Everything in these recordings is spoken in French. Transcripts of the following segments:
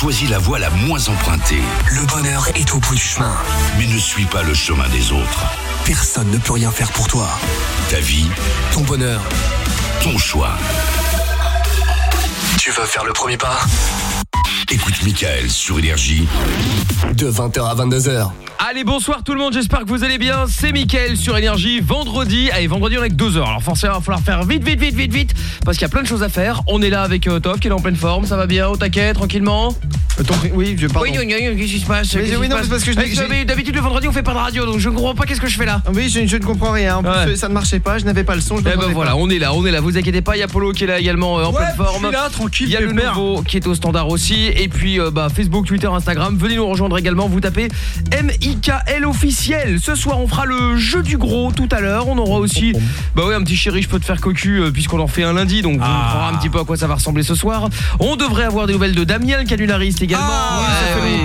Choisis la voie la moins empruntée. Le bonheur est au bout du chemin. Mais ne suis pas le chemin des autres. Personne ne peut rien faire pour toi. Ta vie, Ton bonheur. ton choix. Tu veux faire le premier pas? Écoute Michael sur Énergie. De 20h à 22h. Allez, bonsoir tout le monde, j'espère que vous allez bien. C'est Mickaël sur Énergie, vendredi. Allez, vendredi on est que 2 heures. Alors forcément, il va falloir faire vite, vite, vite, vite, vite. Parce qu'il y a plein de choses à faire. On est là avec euh, qui est en pleine forme, ça va bien, au taquet, tranquillement? Oui, je pardon. Oui, oui, oui, qu'est-ce qui se passe Mais oui, non, c'est parce que je- D'habitude, le vendredi, on fait pas de radio, donc je ne comprends pas qu'est-ce que je fais là. Oui, je, je ne comprends rien. En Ouais. euh, ça ne marchait pas, je n'avais pas le son. Je Eh ben voilà, pas. on est là, on est là, vous inquiétez pas, il y a Polo qui est là également euh, en Ouais, pleine forme. je suis là, tranquille, Il y a le nouveau qui est au standard aussi et puis euh, bah, Facebook, Twitter, Instagram, venez nous rejoindre également, vous tapez MIKL officiel. Ce soir, on fera le jeu du gros tout à l'heure, on aura aussi bah ouais, un petit chéri, je peux te faire cocu euh, puisqu'on en fait un lundi donc vous Ah. verrez un petit peu à quoi ça va ressembler ce soir. On devrait avoir des nouvelles de Damien le canulariste également. Ah, ça fait oui.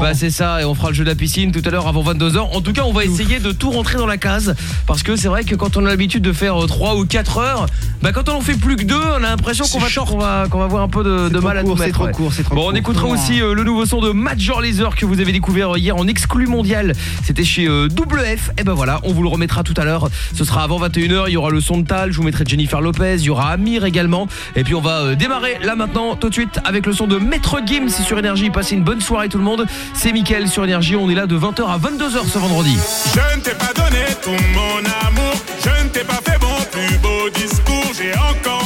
Bah c'est ça et on fera le jeu de la piscine tout à l'heure avant 22h. En tout cas, on va essayer de tout rentrer dans la case parce que c'est vrai que quand on a l'habitude de faire 3 ou 4 heures, bah quand on en fait plus que 2, on a l'impression qu'on va, qu'on va qu'on va avoir un peu de, mal à court, nous mettre. trop ouais. court, c'est trop Bon, on court. écoutera aussi euh, le nouveau son de Major Laser que vous avez découvert hier en exclu mondial. C'était chez euh, WF. Et ben voilà, on vous le remettra tout à l'heure. Ce sera avant 21h, il y aura le son de Tal, je vous mettrai Jennifer Lopez, il y aura Amir également. Et puis on va euh, démarrer là maintenant tout de suite avec le son de Maître Gims sur énergie. Passez une bonne soirée tout le monde. C'est Mickaël sur énergie, on est là de 20h à 22h ce vendredi. Je ne t'ai pas donné tout mon amour, je ne t'ai pas fait mon plus beau discours. J'ai encore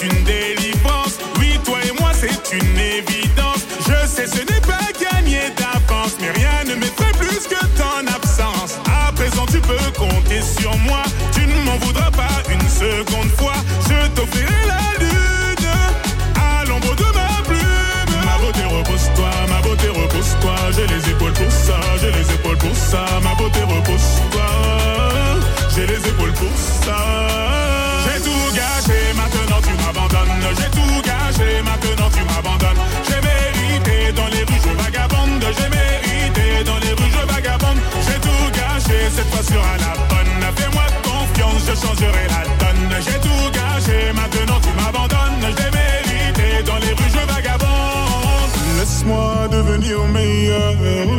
Une délivrance. Oui, toi et moi, c'est une évidence. Je sais, ce n'est pas gagné d'avance, mais rien ne m'effraie plus que ton absence. À présent, tu peux compter sur moi. Tu ne m'en voudras pas une seconde changerai la donne. J'ai tout gâché, maintenant tu m'abandonnes. J'ai mérité dans les rues, je vagabonde. Laisse-moi devenir meilleur,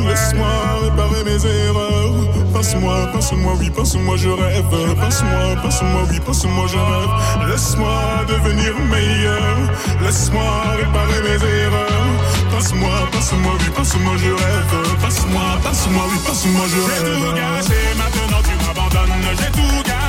laisse-moi réparer mes erreurs. Passe-moi, passe-moi, oui, passe-moi, je rêve. Passe-moi, passe-moi, oui, passe-moi, je rêve. Laisse-moi devenir meilleur, laisse-moi réparer mes erreurs. Passe-moi, passe-moi, oui, passe-moi, je rêve. Passe-moi, passe-moi, oui, passe-moi, je rêve. J'ai tout gâché, maintenant tu m'abandonnes. J'ai tout gâché,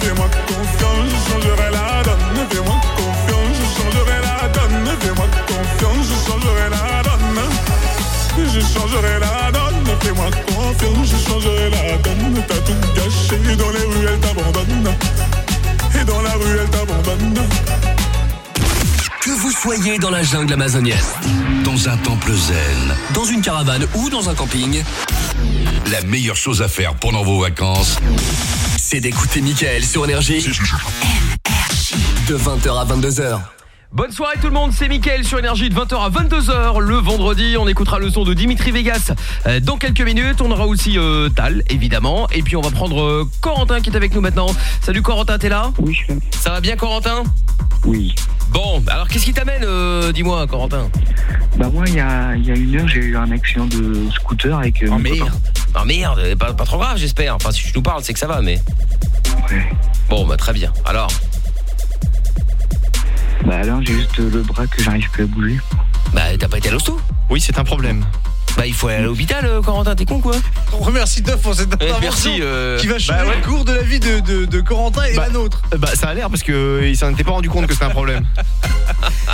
Fais-moi confiance, je changerai la donne. Fais-moi confiance, je changerai la donne. Fais-moi confiance, je changerai la donne. Je changerai la donne, fais-moi confiance, je changerai la donne. T'as tout gâché, dans les rues elle t'abandonne. Et dans la rue elle t'abandonne. Que vous soyez dans la jungle amazonienne, Dans un temple zen, dans une caravane ou dans un camping, la meilleure chose à faire pendant vos vacances, c'est d'écouter Michael sur énergie. De 20h à 22h. Bonne soirée tout le monde, c'est Mickaël sur Énergie de 20h à 22h le vendredi. On écoutera le son de Dimitri Vegas euh, dans quelques minutes. On aura aussi euh, Tal, évidemment. Et puis on va prendre euh, Corentin qui est avec nous maintenant. Salut Corentin, t'es là? Oui, je suis là. Ça va bien Corentin? Oui. Bon, alors qu'est-ce qui t'amène, euh, dis-moi Corentin Bah moi, il y a, il y a une heure, j'ai eu un accident de scooter avec... euh, Oh mon merde copain. Oh merde, pas, pas trop grave j'espère. Enfin si tu nous parles c'est que ça va mais... Ouais. Bon bah très bien. Alors Bah alors, j'ai juste le bras que j'arrive plus à bouger. Bah t'as pas été à l'hosto? Oui, c'est un problème. Bah il faut aller à l'hôpital euh, Corentin, t'es con quoi On remercie Duff pour cette Eh, intervention Merci euh... qui va changer bah ouais. le cours de la vie de, de, de Corentin et Bah. la nôtre. Euh, Bah, ça a l'air parce que euh, il s'en était pas rendu compte que c'était un problème.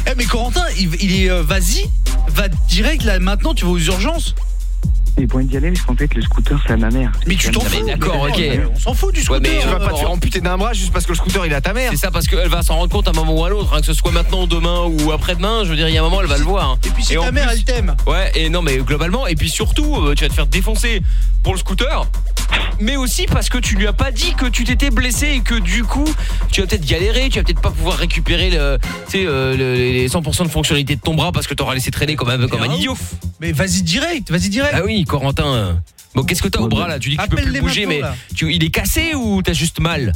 Eh mais Corentin, il, il est euh, vas-y, va direct là maintenant, tu vas aux urgences. Et pour d'y aller, parce qu'en fait, le scooter, c'est à ma mère. Mais tu t'en mais fous. d'accord, ok. Mais On s'en fout du scooter. mais Tu vas pas te euh, faire amputer d'un bras juste parce que le scooter il est à ta mère. C'est ça parce qu'elle va s'en rendre compte à un moment ou à l'autre, hein, que ce soit maintenant, demain ou après-demain, je veux dire, il y a un moment, elle va le voir. hein. Et puis si Et ta mère plus- elle t'aime. Ouais, et non, mais globalement, et puis surtout, euh, tu vas te faire défoncer pour le scooter, mais aussi parce que tu lui as pas dit que tu t'étais blessé et que du coup, tu vas peut-être galérer, tu vas peut-être pas pouvoir récupérer le, euh, le- les 100% de fonctionnalité de ton bras parce que t'auras laissé traîner comme un, comme un Ah, idiot. Mais vas-y direct, vas-y direct. Ah oui, Corentin. Bon, qu'est-ce que t'as au bras là? Tu dis que tu peux plus bouger, mais maintenant, là. tu, il est cassé ou t'as juste mal?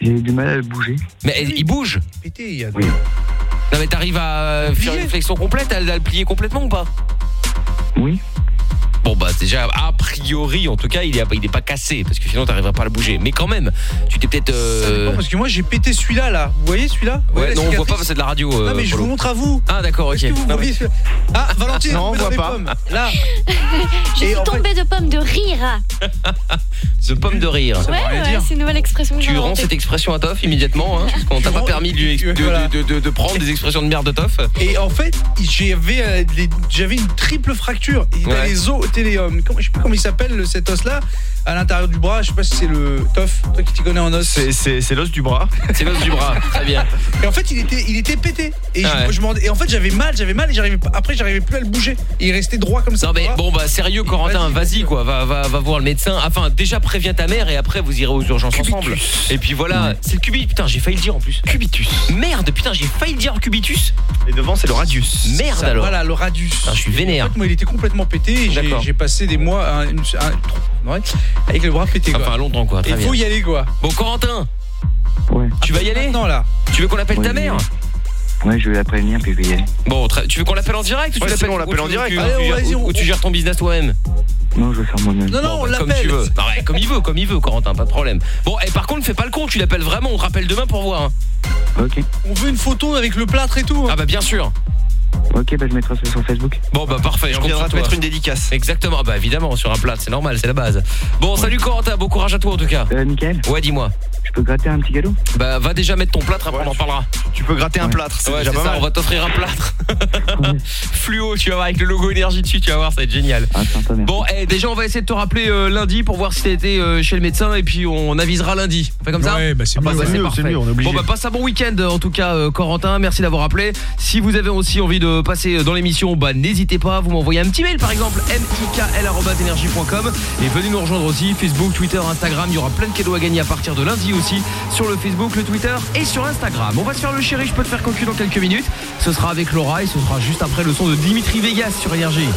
J'ai du mal à le bouger. Mais il bouge Pété, il y a Oui. Non mais t'arrives à faire une flexion complète, à, à le plier complètement ou pas? Oui. Bon bah déjà a priori en tout cas il est, il est pas cassé parce que sinon t'arriverais pas à le bouger. Mais quand même, tu t'es peut-être... Euh, parce que moi j'ai pété celui-là là. Vous voyez celui-là? Ouais non on voit pas cicatrice? parce que c'est de la radio. euh, Non mais je Polo. vous montre à vous. Ah d'accord ok. Que vous Non, voyez? Ce- Ah Valentine, Non, on voit pas. pommes. Là, Je Et suis fait- tombée de pommes de rire. de pomme de rire. Ouais, c'est une nouvelle expression. que Tu rends cette expression à Toff immédiatement hein, parce qu'on t'a pas permis de, lui ex- de, Voilà. de- de- de prendre des expressions de merde de Toff. Et en fait, j'avais euh, j'avais une triple fracture. Il Ouais. les os, euh, comment, je sais plus comment il s'appelle le- cet os là à l'intérieur du bras. Je sais pas si c'est le tof, toi qui t'y connais en os. C'est- l'os du bras. C'est l'os du bras. Très bien. Et en fait, il était, il était pété. Et, Ah je- ouais. je m'en- et en fait, j'avais mal, j'avais mal et j'arrivais. Après, j'arrivais plus à le bouger. Et il restait droit comme ça. Non mais bras. bon bah sérieux Corentin, Vas-y, quoi, va, va, va voir le médecin. Enfin déjà préviens ta mère et après vous irez aux urgences ensemble. Et puis voilà, c'est le cubitus. Putain j'ai failli le dire en plus. Cubitus. Merde putain j'ai failli le dire cubitus. Et devant c'est le radius. Merde Ça, alors. Voilà, le radius. Putain, je suis vénère. En fait, moi, il était complètement pété. et j'ai- D'accord. J'ai passé des mois un- une- un- ouais, avec le bras pété. Quoi. Enfin longtemps quoi, il faut y aller quoi. Bon Corentin, Ouais. tu vas y aller Maintenant là. Tu veux qu'on appelle ta mère Ouais, je vais la prévenir, puis je vais y aller. Bon, tu veux qu'on l'appelle en direct ou tu Ouais, l'appelles sinon, on l'appelle en direct. tu- Allez, tu gères- vas-y, ou- tu gères ton business toi-même Non, je vais faire moi-même. Non, non, Bon, on bah, Comme l'appelle. tu veux. Ah ouais, comme il veut, comme il veut Corentin, pas de problème. Bon, et par contre, fais pas le con, tu l'appelles vraiment, on te rappelle demain pour voir. hein. Ok. On veut une photo avec le plâtre et tout. hein. Ah bah bien sûr. Ok, bah je mettrai ça sur Facebook. Bon bah parfait, on compte viendra te mettre une dédicace. Exactement, bah évidemment, sur un plat, c'est normal, c'est la base. Bon, salut Corentin, bon courage à toi en tout cas. Euh, Mickaël, Ouais, dis-moi. je peux gratter un petit galop Bah va déjà mettre ton plâtre, après Ouais, on en parlera. Tu peux gratter un plâtre, c'est Ouais, déjà c'est pas ça, mal. on va t'offrir un plâtre. Fluo, tu vas voir avec le logo énergie dessus, tu vas voir, ça va être génial. Ah, sympa, merci. Bon, eh, déjà on va essayer de te rappeler euh, lundi pour voir si t'as été euh, chez le médecin et puis on avisera lundi. On fait comme ça? Ouais, bah c'est Ah bah, mieux, ouais. c'est mieux, parfait. on est obligé. Bon bah passe un bon week-end en tout cas euh, Corentin, merci d'avoir appelé. Si vous avez aussi envie de passer dans l'émission, bah n'hésitez pas, vous m'envoyez un petit mail par exemple mikl@energie.com et venez nous rejoindre aussi Facebook, Twitter, Instagram, il y aura plein de cadeaux à gagner à partir de lundi aussi sur le Facebook, le Twitter et sur Instagram. On va se faire le chéri, je peux te faire cocu dans quelques minutes. Ce sera avec Laura et ce sera juste après le son de Dimitri Vegas sur énergie.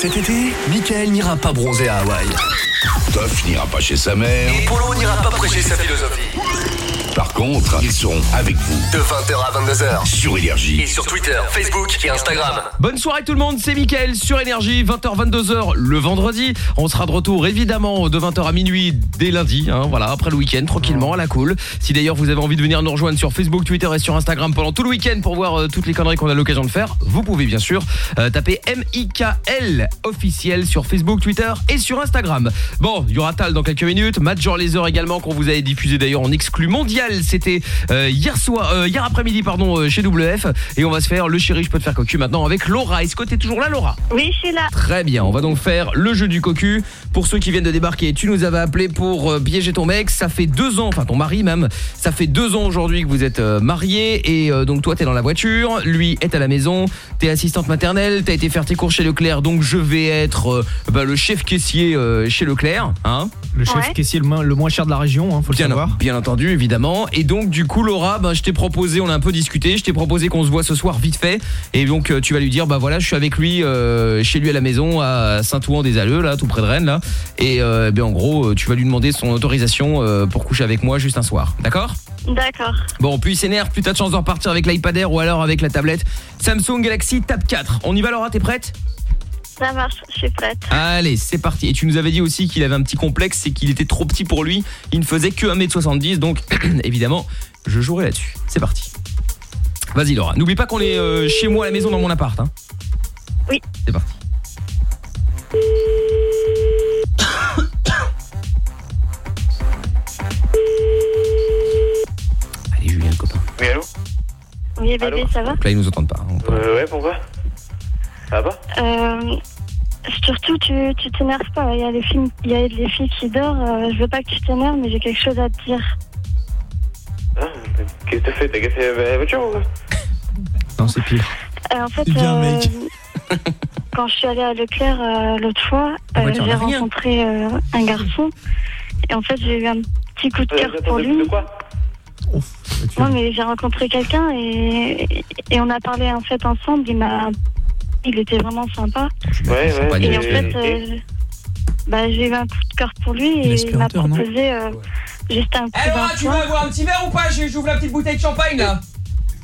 Cet été, Michael n'ira pas bronzer à Hawaï. Toff n'ira pas chez sa mère. Et Polo n'ira pas prêcher sa philosophie. Par contre, ils seront avec vous De 20h à 22h. sur Énergie. Et sur Twitter, Facebook et Instagram. Bonne soirée tout le monde, c'est Mickaël sur Énergie, 20h 22h le vendredi. On sera de retour évidemment de 20h à minuit dès lundi, hein, voilà, après le week-end, tranquillement, à la cool. Si d'ailleurs vous avez envie de venir nous rejoindre sur Facebook, Twitter et sur Instagram pendant tout le week-end pour voir euh, toutes les conneries qu'on a l'occasion de faire, vous pouvez bien sûr euh, taper M-I-K-L officiel sur Facebook, Twitter et sur Instagram. Bon, il y aura Tal dans quelques minutes, Match Genre les heures également qu'on vous avait diffusé d'ailleurs en exclu mondial, c'était euh, hier soir, euh, hier après-midi pardon euh, chez WF et on va se faire le chéri je peux te faire cocu maintenant avec Laura. Est-ce que t'es toujours là Laura? Oui, je suis là. Très bien, on va donc faire le jeu du cocu. Pour ceux qui viennent de débarquer, tu nous avais appelé pour euh, piéger ton mec. Ça fait deux ans, enfin ton mari même, ça fait deux ans aujourd'hui que vous êtes euh, mariés et euh, donc toi t'es dans la voiture, lui est à la maison, t'es assistante maternelle, t'as été faire tes cours chez Leclerc, donc je vais être euh, bah, le chef caissier euh, chez Leclerc, hein Le chef Ouais. caissier le, moins- le moins cher de la région, hein, faut le Bien, savoir. bien entendu, évidemment. Et donc, du coup, Laura, ben, je t'ai proposé, on a un peu discuté, je t'ai proposé qu'on se voit ce soir vite fait. Et donc, euh, tu vas lui dire, bah voilà, je suis avec lui, euh, chez lui à la maison, à Saint-Ouen-des-Alleux, là, tout près de Rennes, là. Et euh, ben, en gros, tu vas lui demander son autorisation euh, pour coucher avec moi juste un soir. D'accord? D'accord. Bon, plus il s'énerve, plus t'as de chance de repartir avec l'iPad Air ou alors avec la tablette Samsung Galaxy Tab 4. On y va, Laura, t'es prête? Ça marche, je suis prête. Allez, c'est parti. Et tu nous avais dit aussi qu'il avait un petit complexe, c'est qu'il était trop petit pour lui. Il ne faisait que 1m70, donc évidemment, je jouerai là-dessus. C'est parti. Vas-y Laura, n'oublie pas qu'on est euh, chez moi à la maison dans mon appart. Hein. Oui. C'est parti. Allez Julien le copain. Oui, allô? Oui, bébé, Allô? ça va? Donc là ils nous entendent pas. hein. On peut- euh, Ouais, pourquoi? Ça va euh, Surtout, tu tu t'énerves pas. Il y a les filles, il y a des filles qui dorment. euh, je veux pas que tu t'énerves, mais j'ai quelque chose à te dire. Ah, Qu'est-ce que t'as fait? T'as cassé la voiture ou quoi? Non, c'est pire. Euh, en fait, C'est bien, euh, mec. quand je suis allée à Leclerc euh, l'autre fois, euh, j'ai rencontré euh, un garçon. Et en fait, j'ai eu un petit coup de cœur pour lui. De quoi? Non, mais j'ai rencontré quelqu'un et, et on a parlé en fait ensemble. Il m'a, il était vraiment sympa. Ouais, ouais. Et Et- en fait, euh, bah, j'ai eu un coup de cœur pour lui et il m'a proposé euh, juste un coup d'un soir. avoir un petit verre ou pas J'ouvre la petite bouteille de champagne là.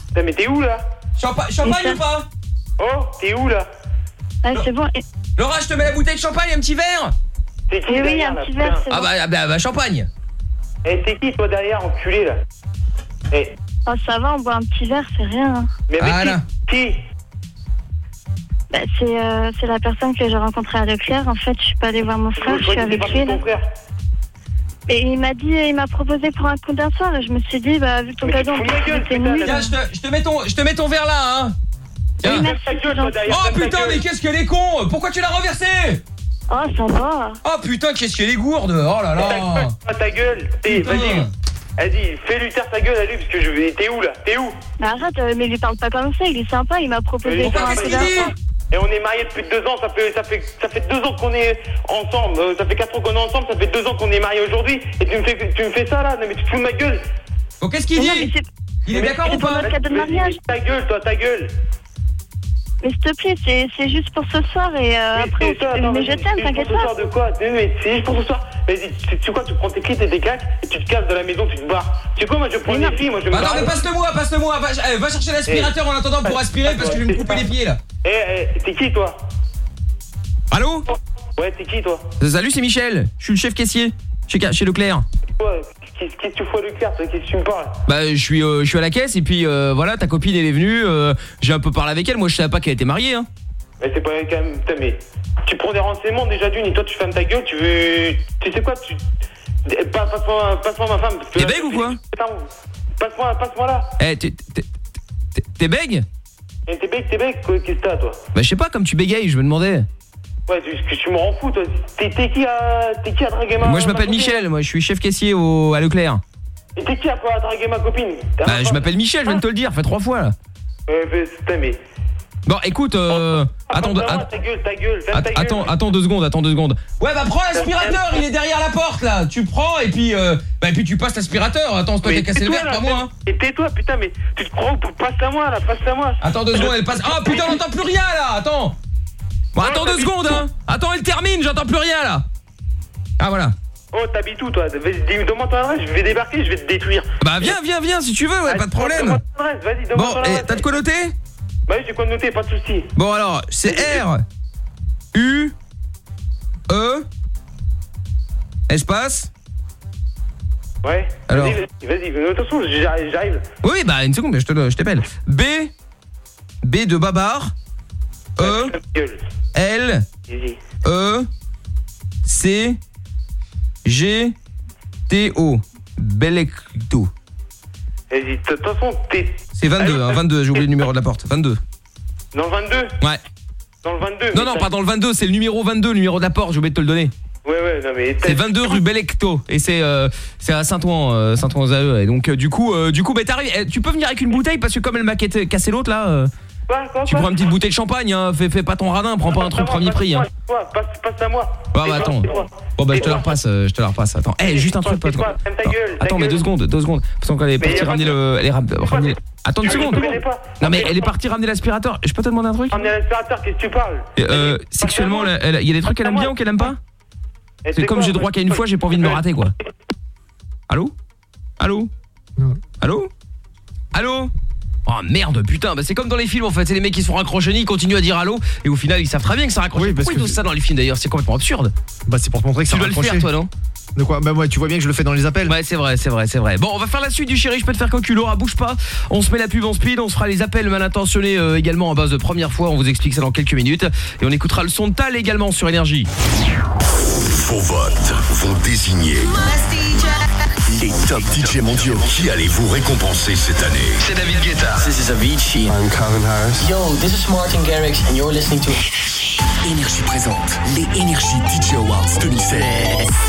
Putain, mais t'es où là? Champagne ou pas? Oh, t'es où là? Ouais, c'est bon. Et- Laura, je te mets la bouteille de champagne, un petit verre T'es qui Oui, oui, un petit verre, c'est Ah bah, ah bah, bah, champagne Eh, t'es qui toi derrière, enculé là? Eh, Oh, ça va, on boit un petit verre, c'est rien. hein. mais mais Qui? Bah, c'est euh, c'est la personne que j'ai rencontrée à Leclerc. En fait, je suis pas allée voir mon frère, je suis avec lui. Là. Et il m'a dit, il m'a proposé pour un coup d'un soir. Et je me suis dit, bah, vu ton cadeau, c'était nul. Tiens, je te, je te mets ton, je te mets ton verre là, hein Oui, Tiens. merci. Oh putain, mais qu'est-ce qu'elle est con Pourquoi tu l'as reversé? Oh, ça va. Oh putain, qu'est-ce qu'elle est gourde Oh là là Ah, ta gueule vas-y Vas-y, fais-lui taire ta gueule à lui, parce que je vais... T'es où là? T'es où? Mais arrête, euh, mais lui parle pas comme ça. Il est sympa. Il m'a proposé Mais pour un coup d'un soir. Et on est mariés depuis deux ans, ça fait, ça fait, ça fait deux ans qu'on est ensemble, euh, ça fait quatre ans qu'on est ensemble, ça fait deux ans qu'on est mariés aujourd'hui, et tu me fais, tu me fais ça là, non mais tu te fous de ma gueule. Bon, qu'est-ce qu'il dit Il est d'accord ou pour pas notre cadeau de Vas-y, mariage. Ta gueule, toi, ta gueule Mais s'il te plaît, c'est c'est juste pour ce soir. Et euh, Mais après, ça, on- attends, mais je t'aime, c'est t'inquiète pour ce pas. soir de quoi Mais, mais c'est juste pour ce soir Vas-y, tu sais quoi, tu prends tes clés et tes claques, et tu te casses de la maison, tu te barres. Tu sais quoi, moi je prends Mais les non. filles, moi je me Bah non, barre. mais passe-le-moi, passe-le-moi va, eh, va chercher l'aspirateur en attendant pour aspirer parce que je vais me couper les pieds là Eh, eh, t'es qui toi? Allô? Ouais, t'es qui toi? Salut, c'est Michel, je suis le chef caissier chez, chez Leclerc Toi, Qu'est-ce que tu fous à Leclerc Qu'est-ce que tu me parles? Bah je suis euh, je suis à la caisse et puis euh, voilà ta copine elle est venue euh, j'ai un peu parlé avec elle moi je savais pas qu'elle était mariée hein. Mais c'est pas quand même. Putain, mais. Tu prends des renseignements déjà d'une et toi tu fermes ta gueule, tu veux. Tu sais quoi, tu. Eh, pas- Passe-moi ma femme. T'es bègue ou quoi? Passe-moi passe-moi là. Eh t'es t'es- bègue? T'es bègue, t'es bègue, qu'est-ce que t'as toi? Bah je sais pas comme tu bégayes je me demandais Ouais, tu, que tu me rends fou toi. T'es qui à. T'es qui à draguer ma Moi je ma m'appelle Michel moi je suis chef caissier au à Leclerc Et t'es qui à pas draguer ma copine Bah je m'appelle Michel je viens de te le dire fait trois fois là Ouais, mais, putain, mais. Bon écoute euh, attends att- ta gueule, ta gueule, ta gueule. attends attends deux secondes attends deux secondes Ouais bah prends l'aspirateur il est derrière la porte là tu prends et puis euh, bah et puis tu passes l'aspirateur attends c'est toi qui as cassé le verre pas moi hein. Et tais-toi, putain, mais tu te crois où Passe-la-moi là, passe-la-moi. Attends deux secondes elle passe Ah putain on n'entend plus rien là attends Bon, attends deux secondes, hein Attends, elle termine, j'entends plus rien, là Ah, voilà. Oh, t'habites où, toi? Vas-y, Demande ton adresse, je vais débarquer, je vais te détruire. Bah, viens, viens, viens, si tu veux, ouais, pas de problème vas-y, demande Bon, et adresse. t'as de quoi noter? Bah oui, j'ai quoi noter, pas de soucis. Bon, alors, c'est R U E Espace Ouais. Alors. Vas-y, vas-y, toute façon, j'arrive. Oui, bah, une seconde, je te- je t'appelle. B B de Babar E. L. E C G T O Belecto. Vas-y, de toute façon, t'es C'est 22, hein, 22, j'ai oublié le numéro de la porte. 22. dans le 22 Ouais. Dans le 22 Non, mais non, t'as- pas dans le 22, c'est le numéro 22, le numéro de la porte, j'ai oublié de te le donner. Ouais, ouais, non, mais. t'as- C'est 22 rue Belecto et c'est euh, c'est à Saint-Ouen, euh, Saint-Ouen aux Et donc euh, du coup, euh, du coup, bah t'arrives. eh, Tu peux venir avec une bouteille parce que comme elle m'a quitté- cassé l'autre là, euh, Quoi, quoi, tu quoi prends une petite bouteille de champagne. Hein, fais, fais pas ton radin, prends pas un truc premier prix. Hein. Passe, passe, à moi. Bah, Et bah toi, attends. Bon bah je te la repasse, euh, je te la repasse. Attends, eh juste un truc, pote. Attends, mais deux secondes, deux secondes. Parce qu'elle est partie ramener le, elle est ram- ramener- Attends une seconde. Non mais elle est partie ramener l'aspirateur. Je peux te demander un truc Ramener l'aspirateur, qu'est-ce que tu parles Et, euh, Sexuellement, elle- elle- il y a des trucs qu'elle aime bien ou qu'elle aime pas Et C'est comme j'ai droit qu'à une fois, j'ai pas envie de me rater quoi. Allô? Allô? Allô? Allô? Oh merde putain bah c'est comme dans les films en fait. C'est les mecs qui se font raccrocher ils continuent à dire allô et au final ils savent très bien que ça raccroche. Oui, parce pourquoi ils dosent ça dans les films d'ailleurs? C'est complètement absurde. Bah c'est pour te montrer que tu ça dois le faire toi non? De quoi? Bah ouais, tu vois bien que je le fais dans les appels. Ouais, c'est vrai, c'est vrai, c'est vrai. Bon, on va faire la suite du chéri, je peux te faire coculo, ah, bouge pas. On se met la pub en speed, on se fera les appels mal intentionnés euh, également en base de première fois, on vous explique ça dans quelques minutes. Et on écoutera le son de Tal également sur énergie. Vos votes vont désigner les top DJ mondiaux. Qui allez-vous récompenser cette année C'est David Guetta. This is Avicii. I'm Calvin Harris. Yo, this is Martin Garrix and you're listening to Énergie présente les Énergie DJ Awards 2016.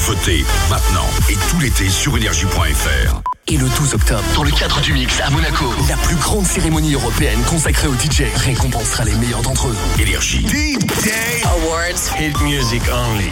Votez maintenant et tout l'été sur énergie.fr. Et le 12 octobre, dans le cadre du Mix à Monaco, la plus grande cérémonie européenne consacrée aux DJ récompensera les meilleurs d'entre eux. Énergie. Awards. Hit music only.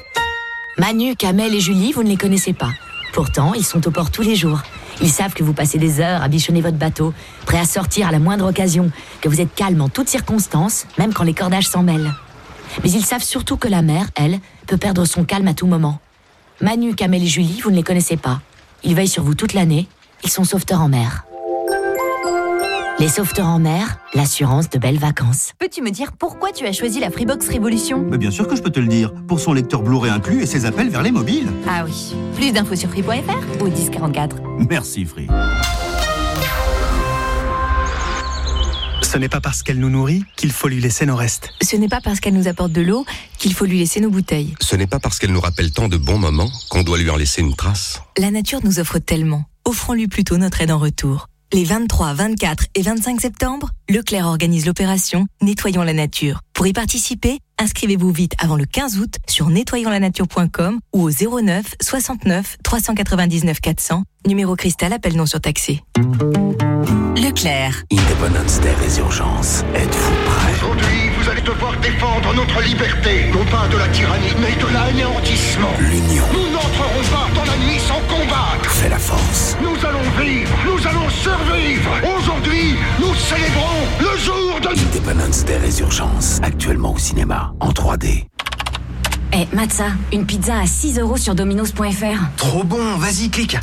Manu, Kamel et Julie, vous ne les connaissez pas. Pourtant, ils sont au port tous les jours. Ils savent que vous passez des heures à bichonner votre bateau, prêt à sortir à la moindre occasion, que vous êtes calme en toutes circonstances, même quand les cordages s'en mêlent. Mais ils savent surtout que la mer, elle, peut perdre son calme à tout moment. Manu, Kamel et Julie, vous ne les connaissez pas. Ils veillent sur vous toute l'année. Ils sont sauveteurs en mer. Les sauveteurs en mer, l'assurance de belles vacances. Peux-tu me dire pourquoi tu as choisi la Freebox Révolution? Mais bien sûr que je peux te le dire. Pour son lecteur Blu-ray inclus et ses appels vers les mobiles. Ah oui. Plus d'infos sur free.fr ou 1044. Merci Free. Ce n'est pas parce qu'elle nous nourrit qu'il faut lui laisser nos restes. Ce n'est pas parce qu'elle nous apporte de l'eau qu'il faut lui laisser nos bouteilles. Ce n'est pas parce qu'elle nous rappelle tant de bons moments qu'on doit lui en laisser une trace. La nature nous offre tellement. Offrons-lui plutôt notre aide en retour. Les 23, 24 et 25 septembre, Leclerc organise l'opération Nettoyons la nature. Pour y participer, inscrivez-vous vite avant le 15 août sur nettoyonslanature.com ou au 09 69 399 400, numéro cristal appel non surtaxé. Leclerc. Independence Day Résurgence. Êtes-vous prêts Aujourd'hui, vous allez devoir défendre notre liberté, non pas de la tyrannie, mais de l'anéantissement. L'union Nous n'entrerons pas dans la nuit sans combattre. fait la force. Nous allons vivre, nous allons survivre. Aujourd'hui, nous célébrons le jour de... Independence Day Résurgence. Actuellement au cinéma, en 3D. Eh, Matza, une pizza à 6 euros sur dominos.fr. Trop bon, vas-y, clique.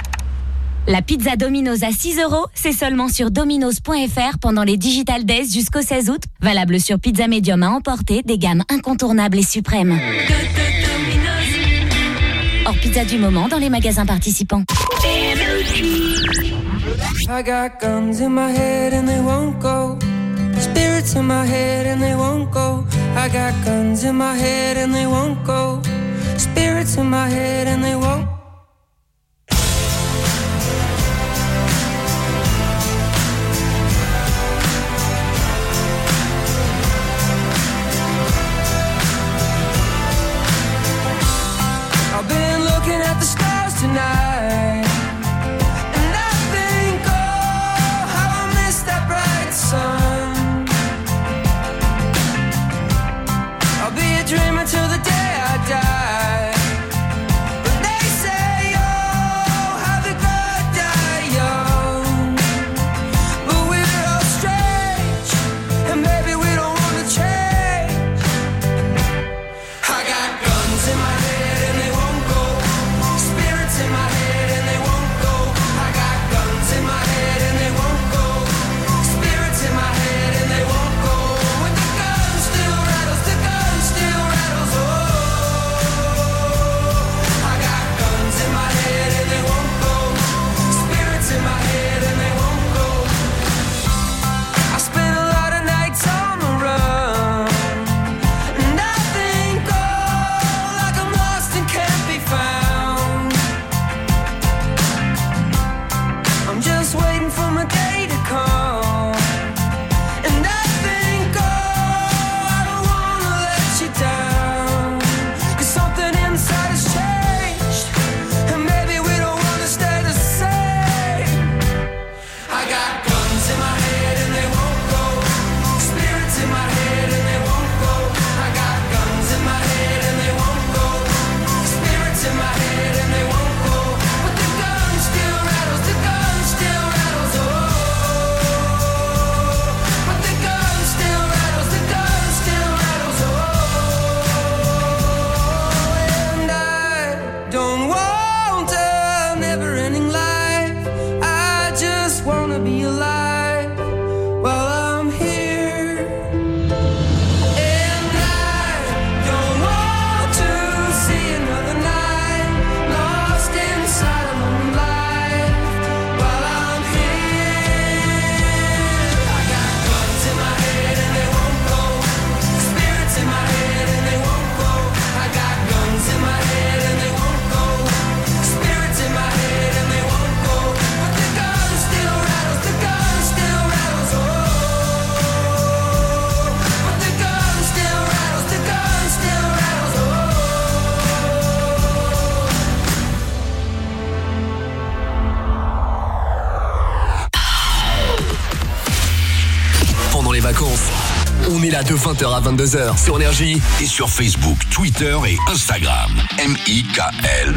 La pizza Domino's à 6 euros, c'est seulement sur dominos.fr pendant les Digital Days jusqu'au 16 août. Valable sur pizza médium à emporter, des gammes incontournables et suprêmes. Hors pizza du moment dans les magasins participants. Vacances, on est là de 20h à 22h sur Énergie et sur Facebook, Twitter et Instagram. M-I-K-L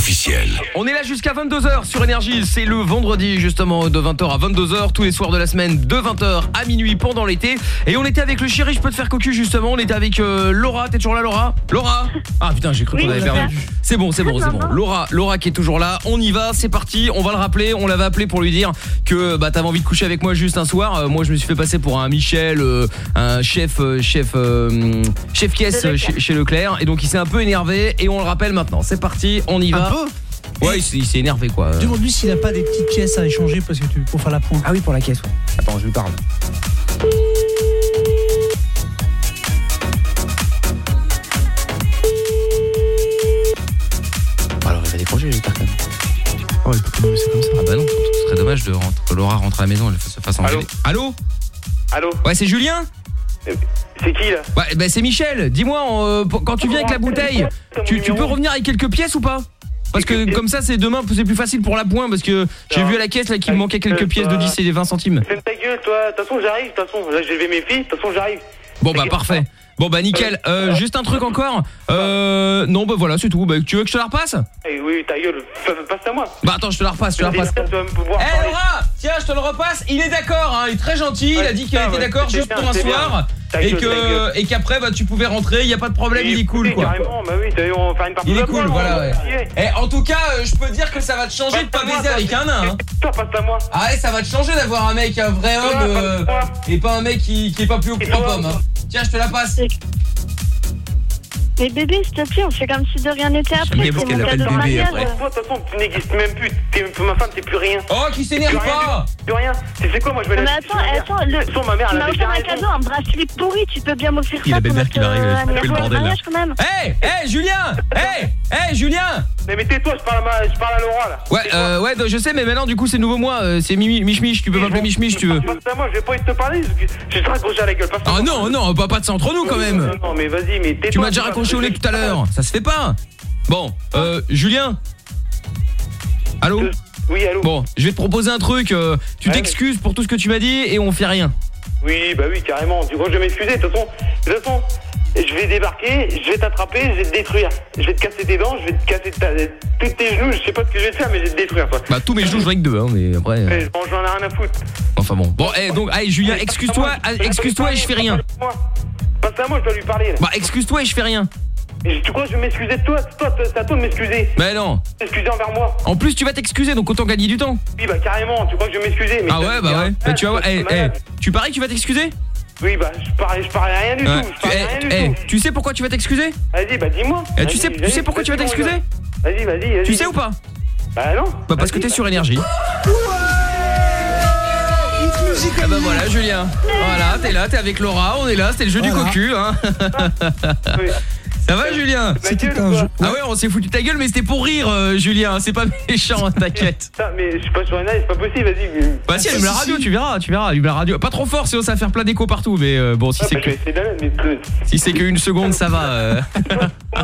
officiel. On est là jusqu'à 22h sur Énergie, c'est le vendredi justement de 20h à 22h tous les soirs de la semaine de 20h à minuit pendant l'été et on était avec le chéri, je peux te faire cocu justement, on était avec euh, Laura, t'es toujours là Laura? Laura? Ah putain, j'ai cru Oui, qu'on avait perdu. là. C'est bon, c'est bon, c'est bon. Laura, Laura qui est toujours là, on y va, c'est parti, on va le rappeler, on l'avait appelé pour lui dire que bah t'avais envie de coucher avec moi juste un soir. Euh, moi je me suis fait passer pour un Michel, euh, un chef euh, chef euh, chef caisse De Leclerc. chez, chez Leclerc et donc il s'est un peu énervé et on le rappelle maintenant. C'est parti, on y va. Un peu Ouais, il s'est- il s'est énervé quoi. Demande-lui s'il a pas des petites pièces à échanger parce que tu, pour faire la pointe. Ah oui, pour la caisse, ouais. Attends, je lui parle. Alors, il va décrocher, j'espère quand même. Oh, il peut pas nous laisser comme ça. Ah bah non, ce serait dommage de rentrer, que Laura rentre à la maison et se fasse engueuler. Allô Allô Ouais, c'est Julien C'est qui là Ouais, bah c'est Michel. Dis-moi, euh, pour- quand tu viens avec la bouteille, tu, tu peux revenir avec quelques pièces ou pas parce que comme ça c'est demain c'est plus facile pour la pointe parce que j'ai vu à la caisse là qu'il me manquait quelques pièces de 10 et des 20 centimes. Ferme ta gueule, toi. De toute façon, j'arrive. De toute façon, là, j'ai levé mes filles. De toute façon, j'arrive. Bon bah parfait. Bon bah nickel. Euh, juste un truc encore. Euh, non bah voilà c'est tout. Bah, tu veux que je te la repasse? Eh oui, ta gueule. Passe à moi. Bah attends je te la repasse, je te la repasse. Eh. Laura, tiens je te le repasse. Il est d'accord, hein, il est très gentil. Il a dit qu'il était d'accord juste pour un soir. Et que et qu'après bah tu pouvais rentrer, il y a pas de problème, il est cool quoi. Carrément, bah oui, t'as vu, on va faire une partie Il est cool, voilà ouais. essayer. Et en tout cas, euh, je peux dire que ça va te changer de pas baiser avec un nain hein. Toi, passe à moi. Ah ouais, ça va te changer d'avoir un mec, un vrai homme euh, et pas un mec qui, qui est pas plus haut que pommes. hein. Tiens, je te la passe. week. Mais bébé, s'il te plaît, on fait comme si de rien n'était après. C'est mon cadeau de mariage. Toi, de toute façon, tu n'existes même plus. T'es ma femme, t'es plus rien. Oh, qui s'énerve pas Plus rien. Tu sais quoi, moi je vais Mais la attends, attends, le... De toute façon, ma mère, tu elle m'as offert un cadeau, un bracelet pourri, tu peux bien m'offrir Il y a ça la belle-mère qui va arriver, euh, le bordel, là. mariage quand même. Hé, hé, Julien Hé, hé, Julien Mais, mais tais-toi, je parle, à ma- je parle à Laura là. Ouais, euh, ouais, je sais, mais maintenant, du coup, c'est nouveau moi, euh, c'est Mimi, Mich Mich, tu peux m'appeler Mich Mich, si tu veux. Passe à moi, je vais pas te parler. Je vais te raccrocher à la gueule. Ah non, non, pas, pas de ça entre nous quand même. Non, mais vas-y, mais tais-toi. Tu m'as déjà c'est au nez tout à l'heure, ça se fait pas. Bon, euh, Julien Allô Oui, allô Bon, je vais te proposer un truc, euh, tu Ouais, t'excuses pour tout ce que tu m'as dit et on fait rien. Oui, bah oui, carrément. Du coup, je vais m'excuser. De toute façon, de toute façon, je vais débarquer, je vais t'attraper, je vais te détruire. Je vais te casser tes dents, je vais te casser ta... tous tes genoux. Je sais pas ce que je vais te faire, mais je vais te détruire, quoi. Bah, tous mes genoux, je vois que deux, hein, mais après. euh, bon, j'en ai rien à foutre. Enfin bon. Bon, eh, donc, allez, Julien, excuse-toi, ah, excuse-toi et je fais rien. Passe à moi, je dois lui parler. là. Bah, excuse-toi et je fais rien. Et tu crois que je vais m'excuser de toi? Toi, c'est à toi de m'excuser. Mais non. T'excuser envers moi. En plus, tu vas t'excuser, donc autant gagner du temps. Oui, bah carrément. Tu crois que je vais m'excuser mais Ah ouais, bah ouais. Bah, tu vas voir, eh, eh, tu paries que tu vas t'excuser? Oui, bah je parie, je rien du Ouais. tout. Je Tu, parie eh, rien du tout. tu sais pourquoi tu vas t'excuser? Vas-y, bah dis-moi. Eh, tu sais, tu sais pourquoi tu vas t'excuser? Vas-y, vas-y, vas-y. Tu sais ou pas? Bah non. Bah parce que t'es sur énergie. Ah bah voilà Julien Voilà t'es là t'es avec Laura On est là c'était le jeu du cocu hein. Ça va Julien C'était un jeu Ah ouais on s'est foutu de ta gueule mais c'était pour rire euh, Julien C'est pas méchant t'inquiète Putain, mais je suis pas sur une c'est pas possible, vas-y. Bah si allume la radio tu verras Tu verras allume la radio Pas trop fort sinon ça va faire plein d'écho partout Mais euh, bon si Ah, c'est bah, d'aller, mais que- si c'est qu'une seconde ça va euh.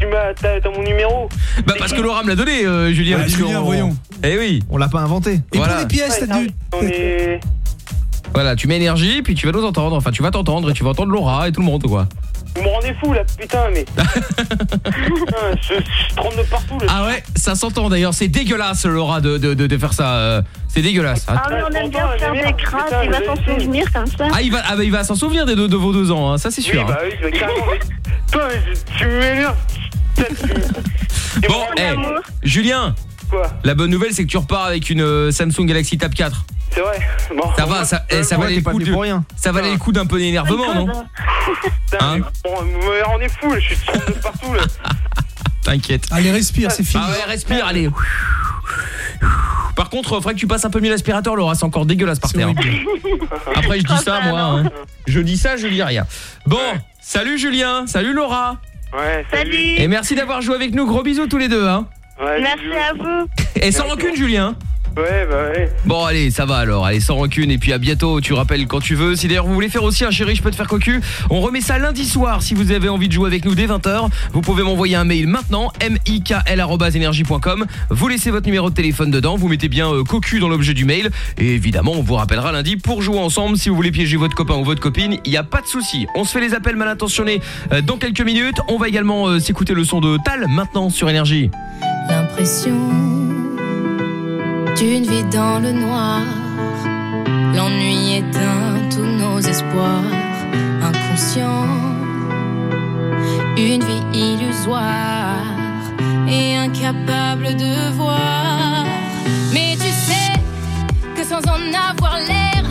Tu m'as, t'as mon numéro. Bah parce que Laura me l'a donné euh, Julien Ouais, Julien, qu'on- voyons. Eh oui On l'a pas inventé. Et Voilà. pour les pièces, Ouais, t'as dû... On est. Voilà tu mets énergie Puis tu vas nous entendre Enfin tu vas t'entendre Et tu vas entendre Laura Et tout le monde quoi Vous me rendez fou là, putain, mais. Putain, je, je tremble de partout là. Ah ouais, ça s'entend d'ailleurs, c'est dégueulasse Laura de, de, de, de faire ça, euh, c'est dégueulasse. hein. Ah mais on aime bien faire des crasses, Putain, il va mais s'en souvenir comme ça. Ah il va, ah bah, il va s'en souvenir des deux de vos deux ans, hein, ça c'est sûr. Oui, bah oui, je vais carrément. mais- Toi, je- tu m'énerves. Putain, tu- Bon, eh. Julien, Quoi la bonne nouvelle c'est que tu repars avec une euh, Samsung Galaxy Tab 4. C'est vrai. Bon. Ça va, ça, eh, ça valait le coup de, pour rien. ça valait le coup d'un peu d'énervement, non Hein vous me rendez fou je suis de partout là. T'inquiète. Allez, respire, c'est fini. Ah ouais, respire, allez. Par contre, faudrait que tu passes un peu mieux l'aspirateur, Laura, c'est encore dégueulasse par terre. horrible. Après, je dis ça, moi. hein. Je dis ça, je dis rien. Bon, salut Julien, salut Laura. Ouais, Salut. Et merci d'avoir joué avec nous. Gros bisous tous les deux. Hein. Ouais, Merci à vous. Et sans rancune, Julien. Ouais, bah ouais. Bon, allez, ça va alors. Allez, sans rancune. Et puis à bientôt. Tu rappelles quand tu veux. Si d'ailleurs vous voulez faire aussi un chéri, je peux te faire cocu. On remet ça lundi soir. Si vous avez envie de jouer avec nous dès 20h, vous pouvez m'envoyer un mail maintenant. mikl.energie.com. Vous laissez votre numéro de téléphone dedans. Vous mettez bien euh, cocu dans l'objet du mail. Et évidemment, on vous rappellera lundi pour jouer ensemble. Si vous voulez piéger votre copain ou votre copine, il n'y a pas de souci. On se fait les appels mal intentionnés euh, dans quelques minutes. On va également euh, s'écouter le son de Tal maintenant sur Énergie. L'impression d'une vie dans le noir. L'ennui éteint tous nos espoirs. Inconscient, une vie illusoire et incapable de voir. Mais tu sais que sans en avoir l'air,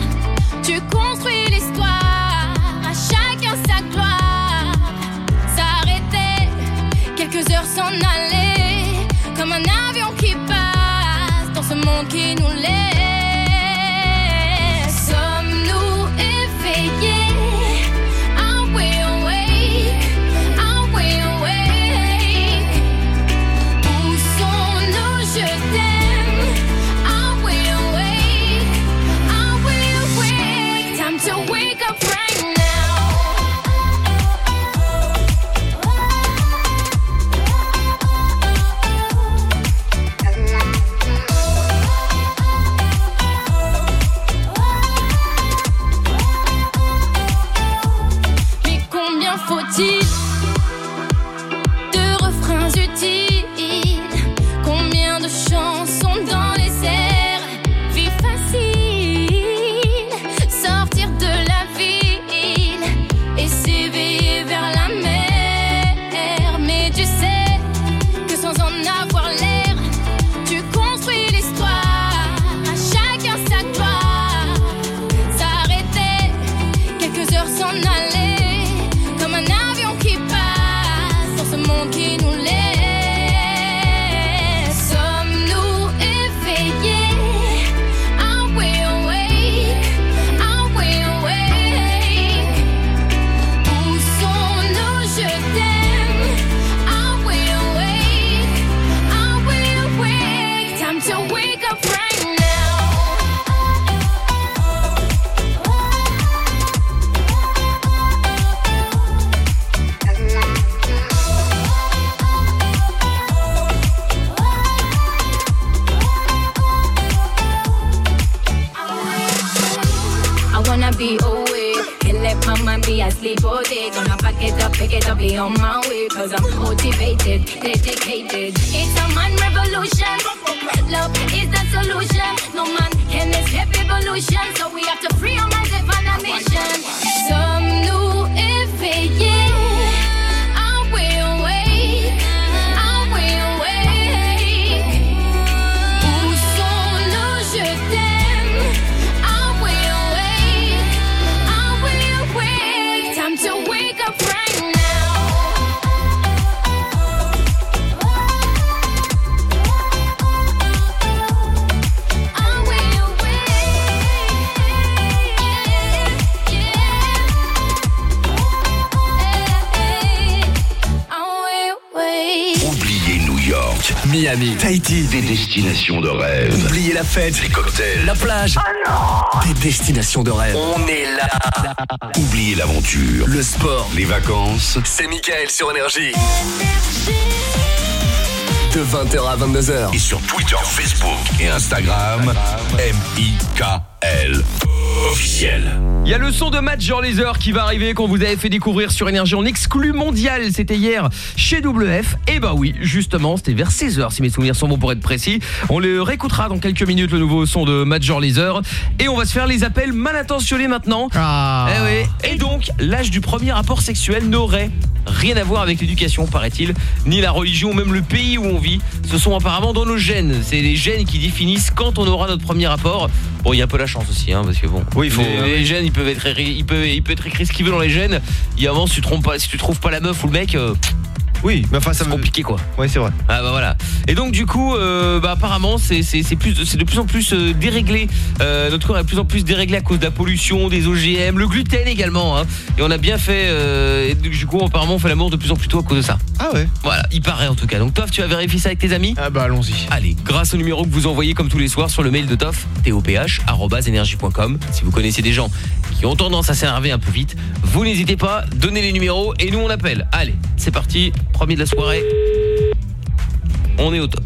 tu construis l'histoire. À chacun sa gloire. S'arrêter quelques heures s'en aller comme un avion qui passe dans ce monde qui nous laisse. Pick it up, be on my way. Cause I'm motivated, dedicated. It's a man revolution. Love is the solution. No man can escape evolution. So we have to free our minds and a mission. Sommes-nous Miami, Tahiti, des destinations de rêve. Oubliez la fête, les cocktails, la plage. Des destinations de rêve. On est là. Oubliez l'aventure, le sport, les vacances. C'est Michael sur Énergie. De 20h à 22h. Et sur Twitter, Facebook et Instagram, M-I-K-L. Officiel. Il y a le son de Major Laser qui va arriver quand vous avez fait découvrir sur Énergie en exclu mondial. C'était hier chez WF. Et bah oui, justement, c'était vers 16h si mes souvenirs sont bons pour être précis. On le réécoutera dans quelques minutes le nouveau son de Major Laser. Et on va se faire les appels mal intentionnés maintenant. Eh oui. Et donc, l'âge du premier rapport sexuel n'aurait rien à voir avec l'éducation, paraît-il, ni la religion, même le pays où on vit. Ce sont apparemment dans nos gènes. C'est les gènes qui définissent quand on aura notre premier rapport. Bon, il y a un peu la chance aussi, hein, parce que bon. Oui, il faut- Les, les gènes, ils peuvent être, il peut, il peut être écrit ce qu'il veut dans les gènes. Il y a un moment, si tu trompes pas, si tu trouves pas la meuf ou le mec. euh, Oui, mais enfin ça c'est compliqué quoi. Ouais, c'est vrai. Ah bah voilà. Et donc du coup, euh, bah apparemment c'est plus c'est de plus en plus euh, déréglé. Euh, notre corps est de plus en plus déréglé à cause de la pollution, des OGM, le gluten également. Hein. Et on a bien fait. et du coup, apparemment, on fait l'amour de plus en plus tôt à cause de ça. Ah ouais. Voilà, il paraît en tout cas. Donc Toff, tu vas vérifier ça avec tes amis Ah bah allons-y. Allez, grâce au numéro que vous envoyez comme tous les soirs sur le mail de Toff, toph@energie.com. Si vous connaissez des gens qui ont tendance à s'énerver un peu vite, vous n'hésitez pas, donnez les numéros et nous on appelle. Allez, c'est parti, premier de la soirée. On est au top.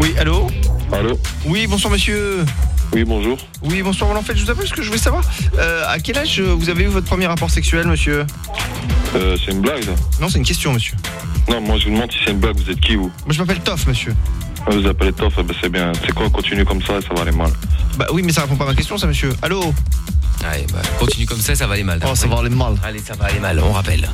Oui, allô Allô Oui, bonsoir monsieur. Oui, bonjour. Oui, bonsoir. Voilà, En fait, je vous appelle parce que je voulais savoir euh, à quel âge vous avez eu votre premier rapport sexuel, monsieur Euh, c'est une blague, ça Non, c'est une question, monsieur. Non, moi je vous demande si c'est une blague, vous êtes qui, vous Moi, je m'appelle Toff, monsieur. Ah, Vous appelez Toff, ah, bah, c'est bien. C'est quoi, continue comme ça, ça va aller mal. Bah oui, mais ça répond pas à ma question, ça, monsieur. Allô Allez, bah, continue comme ça, ça va aller mal. Oh, ça va aller mal. Allez, ça va aller mal, on rappelle.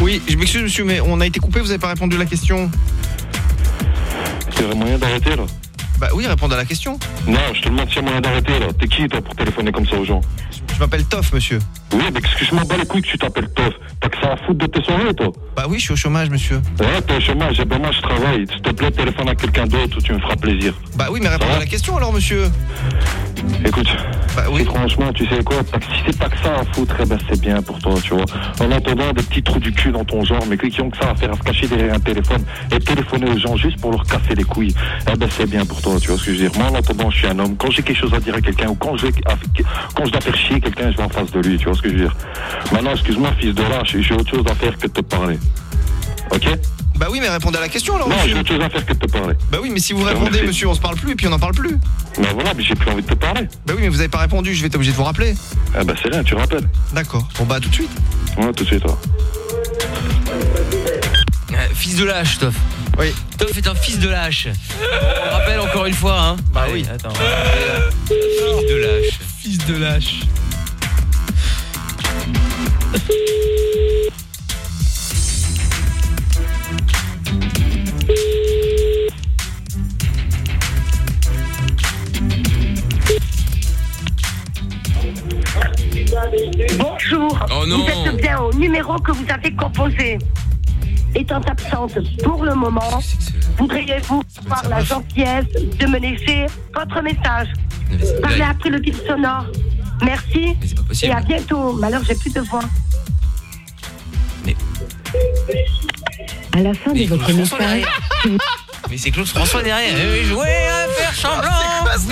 Oui, je m'excuse, monsieur, mais on a été coupé, vous avez pas répondu à la question. Il y aurait moyen d'arrêter, là? Bah oui, répondre à la question. Non, je te demande s'il y a moyen d'arrêter, là. T'es qui, toi, pour téléphoner comme ça aux gens? Je m'appelle Toff, monsieur. Oui, mais m'en bats les couilles que tu t'appelles Toff T'as que ça à foutre de tes soirées, toi Bah oui, je suis au chômage, monsieur. Ouais, t'es au chômage, et ben moi je travaille. S'il te plaît, téléphone à quelqu'un d'autre ou tu me feras plaisir. Bah oui, mais répondre à la question alors, monsieur. Écoute, bah oui. franchement, tu sais quoi, t'as que- si c'est pas que ça à foutre, eh ben c'est bien pour toi, tu vois. En entendant des petits trous du cul dans ton genre, mais qui ont que ça à faire à se cacher derrière un téléphone et téléphoner aux gens juste pour leur casser les couilles, eh ben c'est bien pour toi, tu vois ce que je veux dire. Moi, en entendant, je suis un homme. Quand j'ai quelque chose à dire à quelqu'un ou quand je, vais- quand je dois faire chier quelqu'un, je vais en face de lui, tu vois ce que je veux dire. Maintenant, excuse-moi, fils de lâche, j'ai autre chose à faire que de te parler. Ok? Bah oui, mais répondez à la question alors, Non, j'ai autre chose à faire que de te parler. Bah oui, mais si vous Bah, répondez, merci. monsieur, on se parle plus et puis on n'en parle plus. Ben voilà, mais j'ai plus envie de te parler. Bah oui, mais vous avez pas répondu, je vais être obligé de vous rappeler. Eh ben c'est rien, tu rappelles. D'accord. Bon bah à tout de suite. Ouais, tout de suite, toi. Euh, fils de lâche, Toff. Oui. Toff est un fils de lâche. On le rappelle encore une fois, hein. Bah oui. Attends. Fils de lâche. Fils de lâche. Bonjour. Oh non. Vous êtes bien au numéro que vous avez composé. Étant absente pour le moment, voudriez-vous avoir la gentillesse de me laisser votre message? Parlez après le bip sonore. Merci et à bientôt. Mais alors, j'ai plus de voix. À la fin de votre message, Mais c'est Claude François derrière. Eh oui, jouer à faire semblant.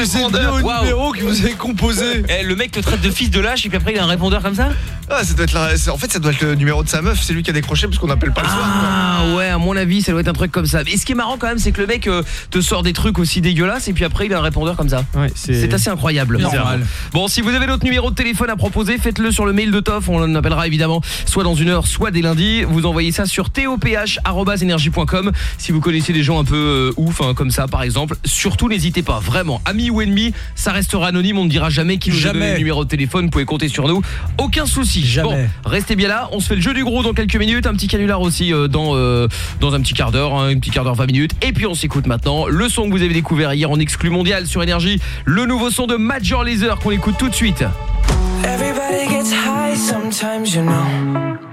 C'est bien au numéro que vous avez composé. Eh, le mec te traite de fils de lâche et puis après il a un répondeur comme ça Ah, ça doit être la- En fait, ça doit être le numéro de sa meuf. C'est lui qui a décroché parce qu'on n'appelle pas le soir. Ah ouais, à mon avis, ça doit être un truc comme ça. Et ce qui est marrant quand même, c'est que le mec euh, te sort des trucs aussi dégueulasses et puis après il a un répondeur comme ça. c'est assez incroyable. Normal. Bon, si vous avez d'autres numéros de téléphone à proposer, faites-le sur le mail de Toff. On en appellera évidemment soit dans une heure, soit dès lundi. Vous envoyez ça sur toph@energie.com si vous connaissez des gens un peu euh, ouf hein, comme ça par exemple. Surtout n'hésitez pas, vraiment. Amis ou ennemis, ça restera anonyme, on ne dira jamais qui vous a Jamais. donné le numéro de téléphone, vous pouvez compter sur nous. Aucun souci. Bon, restez bien là, on se fait le jeu du gros dans quelques minutes, un petit canular aussi euh, dans euh, dans un petit quart d'heure, hein, un petit quart d'heure 20 minutes et puis on s'écoute maintenant le son que vous avez découvert hier en exclu mondial sur énergie, le nouveau son de Major Lazer qu'on écoute tout de suite. Everybody gets high sometimes, you know.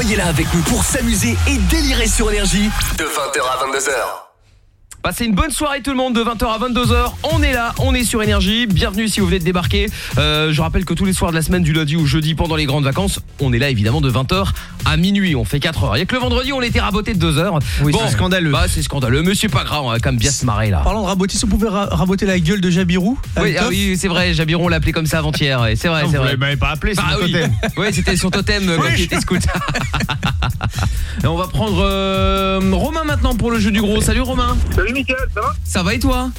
Soyez là avec nous pour s'amuser et délirer sur énergie de 20h à 22h. Passez une bonne soirée tout le monde de 20h à 22h. On est là, on est sur énergie. Bienvenue si vous venez de débarquer. Euh, je rappelle que tous les soirs de la semaine du lundi au jeudi pendant les grandes vacances, on est là évidemment de 20h à minuit. On fait 4 heures. Il y a que le vendredi on était raboté de 2 heures. Oui, c'est scandaleux. Bah c'est scandaleux, mais c'est pas grave, on va quand même bien se marrer là. Parlant de raboter, si on pouvait ra- raboter la gueule de Jabirou Oui, ah oui, c'est vrai, Jabiron on l'a appelé comme ça avant-hier, ouais, c'est vrai, c'est vous vrai. m'avez pas appelé, c'est Ah mon oui. totem. Oui, c'était son totem euh, quand il était scout. Et on va prendre euh, Romain maintenant pour le jeu du gros. Salut Romain. Salut Mickaël, ça va? Ça va et toi?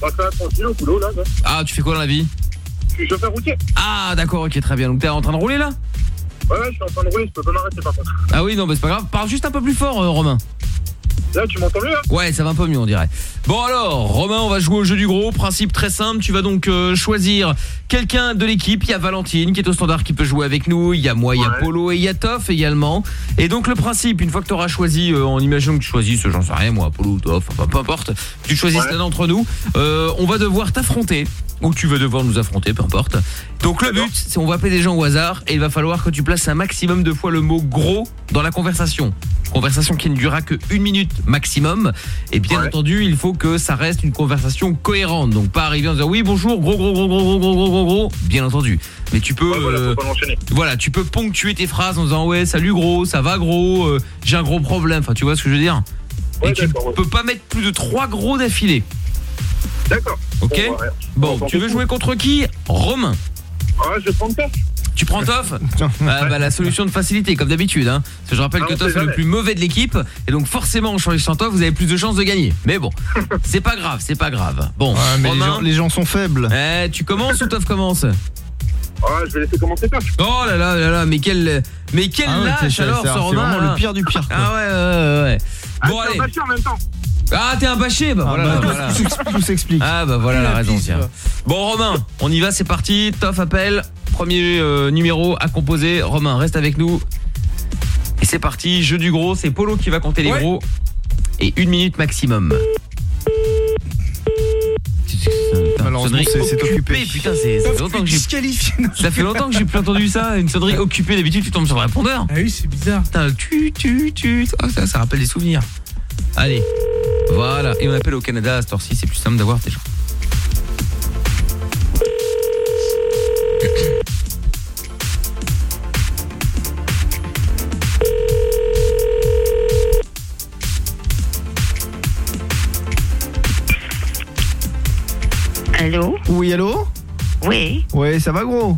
Bah ça va tranquille au boulot là. quoi. Ah, tu fais quoi dans la vie? Je suis chauffeur routier. Ah, d'accord, OK, très bien. Donc t'es en train de rouler là? Ouais, ouais, je suis en train de rouler, je peux pas m'arrêter par contre. Ah oui, non, bah c'est pas grave. Parle juste un peu plus fort, euh, Romain. Là, tu m'entends mieux, là Ouais, ça va un peu mieux, on dirait. Bon alors, Romain, on va jouer au jeu du gros. Principe très simple, tu vas donc euh, choisir quelqu'un de l'équipe. Il y a Valentine qui est au standard qui peut jouer avec nous. Il y a moi, il y a Polo et il y a Toff également. Et donc le principe, une fois que tu auras choisi, euh, en imaginant que tu choisisses, j'en sais rien, moi, Polo ou Toff, enfin peu importe, que tu choisisses l'un d'entre nous, euh, on va devoir t'affronter. Ou tu vas devoir nous affronter, peu importe. Donc le but, c'est on va appeler des gens au hasard et il va falloir que tu places un maximum de fois le mot gros dans la conversation. Conversation qui ne durera que une minute maximum. Et bien entendu, il faut que ça reste une conversation cohérente. Donc pas arriver en disant oui bonjour gros gros gros gros gros gros gros gros gros. Bien entendu. Mais tu peux euh, voilà, tu peux ponctuer tes phrases en disant ouais salut gros, ça va gros, euh, j'ai un gros problème. Enfin tu vois ce que je veux dire? Et tu peux pas mettre plus de trois gros d'affilée. D'accord. Ok Bon, tu veux jouer contre qui? Romain. Ah, je vais prendre Toff. Tu prends Toff? Ah, bah, La solution de facilité, comme d'habitude. Hein. Parce que je rappelle Ah, que Toff est le plus mauvais de l'équipe. Et donc forcément, en choisissant Toff, vous avez plus de chances de gagner. Mais bon, c'est pas grave, c'est pas grave. Bon, mais les Romain, gens- les gens sont faibles. Eh, tu commences ou Toff commence? Ah, je vais laisser commencer Toff. Oh là là là là, mais quel mais quel Ah ouais, lâche c'est- alors c'est- ce c'est Romain vraiment le là. pire du pire, quoi. Ah ouais ouais ouais. ouais. Bon allez. c'est un bâché en même temps. Ah t'es un bâché bah voilà, bah, voilà. tout s'explique. Ah bah voilà la raison tiens. Bon Romain, on y va, c'est parti. Toff appelle, premier euh, numéro à composer. Romain, reste avec nous. Et c'est parti, jeu du gros, c'est Polo qui va compter les gros et une minute maximum. Malheureusement, Sonnerie c'est- c'est occupé. Putain, c'est ça fait longtemps que j'ai ça fait longtemps que j'ai plus entendu ça, une sonnerie occupée. D'habitude, tu tombes sur le répondeur. Ah oui, c'est bizarre. Putain, tu tu tu. Ah, ça, ça rappelle des souvenirs. Allez, voilà. Et on appelle au Canada à cette heure-ci, c'est plus simple d'avoir des gens. Allô? Oui, allô? Oui. Ouais, ça va gros?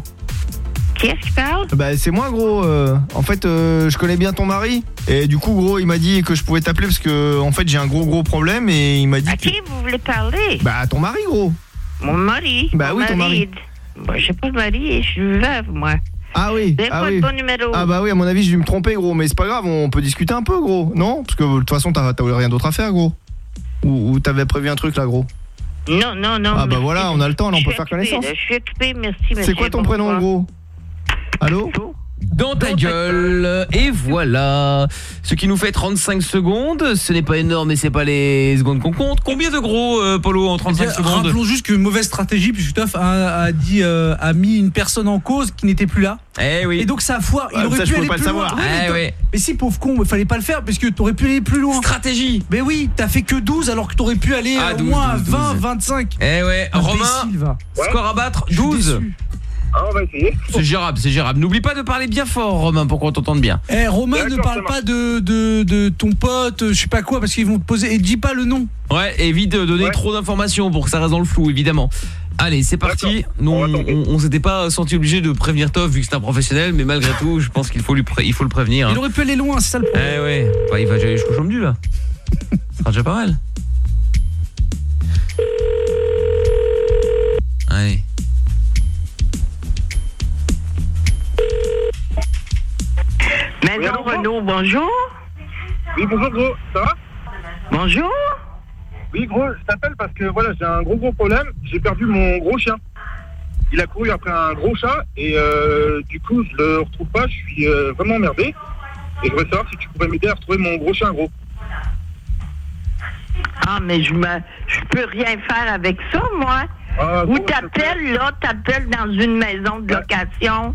Qui est-ce qui parle? Bah c'est moi gros. euh, en fait, euh, je connais bien ton mari et du coup gros, il m'a dit que je pouvais t'appeler parce que en fait j'ai un gros gros problème et il m'a dit À que... qui vous voulez parler? Bah à ton mari gros. Mon mari Bah Mon oui, ton mari. Moi, j'ai pas de mari je suis veuve, moi. Ah oui. Ah oui. le bon numéro? Ah bah oui, à mon avis, j'ai dû me tromper gros, mais c'est pas grave, on peut discuter un peu gros, non? Parce que de toute façon, t'as t'as rien d'autre à faire gros. Ou, ou t'avais prévu un truc là gros? Non, non, non. Ah bah merci. voilà, on a le temps, là, on Je peut suis faire occupée, connaissance. là, Je suis occupée, merci, monsieur. C'est quoi ton prénom bonsoir. gros? Allô Dans ta gueule Et voilà Ce qui nous fait 35 secondes Ce n'est pas énorme mais c'est pas les secondes qu'on compte Combien de gros euh, Polo en 35 Bien, secondes Rappelons juste qu'une mauvaise stratégie, puisque Toff a, a dit, euh, a mis une personne en cause qui n'était plus là. Eh oui. Et donc ça a foire. Il Ouais, aurait ça, pu aller pas le plus savoir. loin. Eh mais, oui. toi- mais si pauvre con, il fallait pas le faire parce que t'aurais pu aller plus loin. Stratégie. Mais oui, t'as fait que 12 alors que t'aurais pu aller Ah, euh, au 12, moins à 12, 20, 12. 25. Eh ouais Romain. Score à battre 12 Ah, on va essayer. C'est gérable, c'est gérable. N'oublie pas de parler bien fort, Romain, pour qu'on t'entende bien. Eh Romain, ne parle pas de, de, de ton pote, je sais pas quoi, parce qu'ils vont te poser. Et dis pas le nom. Ouais, évite de donner trop d'informations pour que ça reste dans le flou, évidemment. Allez, c'est parti. Nous, on, on- on s'était pas senti obligé de prévenir Toff vu que c'est un professionnel, mais malgré tout, je pense qu'il faut lui pré- il faut le prévenir. hein. Il aurait pu aller loin, c'est ça le problème. Eh ouais, Bah, il va aller jusqu'au du là. Ça sera déjà pas mal. Allez. Maison Renault, bonjour. Oui, bonjour gros, ça va? Bonjour. Oui gros, je t'appelle parce que voilà, j'ai un gros gros problème. J'ai perdu mon gros chien. Il a couru après un gros chat et euh, du coup je le retrouve pas. Je suis euh, vraiment emmerdé. Et je voudrais savoir si tu pouvais m'aider à retrouver mon gros chien gros. Ah, mais je me, je peux rien faire avec ça, moi. Ah, Où gros, t'appelles, là? T'appelles dans une maison de location?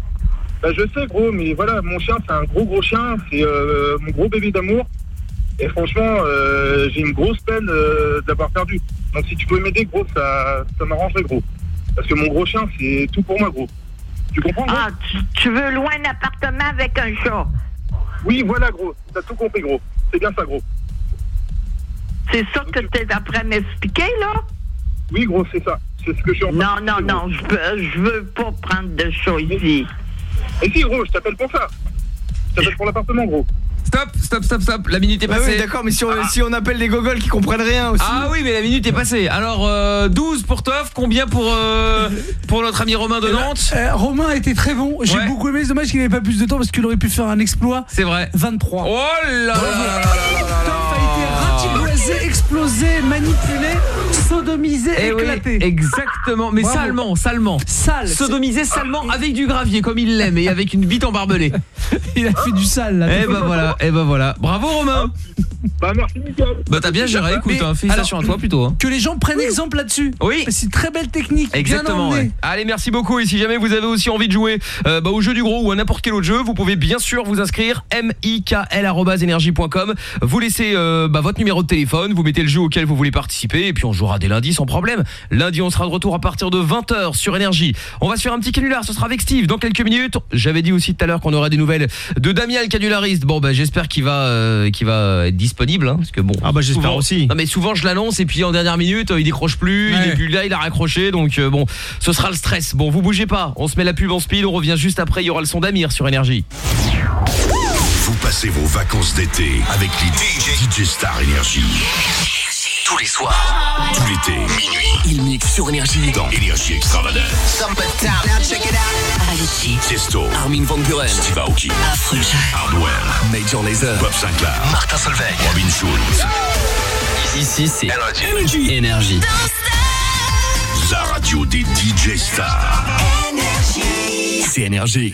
Bah, je sais gros, mais voilà, mon chien c'est un gros gros chien, c'est euh, mon gros bébé d'amour. Et franchement, euh, j'ai une grosse peine euh, d'avoir perdu. Donc si tu peux m'aider gros, ça, ça m'arrangerait gros. Parce que mon gros chien c'est tout pour moi gros. Tu comprends gros? Ah, tu, tu veux louer un appartement avec un chat? Oui, voilà gros, t'as tout compris gros. C'est bien ça gros. C'est ça que t'es après m'expliquer, là? Oui gros, c'est ça. C'est ce que je suis en train Non, de non, non, je veux, je veux pas prendre de chat ici. Et si gros, je t'appelle pour ça. Je t'appelle pour l'appartement gros. Stop, stop, stop, stop. La minute est Bah passée. oui, d'accord, mais si on, si on appelle des gogoles qui comprennent rien aussi. Ah oui, mais la minute est passée. Alors, euh, 12 pour Toff, combien pour, euh, pour notre ami Romain de Nantes Euh, Romain était très bon. J'ai Ouais. beaucoup aimé. C'est dommage qu'il n'avait pas plus de temps parce qu'il aurait pu faire un exploit. C'est vrai. 23. Oh là là là là là Toff a été ratiboisé, explosé, manipulé, sodomisé, Eh oui, éclaté. exactement, mais Bravo. salement, salement. Sale. Sodomisé salement avec du gravier comme il l'aime et avec une bite embarbelée. Il a fait du sale là. Eh ben voilà, eh ben voilà. Bravo Romain. Bah merci Mickaël. Bah t'as bien géré, écoute, hein, félicitations à toi plutôt. hein. Que les gens prennent exemple là-dessus. Oui. C'est une très belle technique. bien Exactement. ouais. Allez, merci beaucoup. Et si jamais vous avez aussi envie de jouer euh, bah, au jeu du gros ou à n'importe quel autre jeu, vous pouvez bien sûr vous inscrire mikl@energie.com. Vous laissez euh, bah, votre numéro de téléphone, vous mettez le jeu auquel vous voulez participer et puis on jouera dès lundi sans problème. Lundi, on sera de retour à partir de 20h sur énergie. On va se faire un petit canular, ce sera avec Steve dans quelques minutes. J'avais dit aussi tout à l'heure qu'on aurait des nouvelles de Damien le canulariste. Bon bah j'espère qu'il va euh, qu'il va être disponible hein, parce que bon. Ah bah, j'espère aussi. Non mais souvent je l'annonce et puis en dernière minute, euh, il décroche plus, il est plus là, il a raccroché donc euh, bon, ce sera le stress. Bon, vous bougez pas, on se met la pub en speed, on revient juste après, il y aura le son d'Amir sur énergie. Vous passez vos vacances d'été avec les DJ, DJ Star Énergie. Tous les soirs, Tout l'été, minuit, il mixe sur énergie. dans Énergie Extravagance. Summertime, now check it out. Avicii, Testo, Armin Van Buren, Steve Aoki, Afrojack, Hardwell, Major Lazer, Bob Sinclair, Martin Solveig. Robin Schulz. Ici c'est Énergie. Énergie. La radio des DJ Stars. C'est énergie.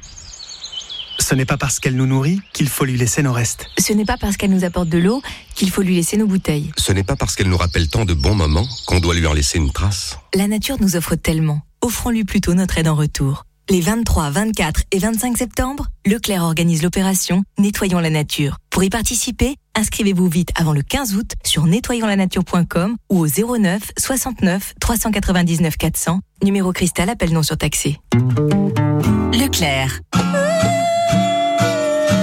Ce n'est pas parce qu'elle nous nourrit qu'il faut lui laisser nos restes. Ce n'est pas parce qu'elle nous apporte de l'eau qu'il faut lui laisser nos bouteilles. Ce n'est pas parce qu'elle nous rappelle tant de bons moments qu'on doit lui en laisser une trace. La nature nous offre tellement. Offrons-lui plutôt notre aide en retour. Les 23, 24 et 25 septembre, Leclerc organise l'opération Nettoyons la nature. Pour y participer, inscrivez-vous vite avant le 15 août sur nettoyonslanature.com ou au 09 69 399 400, numéro cristal appel non surtaxé. Leclerc.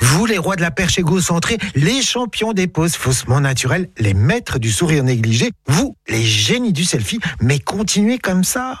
Vous, les rois de la perche égocentrée, les champions des poses faussement naturelles, les maîtres du sourire négligé, vous, les génies du selfie, mais continuez comme ça.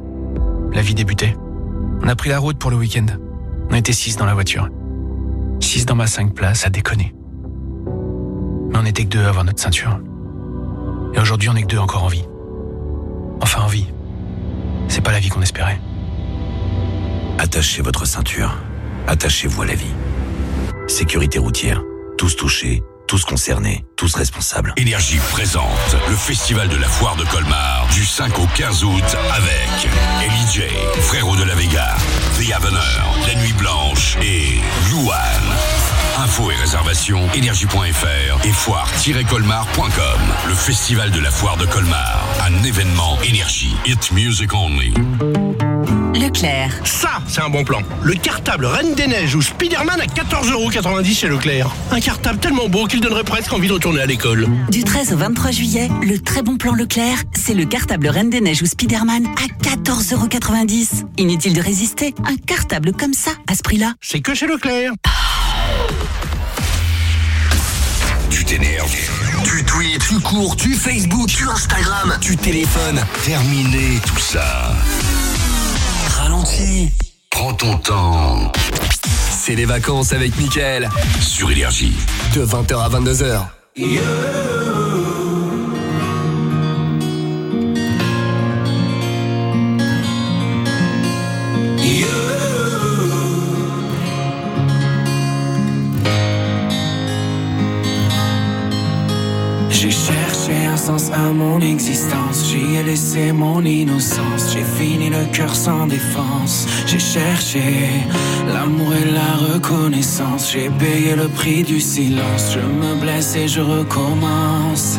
La vie débutait. On a pris la route pour le week-end. On était six dans la voiture. Six dans ma cinq places, à déconner. Mais on était que deux avoir notre ceinture. Et aujourd'hui, on est que deux encore en vie. Enfin, en vie. C'est pas la vie qu'on espérait. Attachez votre ceinture. Attachez-vous à la vie. Sécurité routière. Tous touchés, tous concernés, tous responsables. Énergie présente le festival de la foire de Colmar du 5 au 15 août avec Ellie Frérot de la Vega, The Avener, La Nuit Blanche et Luan. Infos et réservations énergie.fr et foire-colmar.com. Le festival de la foire de Colmar, un événement énergie. It music only. Leclerc. Ça, c'est un bon plan. Le cartable Reine des Neiges ou Spider-Man à 14,90€ chez Leclerc. Un cartable tellement beau qu'il donnerait presque envie de retourner à l'école. Du 13 au 23 juillet, le très bon plan Leclerc, c'est le cartable Reine des Neiges ou Spider-Man à 14,90€. Inutile de résister, un cartable comme ça, à ce prix-là. C'est que chez Leclerc. Tu t'énerves, Tu tweets, tu cours, tu Facebook, tu Instagram, tu téléphones. Terminé tout ça. Prends ton temps. C'est les vacances avec Mickaël. Sur Énergie. De 20h à 22h. J'ai mon existence, j'y ai laissé mon innocence, j'ai fini le cœur sans défense, j'ai cherché l'amour et la reconnaissance, j'ai payé le prix du silence, je me blesse et je recommence.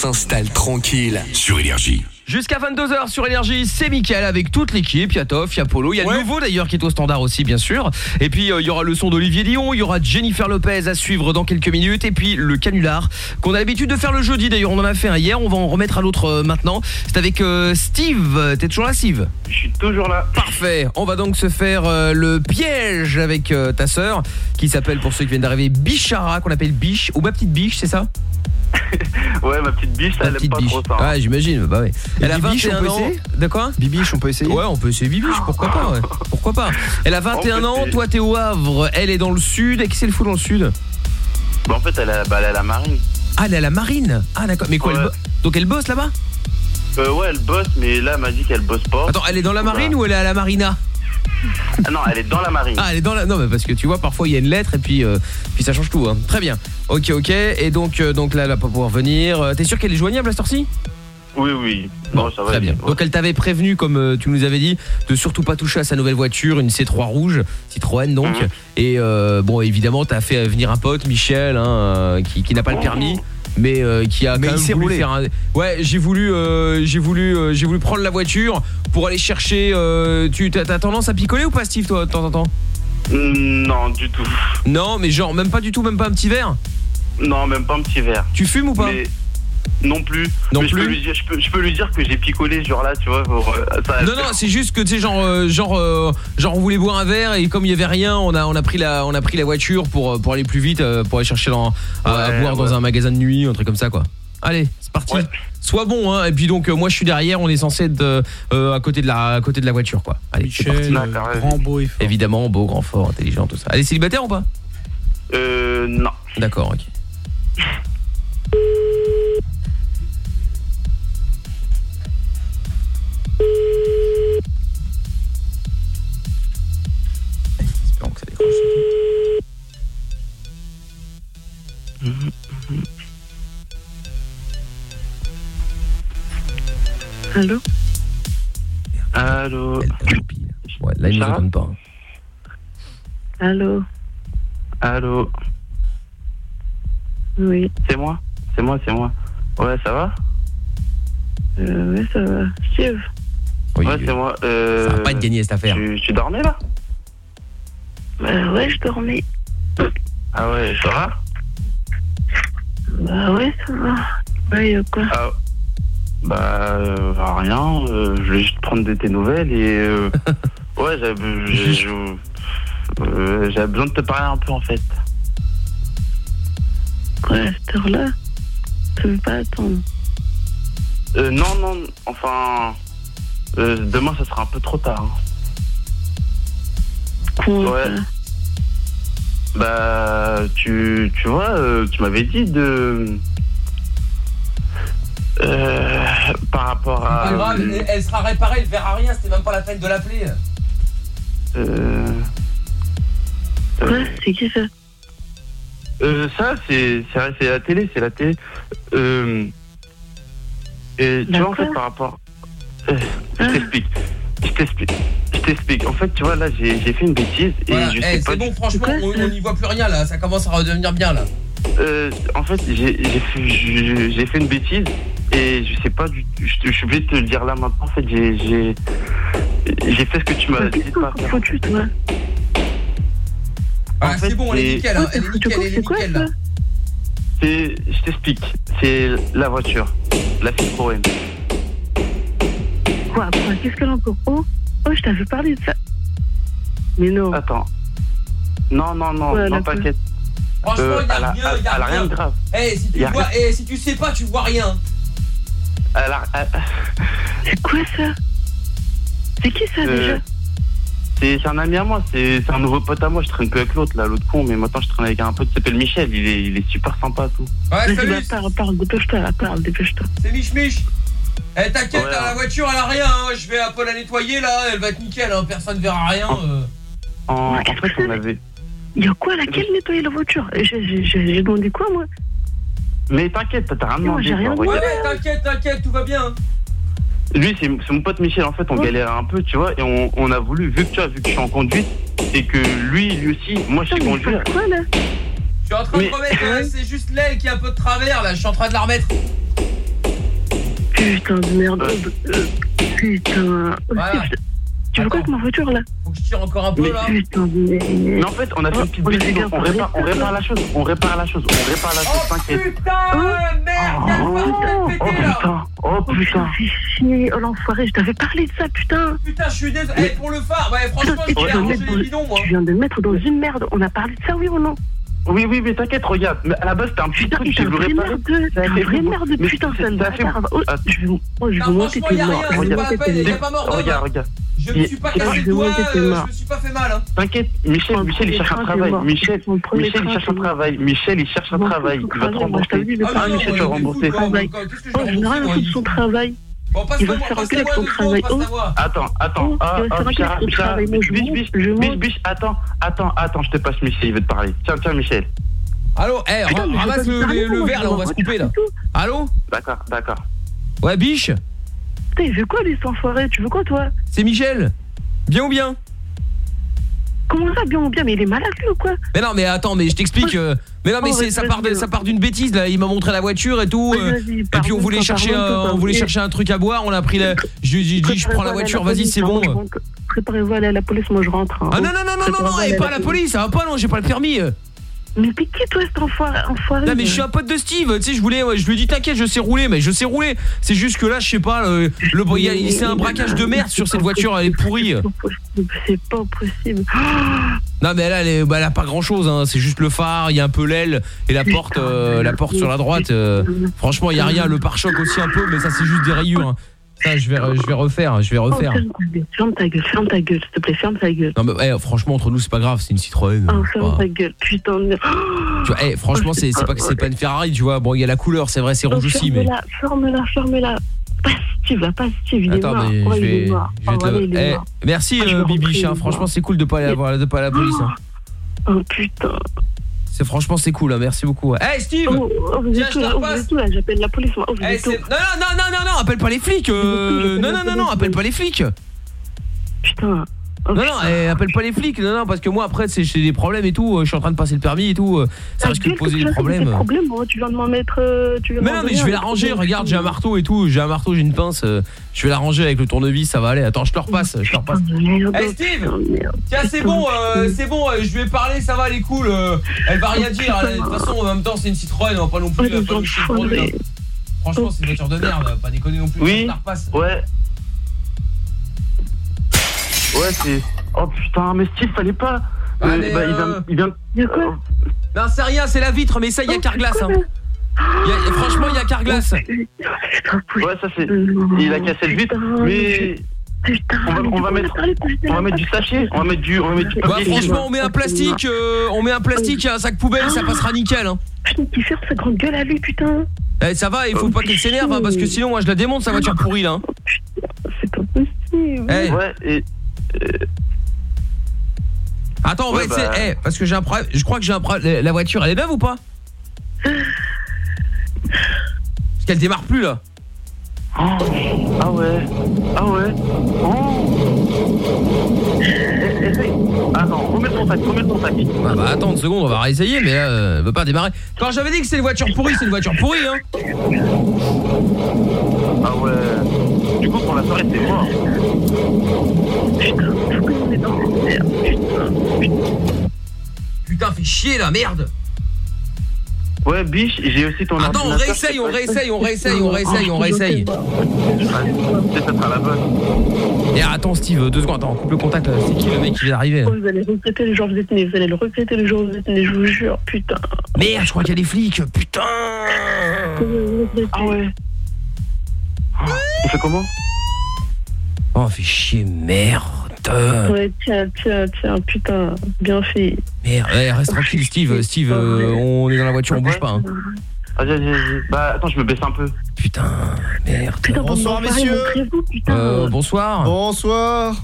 S'installe tranquille. Sur Énergie. Jusqu'à 22h sur Énergie, c'est Mickaël avec toute l'équipe, il y a Toff, il y a Polo, il y a le nouveau d'ailleurs qui est au standard aussi bien sûr. Et puis euh, il y aura le son d'Olivier Dion, il y aura Jennifer Lopez à suivre dans quelques minutes et puis le canular qu'on a l'habitude de faire le jeudi d'ailleurs, on en a fait un hier, on va en remettre un autre euh, maintenant. C'est avec euh, Steve, t'es toujours là Steve? Je suis toujours là. Parfait, on va donc se faire le piège avec ta sœur qui s'appelle pour ceux qui viennent d'arriver Bichara qu'on appelle Biche ou ma petite Biche, c'est ça? Ouais, ma petite biche, elle aime pas trop ça. hein. Ouais, j'imagine, bah ouais. Elle a Bibiche, 21 on peut ans. De quoi? Bibiche, on peut essayer Ouais, on peut essayer Bibiche, pourquoi pas ouais. Pourquoi pas Elle a 21 ans, toi t'es au Havre, elle est dans le sud, et qui c'est le fou dans le sud? Bah, en fait, elle a, bah, elle a la marine. Ah, elle est à la marine Ah d'accord, mais quoi elle Ouais. Donc elle bosse là-bas? Euh, ouais, elle bosse, mais là, elle m'a dit qu'elle bosse pas. Attends, elle est dans la marine ou elle est à la marina? Ah non, elle est dans la marine. Ah, elle est dans la... Non, mais parce que tu vois, parfois il y a une lettre et puis, euh, puis ça change tout. hein. Très bien. Ok, ok. Et donc, euh, donc là, elle va pas pouvoir venir. Euh, T'es sûr qu'elle est joignable à cette heure-ci Oui, oui. Bon, ça va. Très bien. Donc elle t'avait prévenu, comme euh, tu nous avais dit, de surtout pas toucher à sa nouvelle voiture, une C3 rouge, Citroën donc. Mhm. Et euh, bon, évidemment, t'as fait venir un pote, Michel, hein, euh, qui, qui n'a pas le permis. Mais euh, qui a Mais quand il même s'est voulu roulé. faire un... Ouais, j'ai voulu, euh, j'ai voulu, euh, j'ai voulu prendre la voiture pour aller chercher. euh, tu t'as tendance à picoler ou pas, Steve, toi, de temps en temps? Mm, Non, du tout. Non, mais genre même pas du tout, même pas un petit verre? Non, même pas un petit verre. Tu fumes ou pas? Mais Non plus. Non Mais je peux plus lui dire- je peux, je peux lui dire que j'ai picolé ce jour-là, tu vois. pour, euh, ça Non non, c'est juste que tu sais genre euh, genre euh, genre on voulait boire un verre et comme il y avait rien, on a on a pris la on a pris la voiture pour pour aller plus vite pour aller chercher dans, à, à Ouais, boire dans ouais. un magasin de nuit, un truc comme ça quoi. Allez, c'est parti. Sois bon hein et puis donc euh, moi je suis derrière, on est censé être à côté de la à côté de la voiture quoi. Allez, c'est parti. Michel, euh, grand, beau et fort. Évidemment, beau, grand, fort, intelligent tout ça. Est célibataire ou pas? Euh, non. D'accord, OK. Allô Allô. Ouais, là il nous Ça va entend pas. hein. Allô Allô. Oui. C'est moi. C'est moi, c'est moi. Ouais, ça va Euh, ouais, ça va. Steve Ouais, c'est moi. Euh, Ça va pas être gagné cette affaire. Tu, tu dormais là Bah ouais, je dormais. Ah ouais, ça va Bah ouais, ça va. Ouais, y'a quoi Ah, Bah, euh, rien. euh, je voulais juste prendre de tes nouvelles et. euh, ouais, j'avais euh, j'avais besoin de te parler un peu en fait. Ouais, à cette heure-là? Tu veux pas attendre? Euh, non, non, enfin. euh, demain, ça sera un peu trop tard. hein. Comment Ouais. Bah, tu, tu vois, euh, tu m'avais dit de. Euh, par rapport à. Pas grave, elle, elle sera réparée, elle verra rien, c'était même pas la peine de l'appeler. Euh, Ouais, c'est qui ça? Euh, ça, c'est c'est c'est la télé, c'est la télé. Euh, et tu vois, en fait, par rapport. Euh, je t'explique. Je t'explique. Je t'explique. En fait, tu vois, là, j'ai fait une bêtise et Voilà, je eh, sais pas. c'est bon, franchement, on n'y voit plus rien là, ça commence à redevenir bien là. Euh, en fait, j'ai fait, une bêtise et je sais pas du tout. Je, suis obligé de te le dire là maintenant. En fait, j'ai fait ce que tu m'as dit. Foutu, toi Ah, c'est bon, elle est nickel, hein, elle est nickel, elle est nickel là. C'est, je t'explique. C'est la voiture, la Citroën. Quoi, quoi Qu'est-ce qu'elle a encore Oh, oh, je t'avais parlé de ça. Mais non. Attends. Non, non, non, Ouais, non, t'inquiète. Franchement, Euh, il y a elle a- rien, il y a elle a rien rien. de grave. Eh, si tu vois, rien. eh, si tu sais pas, tu vois rien. Elle a- elle- C'est quoi ça? C'est qui ça Euh, déjà? c'est, c'est un ami à moi, c'est, c'est un nouveau pote à moi. Je traîne que avec l'autre, là, l'autre con, mais maintenant je traîne avec un pote qui s'appelle Michel. Il est, il est super sympa, tout. Ouais, salut, bah, parle, parle, dépêche-toi, parle, dépêche-toi. c'est Mich Mich. Eh, t'inquiète, Ouais, hein, la voiture elle a rien, hein. je vais un peu la nettoyer là, elle va être nickel, hein. personne verra rien. euh. En, en fait, on avait. Il y a quoi, laquelle nettoyer la voiture? J'ai- J'ai demandé quoi, moi? Mais t'inquiète, t'as rien Non, demandé. j'ai rien Ouais, ouais, t'inquiète, t'inquiète, tout va bien. Lui, c'est mon pote Michel. En fait, on galérait un peu, tu vois, et on, on a voulu, vu que tu vois, vu que je suis en conduite, et que lui, lui aussi, moi, je sais conduire. Quoi, là? Je suis en train Mais- de remettre, euh, c'est juste l'aile qui est un peu de travers là, je suis en train de la remettre. Putain de merde. Euh, Putain. Voilà. Tu veux quoi avec ma voiture, là Faut que je tire encore un peu là. Putain de Mais en fait, on a fait une petite on a bêtise, on répare, on répare la chose, on répare la chose, on répare la chose, t'inquiète. Putain, merde, y'a le phare qui a pété là. Putain, oh putain. Oh l'enfoiré, je t'avais parlé de ça, putain Putain, je suis désolé. Eh, pour le phare, ouais, franchement, je arranger mettre les bidons moi. tu viens de me mettre dans une merde, on a parlé de ça, oui ou non Oui, oui, mais t'inquiète, regarde. Mais à la base, c'était un petit Putain, truc, t'es un voulu vrai réparer. merde, t'es un vrai putain, ça- me bâtard. Oh, Ah, je vais oh, je Non, monter tes je c'est pas tes pas mort. Regarde, regarde. Je me suis pas cassé je le doigt, tes euh, je me suis pas fait mal. Hein. T'inquiète, Michel, Michel, il cherche un travail. t'es. Michel, Michel, il cherche t'es un travail. Michel, il cherche un Je travail. Il va te je rembourser. Ah Michel, tu vas rembourser je Oh, vais je n'ai rien à foutre de son travail. Bon, passe Il va se faire avec son travail. Oh. Attends, attends. Oh, Ah, il va se ah, biche, biche, attends, attends, attends, je te passe Michel, il veut te parler. Tiens, tiens, Michel. Allô, eh, je ramasse le, le- verre là, on va se couper là. Allô D'accord, d'accord. Ouais, biche Putain, il veut quoi, lui, cet enfoiré Tu veux quoi, toi? C'est Michel Bien ou bien? Comment ça, bien ou bien? Mais il est malade, lui, ou quoi? Mais non, mais attends, mais je t'explique. euh, mais non, mais Oh, ça part ça part d'une bêtise là. Il m'a montré la voiture et tout. Euh, et puis on voulait chercher, un, on voulait chercher un truc à boire. On a pris la. Je lui ai dit, je prends la voiture. Vas-y, c'est hein, bon. Préparez-vous à aller à la police, moi je rentre. hein. Ah non non non non non et aller à pas la police, ça va pas non, j'ai pas le permis. Mais t'es qui toi cet enfoiré, enfoiré Non mais je suis un pote de Steve, tu sais, je voulais, ouais, je lui ai dit t'inquiète, je sais rouler, mais je sais rouler. C'est juste que là, je sais pas, le, le il y a- il- c'est un braquage de merde sur cette voiture, elle est pourrie. C'est pas possible. Non mais là, elle, est- bah, elle a pas grand chose, hein. c'est juste le phare, il y a un peu l'aile et la porte, euh, la porte sur la droite. euh, franchement, il y a rien, le pare-choc aussi un peu, mais ça c'est juste des rayures. hein. Ça, je vais, je vais refaire, je vais refaire. Oh, ferme ta gueule, ferme ta gueule, s'il te plaît, ferme ta gueule. Non mais eh, franchement entre nous c'est pas grave, c'est une Citroën. Oh, ferme pas- ta gueule, putain. de- Tu vois, eh, franchement c'est pas c'est pas une Ferrari, tu vois. Bon, il y a la couleur, c'est vrai, c'est rouge aussi mais Ferme-la, ferme-la, ferme-la. Pas Steve, là, pas Steve, il est Attends, mais je est vais, noir. je vais il est Eh, merci Ah, euh, vais Bibiche, rentrer, hein. franchement c'est cool de pas aller voir de pas aller à la police. hein. Oh putain. C'est franchement c'est cool, hein. merci beaucoup. Eh Steve Oh, oh, Tiens, je te Oh, J'appelle la police, moi. Oh, Eh, non, non, non, non, non, non, appelle pas les flics. euh, Non, non, non, non, appelle pas les flics. Putain. Non, non, eh, appelle pas les flics. Non, non, parce que moi après, c'est j'ai des problèmes et tout. euh, Je suis en train de passer le permis et tout. euh, Ça risque de poser des problèmes. problème, tu viens de m'en mettre. euh, Tu viens Mais m'en non, mais je vais un, la ranger. c'est Regarde, j'ai un marteau et tout. J'ai un marteau, j'ai une pince. Je vais la ranger avec le tournevis, ça va aller. Attends, je te repasse. Je te repasse. Eh Steve Tiens, c'est bon, euh, c'est bon. euh, Je lui ai parlé, ça va, elle est cool. euh, Elle va rien dire. elle- De toute façon, en même temps, c'est une Citroën. On va pas non plus. pas hein. Franchement, c'est une voiture de merde. Pas déconner non plus. Oui. Je la repasse. Ouais. Ouais, c'est. Oh putain, mais Steve, fallait pas. Euh, Allez, bah, il euh, vient. Il vient... Non, c'est rien, c'est la vitre, mais ça, il y a Carglass. Hein. Y a- franchement, il y a Carglass. Ouais, ça c'est. Il a cassé le vitre. Mais. On va, on va mettre, on va mettre du sachet, on va mettre du, on va mettre du Bah, franchement, on met un plastique, euh, on met un plastique et un sac poubelle, ça passera nickel. Hein. Putain, qui fait sa grande gueule à lui, putain. Eh, ça va, il faut pas qu'elle s'énerve, hein, parce que sinon, moi, je la démonte sa voiture pourrie là. hein. C'est pas possible. Eh. Ouais, et. Attends, on va Ouais, essayer. bah. eh, parce que j'ai un problème. Je crois que j'ai un problème. La- voiture, elle est neuve ou pas? Parce qu'elle démarre plus là. Ah ouais. Ah ouais. Oh. Attends, remets ton sac, remets ton sac. Ah bah attends une seconde, on va réessayer, mais là, euh, elle veut pas démarrer. Quand j'avais dit que c'est une voiture pourrie, c'est une voiture pourrie, hein. Ah ouais. Du coup, pour la soirée, c'est mort. Putain, fais chier là, merde. Ouais, biche, j'ai aussi ton Attends, on réessaye, on réessaye, on réessaye, on réessaye, on réessaye. Peut-être ça sera la bonne. Et attends, Steve, deux secondes, attends, coupe le contact. là. C'est qui le mec qui vient d'arriver Oh, vous allez regretter le jour où vous êtes né, vous allez le regretter le jour où vous êtes né, je vous jure, putain. Merde, je crois qu'il y a des flics, putain. Ah ouais. On fait comment? Oh, fais chier, merde. Ouais, tiens, tiens, tiens, putain, bien fait. Merde, reste tranquille, Steve. Steve, euh, on est dans la voiture, on bouge pas. Hein. Vas-y, vas-y, vas-y. Bah, attends, je me baisse un peu. Putain, merde. Bonsoir messieurs. Euh, bonsoir. Bonsoir.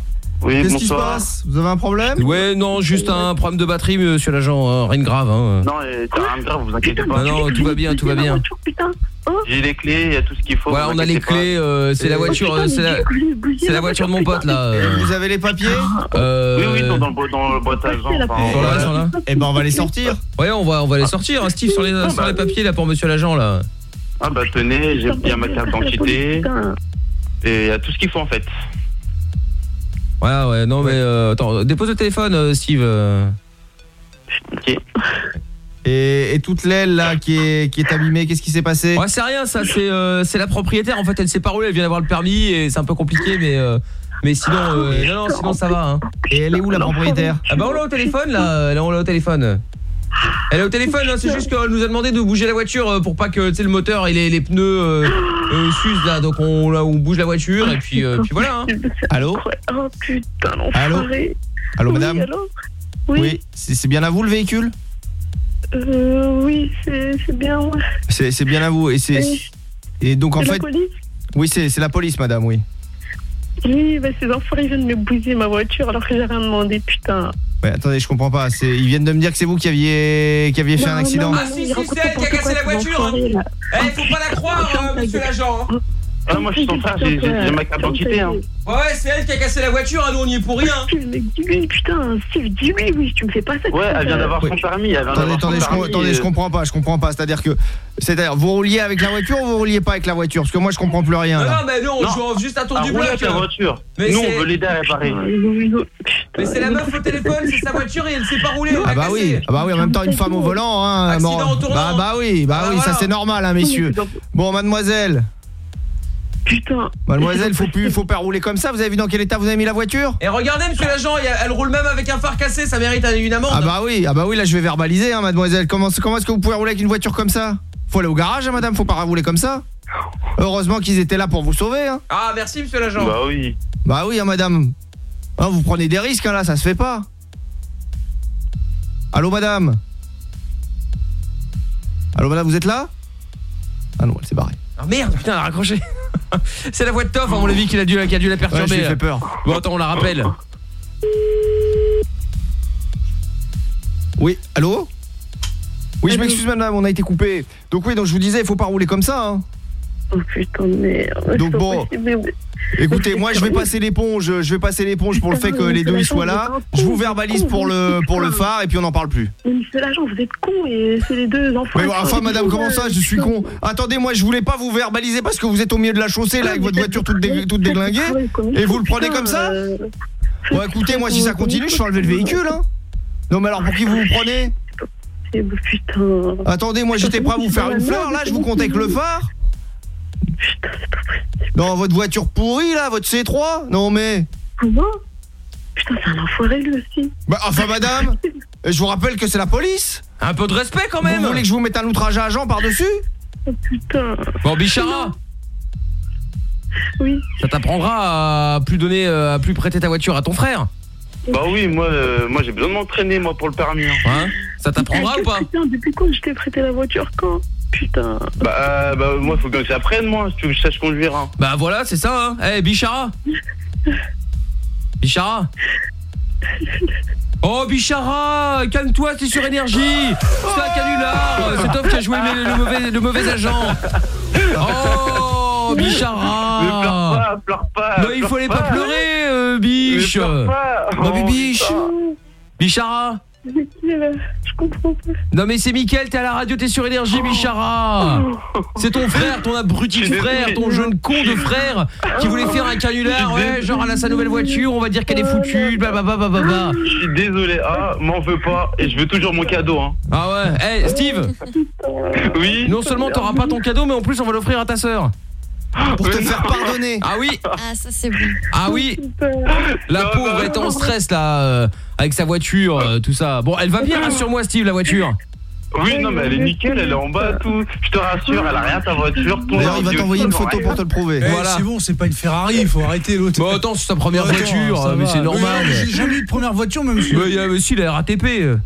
Oui, Qu'est-ce qui se passe Vous avez un problème Ouais, non, juste un problème de batterie, monsieur l'agent, hein, rien de grave. Hein. Non, et t'as rien de grave, vous inquiétez pas. Non, non, tout va bien, tout va bien. J'ai les clés, il y a tout ce qu'il faut. Voilà, vous on a les inquiétez pas. clés, euh, c'est la voiture, euh, c'est la, c'est la voiture de mon pote là. euh. Vous avez les papiers Euh, Oui, oui, dans, dans le, bo- dans le boîtage. hein, enfin, Sur là. Eh ben on va les sortir. Ouais, on va, on va les sortir, hein, Steve, sur les, Ah, sur bah. les papiers là pour monsieur l'agent là. Ah bah tenez, j'ai bien ma carte d'identité. Et il y a tout ce qu'il faut en fait. Ouais, ouais, non mais euh, attends, dépose le téléphone, euh, Steve. euh. Ok. Et, et toute l'aile là qui est, qui est abîmée, qu'est-ce qui s'est passé? Ouais, c'est rien, ça, c'est euh, c'est la propriétaire. En fait, elle sait pas rouler, elle vient d'avoir le permis et c'est un peu compliqué, mais euh, mais sinon, euh, non, non, sinon ça va. Hein. Et elle est où la propriétaire? Ah bah on l'a au téléphone là, là on l'a au téléphone. Elle est au téléphone, hein, c'est juste qu'elle nous a demandé de bouger la voiture euh, pour pas que tu sais le moteur et les, les pneus euh, euh, s'usent là, donc on, là, on bouge la voiture et puis euh, puis voilà. hein. Allô Oh putain, Allô l'enfoiré. Allô Oui, madame allô Oui. c'est c'est bien à vous le véhicule Euh, oui, c'est c'est bien, ouais. C'est c'est bien à vous et c'est Oui. et donc en C'est la fait police oui c'est c'est la police madame oui. Oui, bah ces enfoirés viennent de me bousiller ma voiture alors que j'ai rien demandé, putain. Ouais, attendez, je comprends pas. Ils viennent de me dire que c'est vous qui aviez qui aviez fait Non, un accident. non, Ah si, si, c'est elle qui a cassé la voiture. hein. Eh, faut pas la croire, euh, monsieur l'agent. Hein. Ah, moi, je suis ton frère, j'ai ma carte d'identité. Hein. Ouais, c'est elle qui a cassé la voiture, ah, nous on y est pour rien. Mais dis-lui, putain, Steve, dis-lui, oui, tu me fais pas ça. Ouais, elle vient d'avoir son permis. Elle vient Attendez, d'avoir son attendez, je, com- permis. attendez, je euh, comprends pas, je comprends pas. C'est-à-dire que, c'est-à-dire, vous rouliez avec la voiture ou vous rouliez pas avec la voiture? Parce que moi, je comprends plus rien. Non, là. non, mais nous on Non. joue juste un tour à du bloc. avec la voiture. Mais Nous, on veut l'aider à réparer. Mais c'est la meuf au téléphone, c'est sa voiture et elle sait pas rouler. elle Ah bah oui, ah bah oui, en même temps une femme au volant hein, Accident tournant. Bah bah oui, bah Ah, oui, ça c'est normal hein, messieurs. Bon mademoiselle. Putain. Mademoiselle, faut plus faut pas rouler comme ça. Vous avez vu dans quel état vous avez mis la voiture? Et regardez monsieur l'agent, elle roule même avec un phare cassé, ça mérite une amende. Ah bah oui, ah bah oui, là je vais verbaliser hein, mademoiselle. Comment comment est-ce que vous pouvez rouler avec une voiture comme ça? Faut aller au garage hein, madame, faut pas rouler comme ça. Heureusement qu'ils étaient là pour vous sauver hein. Ah merci monsieur l'agent. Bah oui. Bah oui hein, madame. Hein, vous prenez des risques hein, là, ça se fait pas. Allô madame Allô madame, vous êtes là? Ah non, elle s'est barrée. Ah merde, putain, elle a raccroché. C'est la voix de Toff, à mon avis, qui a dû, qui a dû la perturber. Ouais, je lui peur. Bon, attends, on la rappelle. Oui, allô? Oui, je m'excuse madame, on a été coupé. Donc oui, donc je vous disais, il faut pas rouler comme ça hein. Oh putain de merde. Donc bon, possible, mais- Écoutez, moi je vais passer l'éponge, je vais passer l'éponge pour le fait que les deux ils soient là. Je vous verbalise pour le pour le phare et puis on n'en parle plus. Mais monsieur l'agent, vous êtes con et c'est les deux enfants. Mais enfin madame, comment ça, je suis con Attendez, moi je voulais pas vous verbaliser parce que vous êtes au milieu de la chaussée là avec votre voiture toute, dé- toute déglinguée et vous le prenez comme ça Bon écoutez, moi si ça continue, je fais enlever le véhicule hein. Non mais alors pour qui vous vous prenez Putain. Attendez, moi j'étais prêt à vous faire une fleur, là je vous avec le phare Non, votre voiture pourrie là, votre C3 Non mais... Comment Putain, c'est un enfoiré lui aussi. Bah enfin madame, je vous rappelle que c'est la police Un peu de respect quand même Vous voulez que je vous mette un outrage à agent par-dessus Oh putain. Bon, Bichara Oui. Ça t'apprendra à plus donner, euh, à plus prêter ta voiture à ton frère. Bah oui, moi, euh, moi j'ai besoin de m'entraîner moi pour le permis. hein. Hein? Ça t'apprendra ou pas? Putain, depuis quand je t'ai prêté la voiture quand? Putain. Bah, euh, bah moi faut que j'apprenne moi, si tu veux que je sache conduire. Hein. Bah voilà, c'est ça, hein. Eh, Bichara Bichara Oh Bichara, calme-toi, t'es sur énergie C'est un canular C'est Toff qui a joué le, le mauvais, le mauvais agent Oh Bichara Ne pleure pas, pleure pas. Non, il fallait pas pleurer, euh, biche Ne pleure pas. Bah, Oh, putain. Bichara Je comprends pas. Non mais c'est Mickaël, t'es à la radio, t'es sur énergie, Bichara. C'est ton frère, ton abruti de frère, ton jeune con de frère qui voulait faire un canular, ouais, genre elle a sa nouvelle voiture, on va dire qu'elle est foutue, blablabla. Je suis désolé, ah, m'en veux pas, et je veux toujours mon cadeau. Hein. Ah ouais, eh Steve. Oui. Non seulement t'auras pas ton cadeau, mais en plus on va l'offrir à ta sœur. Pour te faire pardonner. Ah oui. Ah, ça c'est bon. Ah oui. La pauvre est en stress là, euh, avec sa voiture, euh, tout ça. Bon, elle va bien, rassure-moi Steve, la voiture Oui, non, mais elle est nickel, elle est en bas, tout. Je te rassure, elle a rien ta voiture. ton D'ailleurs, il va t'envoyer une photo rien. pour te le prouver. Eh, Voilà. C'est bon, c'est pas une Ferrari, il faut arrêter l'autre. Bon attends, c'est sa première Attends, voiture, ça mais va. c'est normal J'ai jamais eu de première voiture, même si. Mais, euh, mais si, la RATP euh.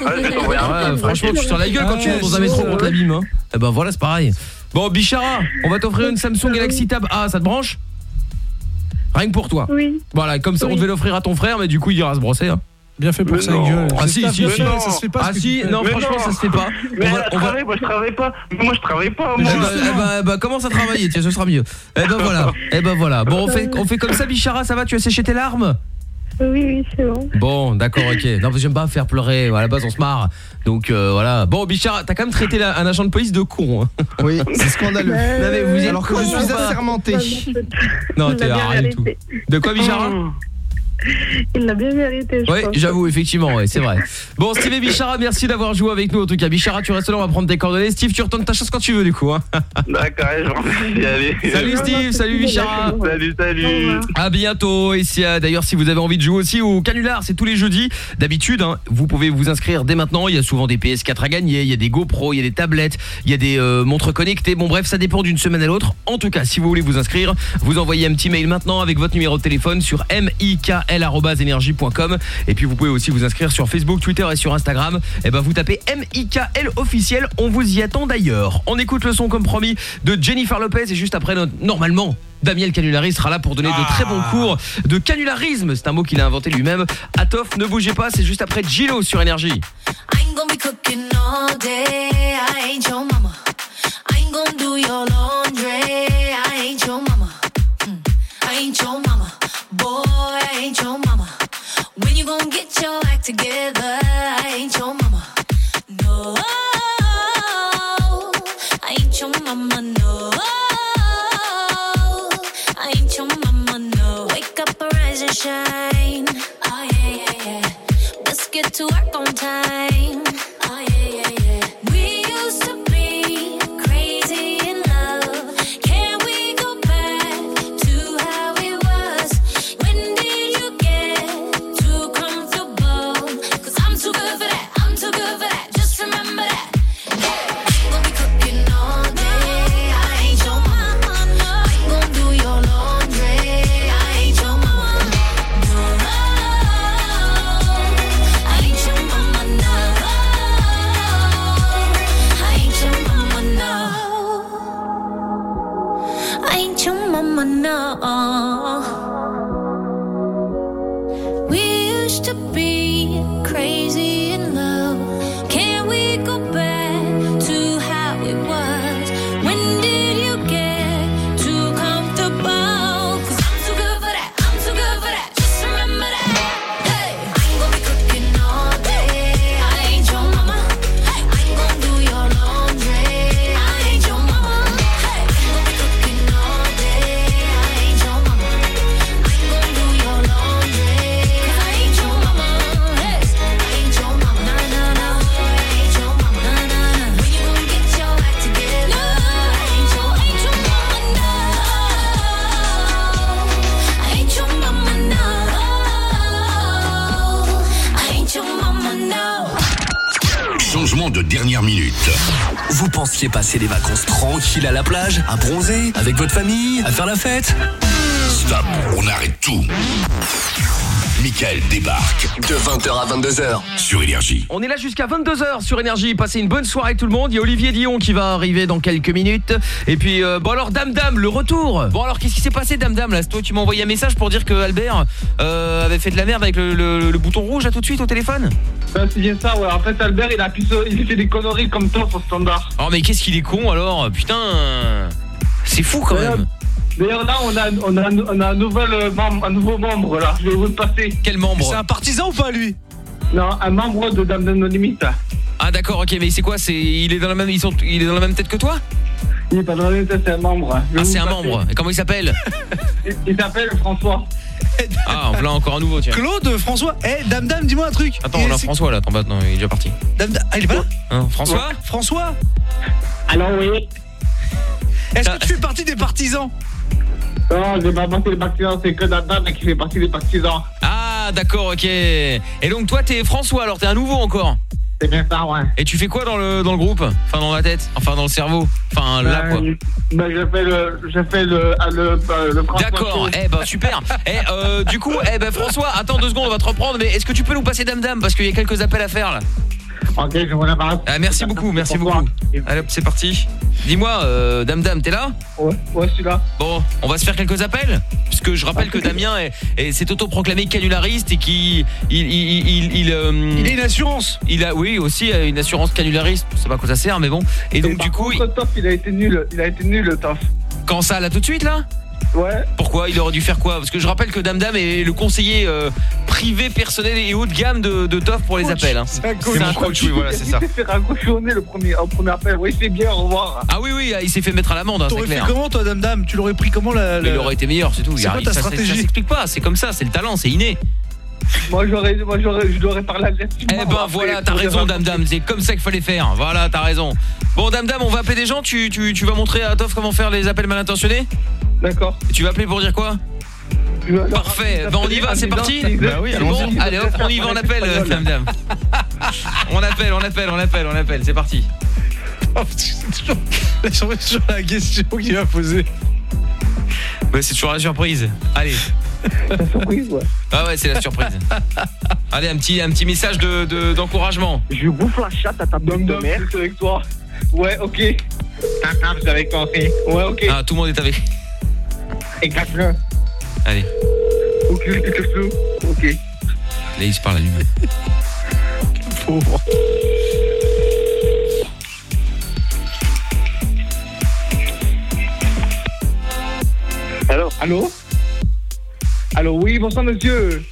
Ouais, franchement, tu sors la gueule quand tu montes dans un métro contre l'abîme. Hein. Eh ben voilà, c'est pareil. Bon, Bichara, on va t'offrir une Samsung Galaxy Tab A, ça te branche? Rien que pour toi. Oui. Voilà, comme ça, on devait l'offrir à ton frère, mais du coup, il ira se brosser. Hein. Bien fait pour Mais ça, gueule. Ah si, si, si. Ça se fait pas. Ah si, non, Mais franchement, non. ça se fait pas. Mais On va- on va- travaille, moi je travaille pas. Mais moi je travaille pas. Eh Moi. ben, eh ben, eh ben, commence à travailler, tiens, ce sera mieux. Eh ben voilà, eh ben voilà. Bon, on fait, on fait comme ça, Bichara, ça va? Tu as séché tes larmes? Oui, oui, c'est bon. Bon, d'accord, ok. Non, parce que j'aime pas faire pleurer. À la base, on se marre. Donc euh, voilà. Bon, Bichara, t'as quand même traité la- un agent de police de con. hein. Oui, c'est scandaleux. Non, mais vous êtes Alors que je suis pas assermenté. Non, t'es rien du tout. De quoi, Bichara Il l'a bien mérité, je Oui, pense. j'avoue, effectivement, ouais, c'est vrai. Bon, Steve et Bichara, merci d'avoir joué avec nous. En tout cas, Bichara, tu restes là, on va prendre tes coordonnées. Steve, tu retournes ta chance quand tu veux, du coup. hein. D'accord, je vous remercie, allez. Salut Steve, salut Bichara. Salut, salut. À bientôt. Et si, euh, d'ailleurs, si vous avez envie de jouer aussi au canular, c'est tous les jeudis. D'habitude, hein, vous pouvez vous inscrire dès maintenant. Il y a souvent des PS4 à gagner, il y a des GoPro, il y a des tablettes, il y a des euh, montres connectées. Bon, bref, ça dépend d'une semaine à l'autre. En tout cas, si vous voulez vous inscrire, vous envoyez un petit mail maintenant avec votre numéro de téléphone sur mikl@energie.com. Et puis, vous pouvez aussi vous inscrire sur Facebook, Twitter et sur Instagram. Et ben, vous tapez MIKL officiel. On vous y attend d'ailleurs. On écoute le son comme promis de Jennifer Lopez et juste après, notre- normalement. Damiel Canulari sera là pour donner de très bons cours de canularisme. C'est un mot qu'il a inventé lui-même. Atof, ne bougez pas, c'est juste après Gilo sur Énergie. I ain't gonna be boy, I ain't your mama. When you gonna get your act together? I ain't your mama. No, I ain't your mama. No, I ain't your mama. No, wake up, arise and shine. Oh yeah, yeah, yeah. Let's get to work on time. Vous pensiez passer des vacances tranquilles à la plage, à bronzer, avec votre famille, à faire la fête? Stop, on arrête tout. Michael débarque De 20h à 22h. sur Énergie. On est là jusqu'à 22h sur Énergie. Passez une bonne soirée tout le monde. Il y a Olivier Dion qui va arriver dans quelques minutes. Et puis, euh, bon alors, Dame Dame, le retour. Bon alors, qu'est-ce qui s'est passé, Dame Dame là? C'est Toi, tu m'as envoyé un message pour dire que Albert euh, avait fait de la merde avec le, le- le bouton rouge là tout de suite au téléphone? Ben, c'est bien ça, ouais. En fait, Albert, il a, pu se- il a fait des conneries comme toi sur standard. Oh, mais qu'est-ce qu'il est con alors? Putain C'est fou quand même. D'ailleurs, là, on a, on a, on a un, nouvel, euh, membre, un nouveau membre, là. Je vais vous le passer. Quel membre C'est un partisan ou pas lui? Non, un membre de Dame No Limite. Ah d'accord, ok, mais c'est quoi C'est il est dans la même ils sont il est dans la même tête que toi? Il est pas dans la même tête, c'est un membre. Je Ah, c'est un passer. membre. Et comment il s'appelle? Il, il s'appelle François. Ah, voilà encore un nouveau, tiens. Claude, François, eh, Dame Dame, dis-moi un truc. Attends, Et on a François là, attends, bah, non, il est déjà parti. Dame Dame- ah, il est pas là? Hein, François? François? Alors, oui. Est-ce que tu fais partie des partisans? Non, j'ai pas parti des partisans, c'est que Dame qui fait partie des partisans. Ah, d'accord, ok. Et donc toi, t'es François, alors t'es un nouveau encore C'est bien ça, ouais. Et tu fais quoi dans le, dans le groupe Enfin, dans la tête Enfin, dans le cerveau Enfin, là, quoi. Ben, ben, je fais le, je fais le, ah, le, euh, le François D'accord, eh ben super Eh, euh, du coup, eh ben François, attends deux secondes, on va te reprendre Mais est-ce que tu peux nous passer Dame Dame Parce qu'il y a quelques appels à faire là Ok, je vous l'embrasse. ah, Merci beaucoup, merci beaucoup Allez hop, c'est parti Dis-moi, euh, Dame Dame, t'es là? Ouais, ouais, je suis là. Bon, on va se faire quelques appels Puisque je rappelle que Damien est, est- s'est autoproclamé canulariste et qu'il il, il, il, il, euh, Il a une assurance. il a oui aussi euh, une assurance canulariste, je sais pas à quoi ça sert mais bon. Et donc du coup, Contre, Toff, il a été nul. Il a été nul, le Toff. quand ça là tout de suite là? Ouais. Pourquoi Il aurait dû faire quoi Parce que je rappelle que Dame Dame est le conseiller euh, privé, personnel et haut de gamme de, de Toff pour les appels. hein. C'est un coach, oui, voilà, c'est ça. Il s'est fait raccrochonner le premier, au premier appel. Oui, c'est bien, au revoir. Ah oui, oui, il s'est fait mettre à l'amende, hein, c'est T'aurais fait clair. comment toi, Dame Dame? Tu l'aurais pris comment la, la- il aurait été meilleur, c'est tout. C'est a- quoi ta ça- ça- stratégie? Ça s'explique pas, c'est comme ça, c'est le talent, c'est inné. Moi, j'aurais, moi, j'aurais, je l'aurais parlé agressivement. Eh ben voilà, t'as raison Dame Dame, c'est comme ça qu'il fallait faire. Voilà, t'as raison. Bon Dame Dame, on va appeler des gens, tu, tu, tu vas montrer à Toff comment faire les appels mal intentionnés D'accord. Tu vas appeler pour dire quoi Parfait, ben on y va, c'est parti Bah oui, bon Allez hop, on y va, on appelle euh, Dame Dame. On appelle, on appelle, on appelle, on appelle, c'est parti. Oh, c'est toujours la question qu'il va poser. Ouais, c'est toujours la surprise. Allez. La surprise, ouais. Ah ouais, c'est la surprise. Allez, un petit, un petit message de- de- d'encouragement. Je bouffe la chatte à ta bonne de merde. C'est avec toi. Ouais, ok. Avec toi aussi. Ouais, ok. Ah, tout le monde est avec. Éclate-le. Allez, Ok. Ok. là il se parle à lui-même. Pauvre. Allô Allô Allô, oui, bonsoir, monsieur.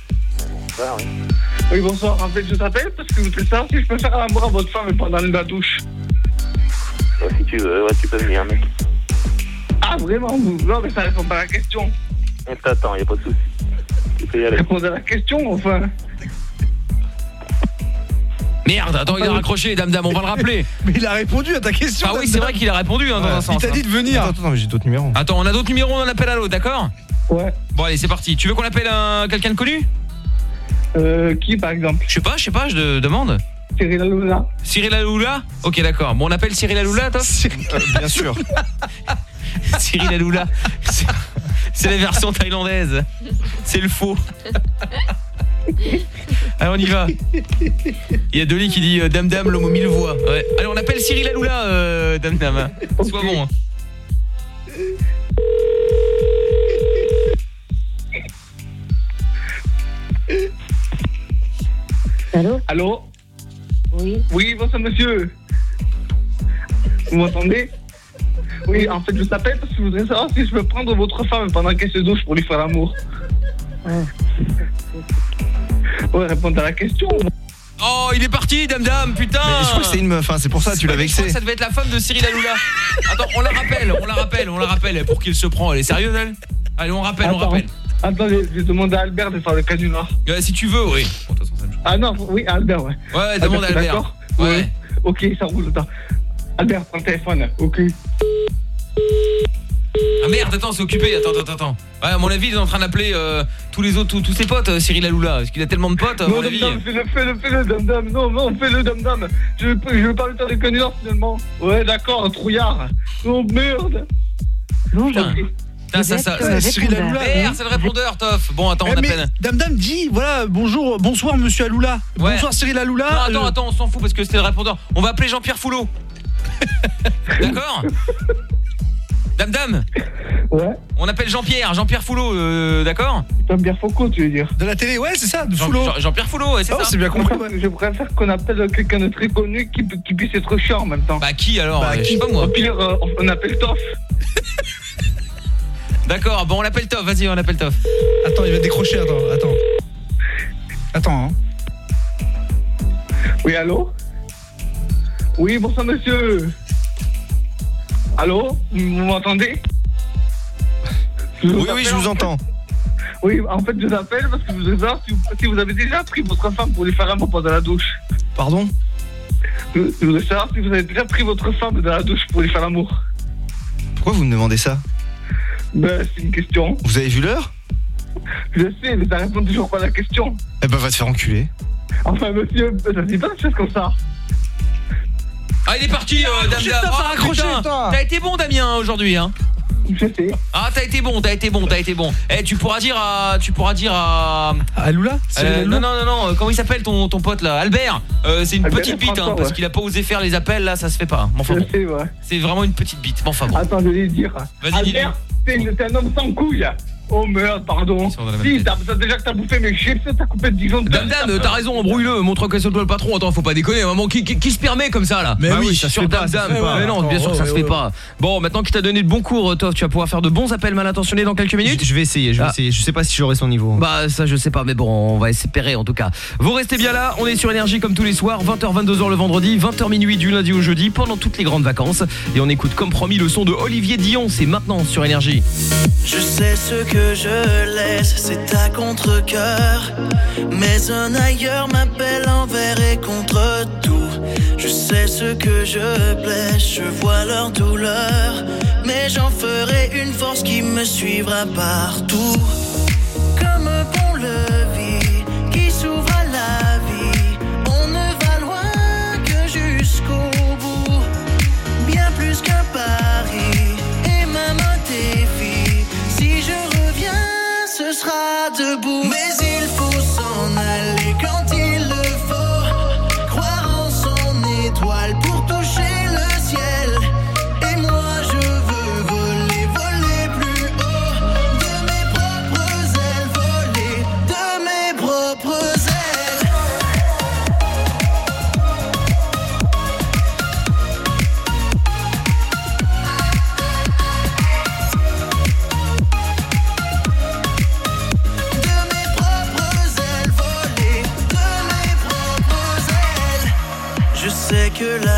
Oui, bonsoir. En fait, je t'appelle parce que je voudrais savoir si je peux faire l'amour à votre femme pendant la douche. si tu veux, ouais, tu peux venir, mec. Ah, vraiment vous- Non, mais ça répond pas à la question. On t'attend, y a pas de souci. Tu peux y aller. Répondez à la question, enfin. Merde, attends, il a raccroché, dame dame, on va le rappeler. Mais il a répondu à ta question. Ah oui, c'est vrai qu'il a répondu hein, dans Ouais. un sens. Il t'a dit de venir. Attends, attends, mais j'ai d'autres numéros. Attends, on a d'autres numéros, on en appelle à l'autre, d'accord Ouais. Bon allez, c'est parti. Tu veux qu'on appelle un quelqu'un de connu Euh, qui par exemple Je sais pas, je sais pas, je de- demande. Cyril Hanouna. Cyril Hanouna Ok, d'accord. Bon, on appelle Cyril Hanouna, toi Euh, bien sûr. Cyril. C'est- C'est la version thaïlandaise. C'est le faux. Allez, on y va. Il y a Dolly qui dit euh, Dame Dame, l'homme aux mille voix. Ouais. Allez, on appelle Cyril Hanouna, euh, Dame Dame. Sois bon. hein. Allô? Allô? Oui. Oui, bonsoir monsieur. Vous m'entendez? Oui, en fait, je t'appelle parce que je voudrais savoir si je peux prendre votre femme pendant qu'elle se douche pour lui faire l'amour. Ouais, répondre à la question. Oh, il est parti, Dame Dame, putain Mais je crois que c'est une meuf, hein, c'est pour ça, tu l'as Je crois vexé. que ça devait être la femme de Cyril Hanouna. Attends, on la rappelle, on la rappelle, on la rappelle. Pour qu'il se prend, elle est sérieuse, elle? Allez, on rappelle, on rappelle. Attends, je vais demander à Albert de faire le canular. Ouais, si tu veux, oui. Bon, de toute façon, ça me- Ah non, oui, Albert, ouais. Ouais, demande à Albert. d'accord Ouais. Ok, ça roule, attends. Albert, prends le téléphone, ok. Ah merde, attends, c'est occupé. Attends, attends, attends. Ouais, à mon avis, il est en train d'appeler euh, tous les autres, tous, tous ses potes, euh, Cyril Hanouna. Parce qu'il a tellement de potes, à Non, mon avis. dame, fais-le, fais-le, fais-le, dame dame. Non, non, fais-le, dame dame. Je veux, pas- je veux pas le faire de canular finalement. Ouais, d'accord, un trouillard. Oh merde. Putain. Putain, ça, ça, C'est Cyril Hanouna. Merde, c'est le répondeur, Toff. Bon, attends, on Eh, mais appelle. Dame Dame dit voilà bonjour bonsoir monsieur Aloula. Ouais. Bonsoir Cyril Aloula. Non, attends, Euh, attends, on s'en fout parce que c'était le répondeur. On va appeler Jean-Pierre Foulot. D'accord Dame Dame Ouais. On appelle Jean-Pierre, Jean-Pierre Foulot, euh, d'accord Jean-Pierre Foucault, tu veux dire De la télé, ouais, c'est ça, de Jean- Foulot. Jean- Jean-Pierre Foulot, ouais, c'est Oh, ça. c'est bien compris. ouais. Je préfère qu'on appelle quelqu'un de très connu qui, puisse être chiant en même temps. Bah qui alors Bah, Euh, Je qui sais pas moi. Au pire, euh, on appelle Toff. D'accord, bon on l'appelle Toff, vas-y on l'appelle Toff. Attends, il va décrocher, attends, attends. Attends, hein. Oui, allô? Oui, bonsoir monsieur. Allô Vous m'entendez? Oui, oui, je vous entends. Oui, en fait, je vous appelle parce que je voudrais savoir si vous, si vous avez déjà pris votre femme pour lui faire un pendant la douche. Pardon? Je je voudrais savoir si vous avez déjà pris votre femme dans la douche pour lui faire l'amour. Pourquoi vous me demandez ça? Ben, c'est une question. Vous avez vu l'heure? Je sais, mais ça répond toujours pas à la question. Eh ben, va te faire enculer. Enfin, monsieur, ça se dit pas des choses comme ça. Ah il est parti, euh, Dame Dame. t'as été bon Damien aujourd'hui hein Je sais. Ah t'as été bon, t'as été bon, t'as été bon. Eh tu pourras dire à tu pourras dire à Aloula Cyril Euh, non non non non, euh, comment il s'appelle ton ton pote là? Albert. Euh, c'est une Albert petite et bite hein, parce qu'il a pas osé faire les appels là, ça se fait pas. Bon, enfin Je bon, sais, ouais. c'est vraiment une petite bite. Bon, enfin bon. Attends, je vais dire. Vas-y, dis-le. Albert, t'es un homme sans couilles. Oh merde, pardon. Si, t'as t'as- déjà que t'as bouffé mes chips, t'as coupé de Dijon de Dame Dame, t'as raison, embrouille-le, montre qu'elle se doit le patron. Attends, faut pas déconner, maman, qui, qui, qui se permet comme ça là Mais Bah oui, ça sur se fait Dame pas, ça Dame. se fait pas. Mais non, bien sûr que ça se fait ouais, pas. Bon, maintenant qu'il t'a donné de bons cours, Toff, tu vas pouvoir faire de bons appels mal intentionnés dans quelques minutes. Je je vais essayer, je vais Ah. essayer. Je sais pas si j'aurai son niveau. Bah ça je sais pas mais bon on va espérer en tout cas Vous restez bien là, on est sur énergie comme tous les soirs 20h 22h le vendredi, 20h minuit du lundi au jeudi Pendant toutes les grandes vacances Et on écoute comme promis le son de Olivier Dion C'est maintenant sur énergie Je sais ce que je laisse, c'est à contre-coeur. Mais un ailleurs m'appelle envers et contre tout. Je sais ce que je blesse, je vois leur douleur. Mais j'en ferai une force qui me suivra partout. Comme un pont-levis debout. Mais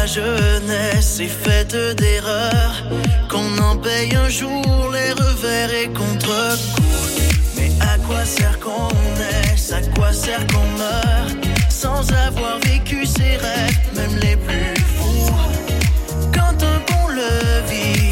jeunesse est faite d'erreurs. Qu'on en paye un jour les revers et contre-coups. Mais à quoi sert qu'on naisse? À quoi sert qu'on meurt Sans avoir vécu ses rêves, même les plus fous. Quand un pont le vit,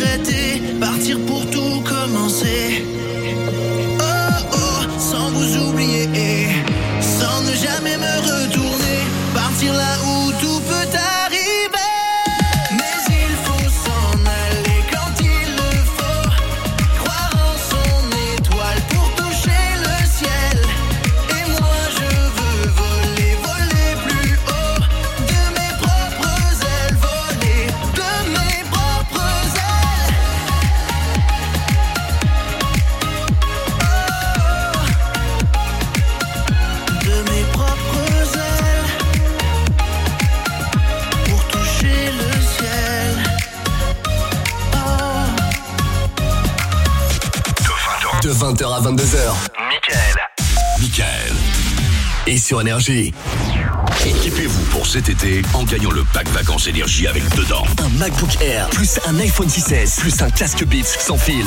rien Énergie. Équipez-vous pour cet été en gagnant le pack vacances énergie avec dedans. Un MacBook Air, plus un iPhone 6S, plus un casque Beats sans fil.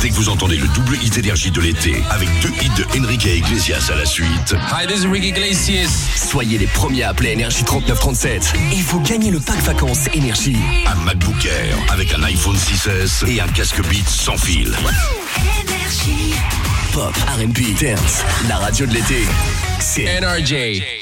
Dès que vous entendez le double hit énergie de l'été, avec deux hits de Enrique Iglesias à la suite, Hi, this is Ricky Iglesias. Soyez les premiers à appeler Énergie 3937 et vous gagnez le pack vacances Énergie. un MacBook Air avec un iPhone 6S et un casque Beats sans fil. Pop, R&B, dance, la radio de l'été. C'est NRJ.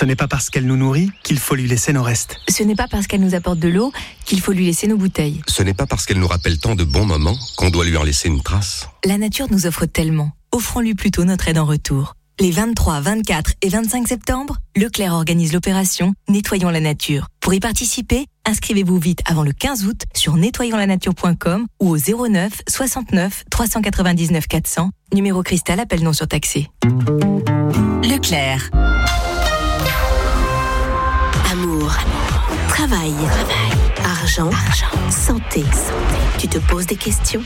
Ce n'est pas parce qu'elle nous nourrit qu'il faut lui laisser nos restes. Ce n'est pas parce qu'elle nous apporte de l'eau qu'il faut lui laisser nos bouteilles. Ce n'est pas parce qu'elle nous rappelle tant de bons moments qu'on doit lui en laisser une trace. La nature nous offre tellement. Offrons-lui plutôt notre aide en retour. Les 23, 24 et 25 septembre, Leclerc organise l'opération Nettoyons la nature. Pour y participer, inscrivez-vous vite avant le 15 août sur nettoyonslanature.com ou au 09 69 399 400, numéro cristal appel non surtaxé. Leclerc. Amour, travail, argent, santé. Tu te poses des questions?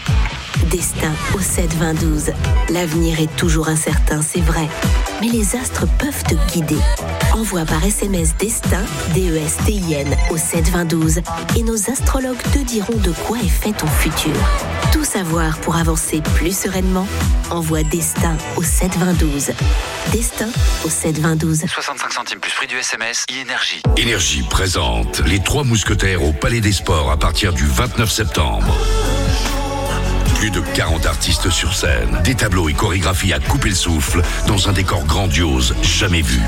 Destin au 7 20 12. L'avenir est toujours incertain, c'est vrai. Mais les astres peuvent te guider. Envoie par SMS Destin, D-E-S-T-I-N, au 7 20 12 et nos astrologues te diront de quoi est fait ton futur. Tout savoir pour avancer plus sereinement? Envoie Destin au 7 20 12. Destin au 7 20 12. 65 centimes plus prix du SMS, e-énergie. Énergie présente les trois mousquetaires au Palais des Sports à partir du 29 septembre. Plus de 40 artistes sur scène, des tableaux et chorégraphies à couper le souffle dans un décor grandiose jamais vu.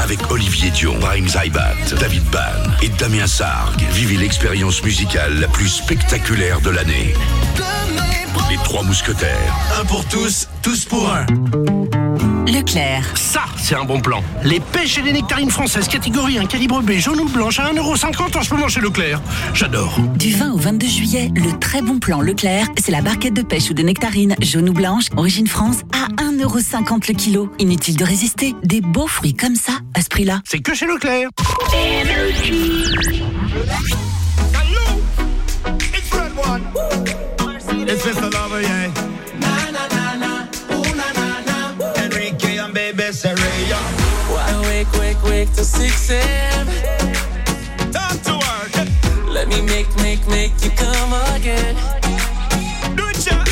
Avec Olivier Dion, Brahim Zaibat, David Ban et Damien Sargue, vivez l'expérience musicale la plus spectaculaire de l'année. Les trois mousquetaires. Un pour tous, tous pour un. Leclerc. Ça, c'est un bon plan. Les pêches et les nectarines françaises, catégorie 1, calibre B, jaune ou blanche à 1,50€ en ce moment chez Leclerc. J'adore. Du 20 au 22 juillet, le très bon plan Leclerc, c'est la barquette de pêche ou de nectarines jaune ou blanche, origine France, à 1,50€ le kilo. Inutile de résister, des beaux fruits comme ça, à ce prix-là. C'est que chez Leclerc. It's wake, wake, wake till 6 a.m. Time to work. Let me make, make, make you come again. Do it, yeah.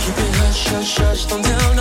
Keep it hush, hush, hush, don't tell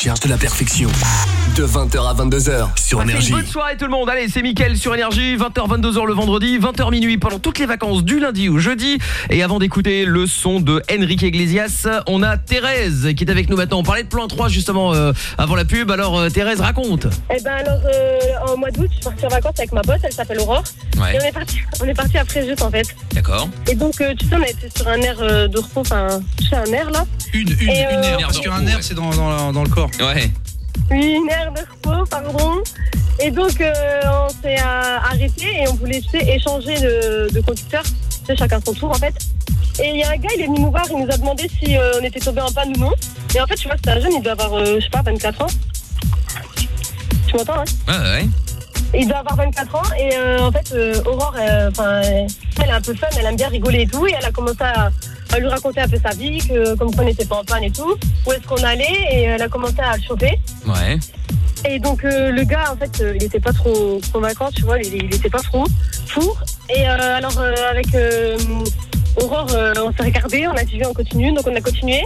recherche de la perfection. De 20h à 22h sur Énergie. bonne soirée tout le monde. Allez, c'est Mickaël sur Énergie, 20h 22h le vendredi, 20h minuit pendant toutes les vacances du lundi au jeudi et avant d'écouter le son de Enrique Iglesias, on a Thérèse qui est avec nous maintenant. On parlait de plan 3 justement euh, avant la pub. Alors euh, Thérèse raconte. Eh ben alors, euh, en mois d'août, je suis partie en vacances avec ma boss, elle s'appelle Aurore. Ouais. Et on est parti, on est parti après juste en fait. D'accord. Et donc, euh, tu sais, on a été sur un air euh, de repos, enfin, tu sais, un air là. Une, une, Et, une euh, aire, parce qu'un air, c'est dans, dans, dans le corps. Ouais. Oui, une aire de repos, pardon. Et donc, euh, on s'est euh, arrêté et on voulait tu sais, échanger de, de conducteur, tu sais, chacun son tour en fait. Et il y a un gars, il est venu nous voir, il nous a demandé si euh, on était tombé en panne ou non. Et en fait, tu vois, c'était un jeune, il doit avoir, euh, je sais pas, 24 ans. Tu m'entends, hein? Ouais, ouais. Il doit avoir 24 ans et euh, en fait euh, Aurore, euh, enfin, elle est un peu fun, elle aime bien rigoler et tout et elle a commencé à, à lui raconter un peu sa vie, que comme quoi on n'était pas en panne et tout, où est-ce qu'on allait et elle a commencé à le chauffer. Ouais. Et donc euh, le gars en fait euh, il était pas trop convaincant, tu vois, il, il était pas trop fou. Et euh, alors euh, avec euh, Aurore, euh, on s'est regardé, on a dit on continue, donc on a continué.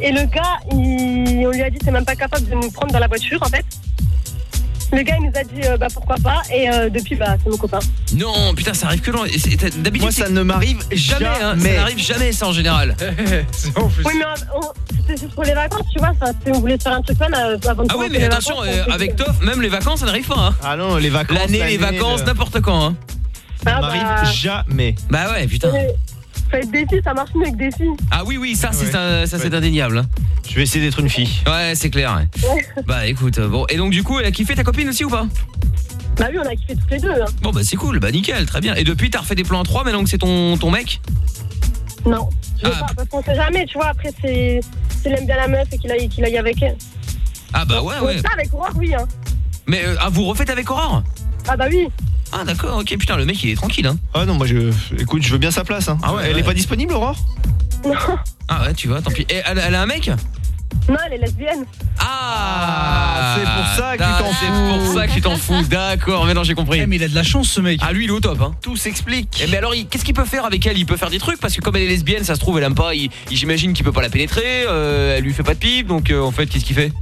Et le gars, il- on lui a dit c'est même pas capable de nous prendre dans la voiture en fait. Le gars, il nous a dit euh, bah pourquoi pas, et euh, depuis, bah c'est mon copain. Non, putain, ça arrive que c'est- t'as- D'habitude, Moi, ça ne m'arrive jamais. hein, jamais. ça n'arrive jamais, ça en général. Oui, mais on- on- c'était juste pour les vacances, tu vois, ça, c'est- on voulait faire un truc fun euh, avant de Ah oui, commencer mais les attention, vacances, euh, on s'est avec dit- Toff, même les vacances, ça n'arrive pas. Hein. Ah non, les vacances. L'année, les vacances, le- n'importe quand. Hein. Ah, m'arrive bah, jamais. Bah ouais, putain. Faut être des filles, ça marche mieux avec des filles. Ah oui, oui, ça, c'est un- ça, c'est indéniable. hein. Je vais essayer d'être une fille. Ouais, c'est clair. ouais. Bah écoute, euh, bon. Et donc, du coup, elle a kiffé ta copine aussi ou pas? Bah oui, on a kiffé toutes les deux. Hein. Bon, bah c'est cool, bah nickel, très bien. Et depuis, t'as refait des plans à 3 maintenant que c'est ton, ton mec? Non, je veux Ah. pas, parce qu'on sait jamais, tu vois, après, c'est s'il aime bien la meuf et qu'il aille, qu'il aille avec elle. Ah bah ouais, Donc ouais. Ça, avec Aurore, oui. Hein. Mais euh, ah, vous refaites avec Aurore? Ah bah oui. Ah d'accord, ok, putain, le mec il est tranquille. Hein. Ah non, moi je. Écoute, je veux bien sa place. Hein. Ah ouais, Elle ouais. est pas disponible, Aurore? Non, Ah ouais, tu vois, tant pis. Et elle, elle a un mec? Non, elle est lesbienne. Ah, c'est pour ça que tu t'en C'est fous. pour ça que tu t'en fous, d'accord, maintenant j'ai compris. Eh, mais il a de la chance ce mec. Ah lui il est au top hein. Tout s'explique. Eh mais alors il- qu'est-ce qu'il peut faire avec elle? Il peut faire des trucs? Parce que comme elle est lesbienne, ça se trouve elle aime pas, il- il- j'imagine qu'il peut pas la pénétrer, euh, elle lui fait pas de pipe, donc euh, en fait qu'est-ce qu'il fait?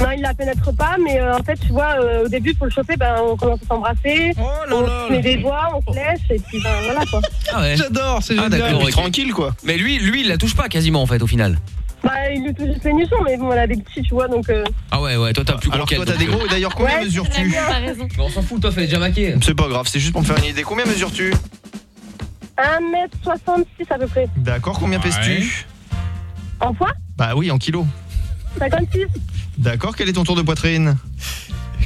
Non, il la pénètre pas, mais euh, en fait, tu vois, euh, au début, pour le choper, ben, on commence à s'embrasser, Oh on se met des doigts, on se laisse, et puis ben, voilà quoi. Ah ouais. J'adore, c'est Ah génial. Tranquille, quoi. Mais lui, lui il la touche pas quasiment en fait au final. Bah, il lui touche juste les nichons, mais bon, elle a des petits, tu vois, donc. Euh... Ah ouais ouais, toi t'as plus gros Alors toi t'as des euh, gros, et d'ailleurs combien Ouais, mesures-tu T'as raison. Mais on s'en fout, toi est déjà maquée. C'est pas grave, c'est juste pour me faire une idée. Combien mesures-tu 1m66 à peu près. D'accord, combien Ouais. pèses-tu En poids? Bah oui, en kilos. 56, D'accord, quel est ton tour de poitrine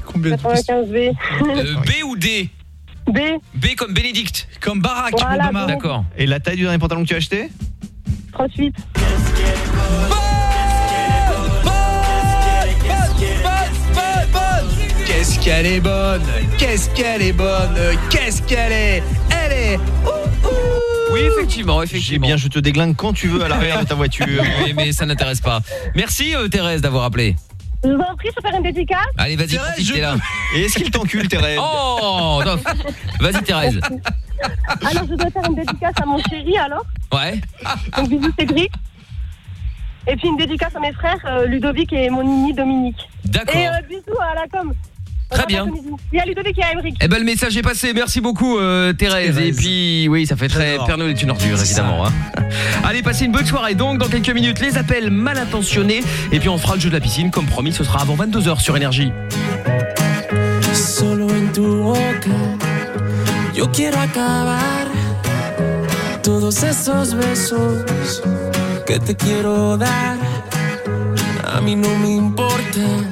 Combien de 95 B. Euh, B ou D B, B comme Bénédicte. Comme Barack Voilà, Obama. bon. D'accord. Et la taille du dernier pantalon que tu as acheté 38. Qu'est-ce qu'elle est bonne Qu'est-ce qu'elle est bonne Qu'est-ce qu'elle est Elle est Oui effectivement, J'ai effectivement. bien, je te déglingue quand tu veux à l'arrière de ta voiture. Oui, mais ça n'intéresse pas. Merci euh, Thérèse d'avoir appelé. Je vous en prie, je peux faire une dédicace Allez, vas-y, Thérèse, profite, je t'es là. Et est-ce qu'il t'encule, Thérèse Oh, non. Vas-y Thérèse. Alors, je dois faire une dédicace à mon chéri, alors. Ouais. Donc, bisous Cédric. Et puis, une dédicace à mes frères, euh, Ludovic et mon nini Dominique. D'accord. Et euh, bisous à la com. Très bien. après-midi. Il y a Ludovic et Emeric. Eh ben le message est passé, merci beaucoup euh, Thérèse. Et puis oui ça fait très Noël est une ordure évidemment hein. Allez passez une bonne soirée donc dans quelques minutes les appels mal intentionnés Et puis on fera le jeu de la piscine comme promis ce sera avant 22h sur Énergie Solo en tu boca, yo quiero acabar todos esos besos que te quiero dar. A mí no me importa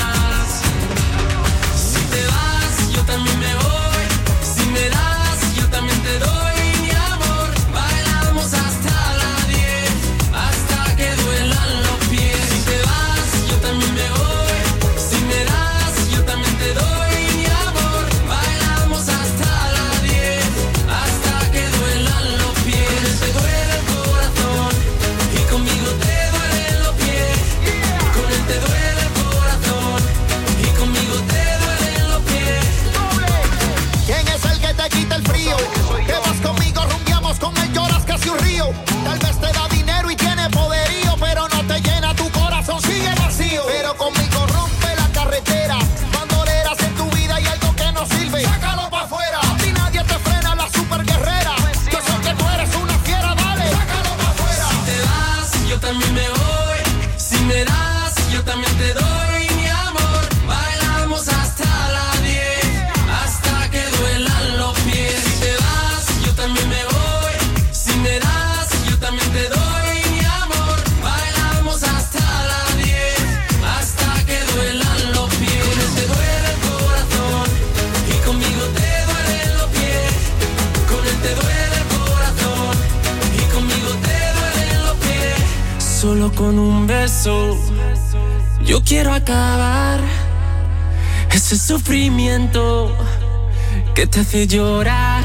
Hace llorar.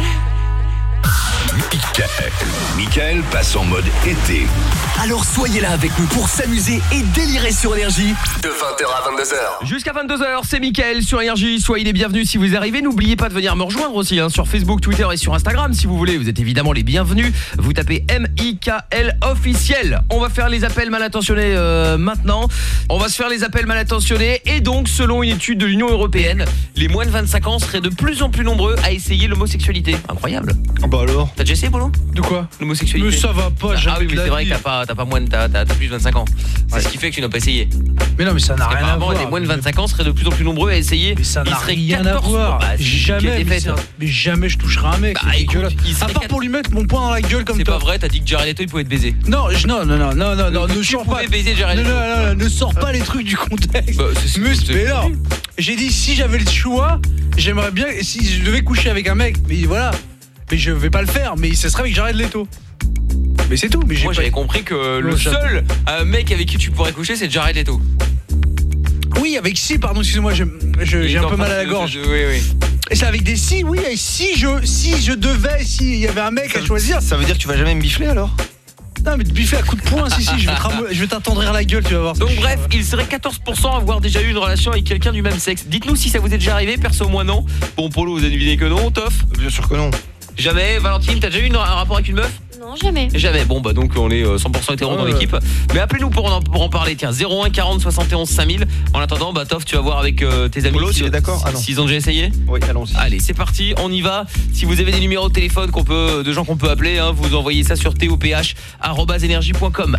Michael. Michael passe en mode été. Alors soyez là avec nous pour s'amuser et délirer sur énergie de 20h à 22h. Jusqu'à 22h, c'est Mickaël sur Énergie. Soyez les bienvenus si vous arrivez. N'oubliez pas de venir me rejoindre aussi hein, sur Facebook, Twitter et sur Instagram si vous voulez. Vous êtes évidemment les bienvenus. Vous tapez M-I-K-L officiel. On va faire les appels mal intentionnés euh, maintenant. On va se faire les appels mal intentionnés. Et donc, selon une étude de l'Union Européenne, les moins de 25 ans seraient de plus en plus nombreux à essayer l'homosexualité. Incroyable. bah alors T'as déjà essayé, Polo De quoi? L'homosexualité. Mais ça va pas, Ah, jamais oui, mais c'est vrai que t'as pas, t'as pas moins de, t'as, t'as- t'as plus de 25 ans. C'est ce qui fait que tu n'as pas essayé. Mais non, mais ça n'a Parce rien à qu'apparemment, voir. les moins de 25 ans seraient de plus en plus nombreux à essayer. Mais Ça n'a rien à 14 voir. Bah, jamais, quelle mais, défaite. c'est un- mais jamais je toucherai un mec. Bah, c'est écoute, dégueulasse. il serait À part pour lui mettre mon poing dans la gueule comme C'est toi. pas vrai, t'as dit que Jared Leto il pouvait te baiser. Non, je- non, non, non, non, non, non, ne Tu sors pas. pouvais baiser Jared Non, Leto. non, non, non, ne sors pas les trucs du contexte. Bah, c'est- Mais, c'est- mais non, j'ai dit si j'avais le choix, j'aimerais bien si je devais coucher avec un mec, mais voilà. Mais je vais pas le faire, mais ce serait avec Jared Leto. Mais c'est tout, mais j'ai Moi pas j'avais compris que le seul euh, mec avec qui tu pourrais coucher c'est Jared Leto. Oui, avec si, pardon, excuse-moi, je- je- Il j'ai un peu mal à la gorge. Oui, oui. Et c'est avec des si, oui, et si je si je devais, s'il y avait un mec à choisir. Ça veut dire que tu vas jamais me bifler alors? Non, mais te biffer à coup de poing, si, si, je vais te ramo- je vais t'attendrir la gueule, tu vas voir. Donc bref, il serait 14% à avoir déjà eu une relation avec quelqu'un du même sexe. Dites-nous si ça vous est déjà arrivé, perso moi non. Bon Polo, vous avez deviné que non, Toff Bien sûr que non. Jamais. Valentine, t'as déjà eu une- un rapport avec une meuf Non, jamais. Jamais. Bon bah donc on est euh, 100% hétéro dans Ouais. l'équipe. Mais appelez-nous pour en, pour en parler. Tiens, 01 40 71 5000. En attendant, bah Toff, tu vas voir avec euh, tes amis. Polo, si- tu es d'accord Ah non. S'ils ont déjà essayé Oui, allons-y. Allez, c'est parti, on y va. Si vous avez des numéros de téléphone qu'on peut, de gens qu'on peut appeler, hein, vous envoyez ça sur toph@energie.com.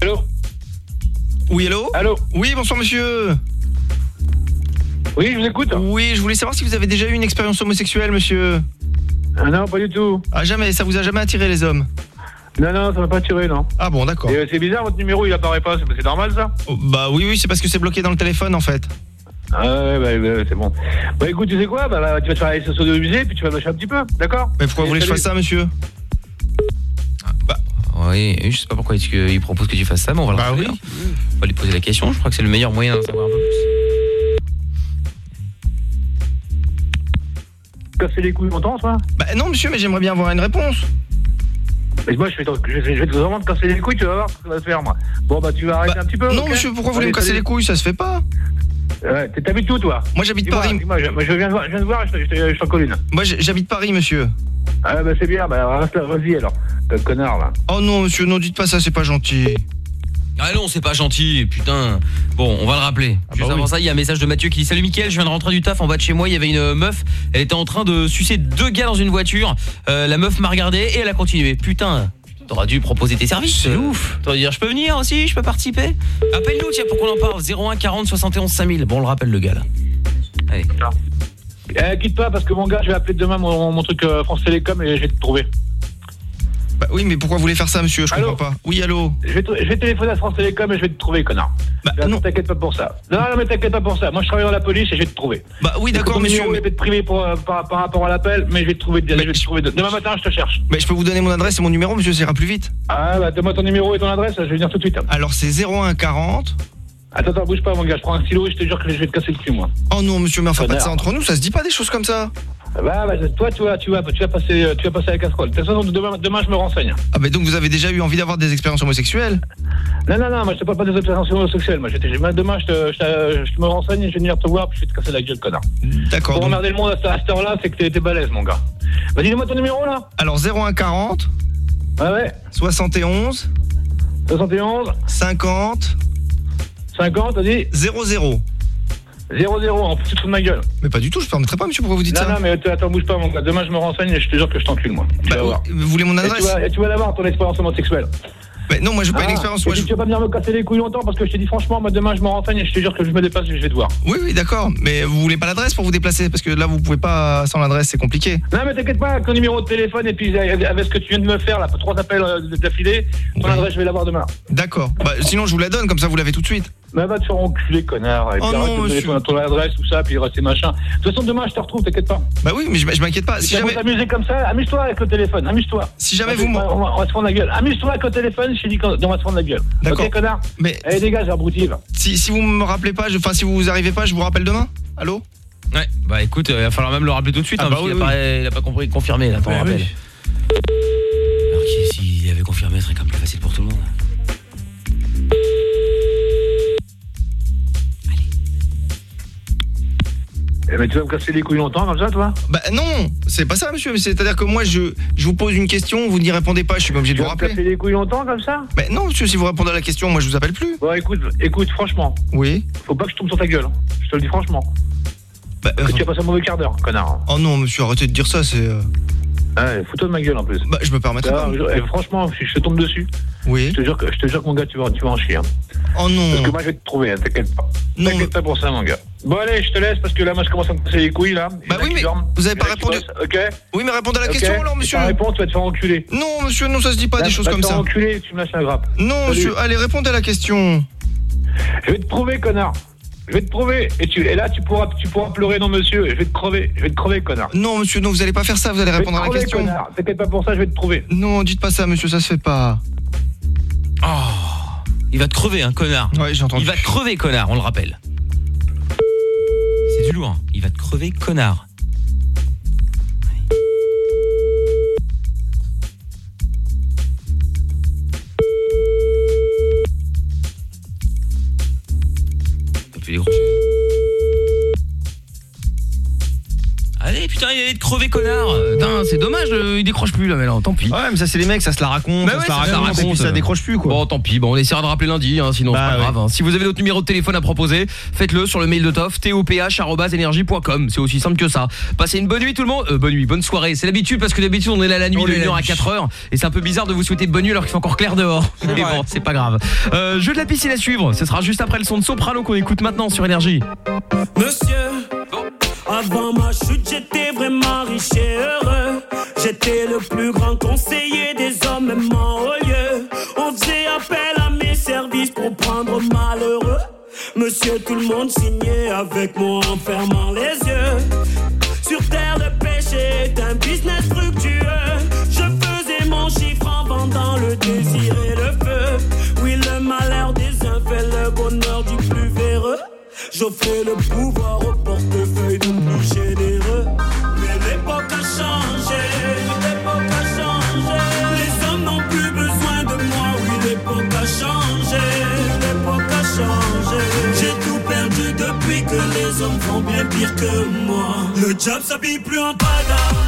Allô? Oui, hello Allô? Oui, bonsoir monsieur. Oui, je vous écoute. Oui, je voulais savoir si vous avez déjà eu une expérience homosexuelle, monsieur. Ah non, pas du tout. Ah jamais, ça vous a jamais attiré les hommes? Non, non, ça m'a pas tiré, non. Ah bon, d'accord. Et, euh, C'est bizarre, votre numéro, il apparaît pas. C'est normal, ça? Oh, Bah oui, oui, c'est parce que c'est bloqué dans le téléphone en fait. Ah ouais, bah, bah, c'est bon. Bah écoute, tu sais quoi? Bah, bah, Tu vas te faire aller sur le musée, puis tu vas lâcher un petit peu, d'accord? Mais pourquoi vous voulez que je fasse ça, monsieur? Oui, je sais pas pourquoi qu'il propose que tu fasses ça, mais on va le Bah oui. On va lui poser la question, je crois que c'est le meilleur moyen d'en savoir un peu plus. Casser les couilles longtemps, toi Bah non, monsieur, mais j'aimerais bien avoir une réponse. Mais moi, je vais, te- je, vais, je vais te vraiment te casser les couilles, tu vas voir ce que ça va te faire, moi. Bon, bah tu vas arrêter un petit peu. Non, monsieur, pourquoi vous voulez me casser les couilles? Ça se fait pas. Ouais, t'es- T'habites où, toi? Moi, j'habite Paris. Je, moi, je viens de voir, je viens de voir, je, te- je, te- je t'en colle une. Moi, j'habite Paris, monsieur. Ah bah c'est bien, bah reste là, vas-y alors. Le connard, là. Oh non, monsieur, non, dites pas ça, c'est pas gentil. Ah non, c'est pas gentil, putain. Bon, on va le rappeler. Ah Juste bah avant oui. ça, il y a un message de Mathieu qui dit Salut Mickaël, je viens de rentrer du taf en bas de chez moi, il y avait une meuf, elle était en train de sucer deux gars dans une voiture. Euh, la meuf m'a regardé et elle a continué. Putain, t'aurais dû proposer tes services. C'est ouf. T'aurais dû dire je peux venir aussi, je peux participer. Appelle-nous tiens pour qu'on en parle 01 40 71 5000. Bon, on le rappelle le gars là. Allez. Eh, quitte pas parce que mon gars, je vais appeler demain mon, mon truc euh, France Télécom et je vais te trouver. Bah oui, mais pourquoi vous voulez faire ça, monsieur? Je comprends pas. Oui, allô? Je vais, te- je vais téléphoner à France Télécom et je vais te trouver, connard. Bah, non. T'inquiète pas pour ça. Non, non, mais t'inquiète pas pour ça. Moi, je travaille dans la police et je vais te trouver. Bah oui, d'accord, monsieur, mais- est peut-être privé pour, euh, par, par rapport à l'appel, mais je vais te trouver. je vais te trouver de- Demain matin, je te cherche. Mais je peux vous donner mon adresse et mon numéro, monsieur, ça ira plus vite. Ah, bah, donne-moi ton numéro et ton adresse, je vais venir tout de suite. Alors, c'est 01 40. Attends, attends, bouge pas, mon gars. Je prends un stylo et je te jure que je vais te casser le cul, moi. Oh non, monsieur, mais enfin, pas de ça entre nous, ça se dit pas des choses comme ça. Bah, bah, toi, tu vas, tu vas, tu vas passer, euh, tu vas passer à la casserole. De toute façon, demain, demain, je me renseigne. Ah bah donc vous avez déjà eu envie d'avoir des expériences homosexuelles? Non, non, non, moi je te parle pas des observations homosexuelles. Moi, j'étais, moi, demain, je, te, je, te- je me renseigne et je vais venir te voir, puis je vais te casser la gueule, connard. D'accord. Pour donc- emmerder le monde à cette, à cette heure-là, c'est que t'es, balèze, mon gars. Vas-y, dis-moi ton numéro, là. Alors 01 40. Ouais, ouais. 71. 71. 50. 50, vas-y. 00. 0-0, en plus, tu de ma gueule. Mais pas du tout, je permettrai pas, monsieur, pourquoi vous dites non, ça non, mais attends, bouge pas, mon gars. Demain, je me renseigne et je te jure que je t'encule, moi. Tu vas voir. Vous voulez mon adresse et tu vas l'avoir, ton expérience homosexuelle. Mais non, moi j'ai pas une Ah, expérience. Moi, je- Tu vas pas venir me casser les couilles longtemps parce que je t'ai dit franchement, moi demain je me renseigne et je te jure que je me dépasse et je vais te voir. Oui, oui, d'accord. Mais vous voulez pas l'adresse pour vous déplacer Parce que là, vous pouvez pas sans l'adresse, c'est compliqué. Non mais t'inquiète pas, avec ton numéro de téléphone et puis avec avec ce que tu viens de me faire, là, trois appels euh, d'affilée, ton adresse je vais l'avoir demain. D'accord. Bah, sinon, je vous la donne, comme ça vous l'avez tout de suite. Mais va te faire enculer, connard. Et Oh puis non, de donner monsieur. ton, ton adresse, tout ça, puis il reste tes machins. De toute façon, demain, je te retrouve, t'inquiète pas. Bah oui, mais je, je m'inquiète pas. Si Si jamais t'amuser comme ça, amuse-toi avec le téléphone, amuse-toi. Si jamais On vous va- on va, on va se prendre la gueule. Amuse-toi avec le téléphone, je qu'on on va se prendre la gueule. D'accord. Ok, connard Mais- Allez, dégage, abruti, si, si vous me rappelez pas, enfin si vous arrivez pas, je vous rappelle demain. Allô Ouais, bah écoute, euh, il va falloir même le rappeler tout de suite, Ah hein, bah parce qu'il oui, a, pas, il a pas compris, confirmé, là, Ouais, rappelles. oui. Alors s'il avait confirmé, ce serait quand même plus facile pour tout le monde. Mais tu vas me casser les couilles longtemps comme ça, toi Bah non, c'est pas ça, monsieur. C'est-à-dire que moi, je, je vous pose une question, vous n'y répondez pas, je suis pas obligé de Tu vous vas me rappeler. casser les couilles longtemps comme ça Bah non, monsieur, si vous répondez à la question, moi je vous appelle plus. Bon, écoute, écoute, franchement, Oui. faut pas que je tombe sur ta gueule. hein. Je te le dis franchement. Bah, Parce que tu as passé un mauvais quart d'heure, connard. Oh non, monsieur, arrêtez de dire ça, c'est. euh, Ouais, fous-toi de ma gueule en plus. Bah, je me permettrai Ah, pas. je- eh, franchement, si je te tombe dessus, Oui. je te jure que, je te jure que mon gars, tu vas, tu vas en chier. hein. Oh non. Parce que moi, je vais te trouver, hein, t'inquiète pas. Non, T'inquiète pas pour ça, mon gars. Bon, allez, je te laisse parce que là, moi, je commence à me casser les couilles, là. Bah oui, mais vous avez pas répondu. Ok Oui, mais répondez à la question alors, Si monsieur. tu vas te faire enculer. Non, monsieur, non, ça se dit pas Là, des choses tu vas comme te faire ça. enculer, tu me lâches la grappe. Non, Salut. monsieur, allez, répondez à la question. Je vais te prouver, connard. Je vais te prouver. Et, tu, et là, tu pourras, tu pourras pleurer, non, monsieur. Je vais te crever. Je vais te crever, connard. Non, monsieur, non, vous allez pas faire ça, vous allez Je vais te répondre à la crever, question. connard. T'inquiète pas pour ça, je vais te trouver. Non, dites pas ça, monsieur, ça se fait pas. Oh, il va te crever, un connard. Ouais, j'ai entendu. Il va te crever, connard, on le rappelle. C'est du lourd, hein. il va te crever, connard. T'as Allez, putain, il allait te crever, connard. Putain, c'est dommage, euh, il décroche plus là, mais non, tant pis. Ouais, mais ça, c'est les mecs, ça se la raconte, Bah ça ouais, se la raconte, et raconte, puis ça décroche plus, quoi. Bon, tant pis, bon, on essaiera de rappeler lundi, hein, sinon Bah c'est pas ouais. grave. hein. Si vous avez notre numéro de téléphone à proposer, faites-le sur le mail de Toff, toph.energie.com. C'est aussi simple que ça. Passez une bonne nuit tout le monde. Euh, bonne nuit, bonne soirée. C'est l'habitude parce que d'habitude on est là la nuit On de est 1h la à nuit. 4h et c'est un peu bizarre de vous souhaiter bonne nuit alors qu'il fait encore clair dehors. Mais bon, c'est pas grave. Euh, jeu de la piscine à suivre. Ce sera juste après le son de Soprano qu'on écoute maintenant sur Énergie. Monsieur, avant ma chute, j'étais vraiment riche et heureux. J'étais le plus grand conseiller des hommes, même en haut. On faisait appel à mes services pour prendre malheureux. Monsieur, tout le monde signait avec moi en fermant les yeux. Sur terre, le péché est un business fructueux. Je faisais mon chiffre en vendant le désir J'offrais le pouvoir au portefeuille du plus généreux. Mais l'époque a changé, l'époque a changé. Les hommes n'ont plus besoin de moi, oui, l'époque a changé, l'époque a changé. J'ai tout perdu depuis que les hommes font bien pire que moi. Le job s'habille plus en pada.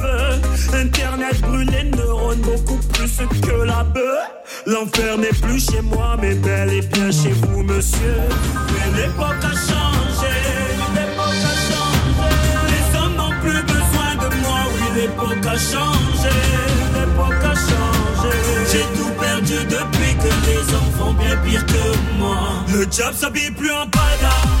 Beaucoup plus que la bœuf. L'enfer n'est plus chez moi, mais bel et bien chez vous, monsieur. Mais l'époque a changé. L'époque a changé. Les hommes n'ont plus besoin de moi, oui, l'époque a changé. L'époque a changé. J'ai tout perdu depuis que les hommes font bien pire que moi. Le job s'habille plus en pada.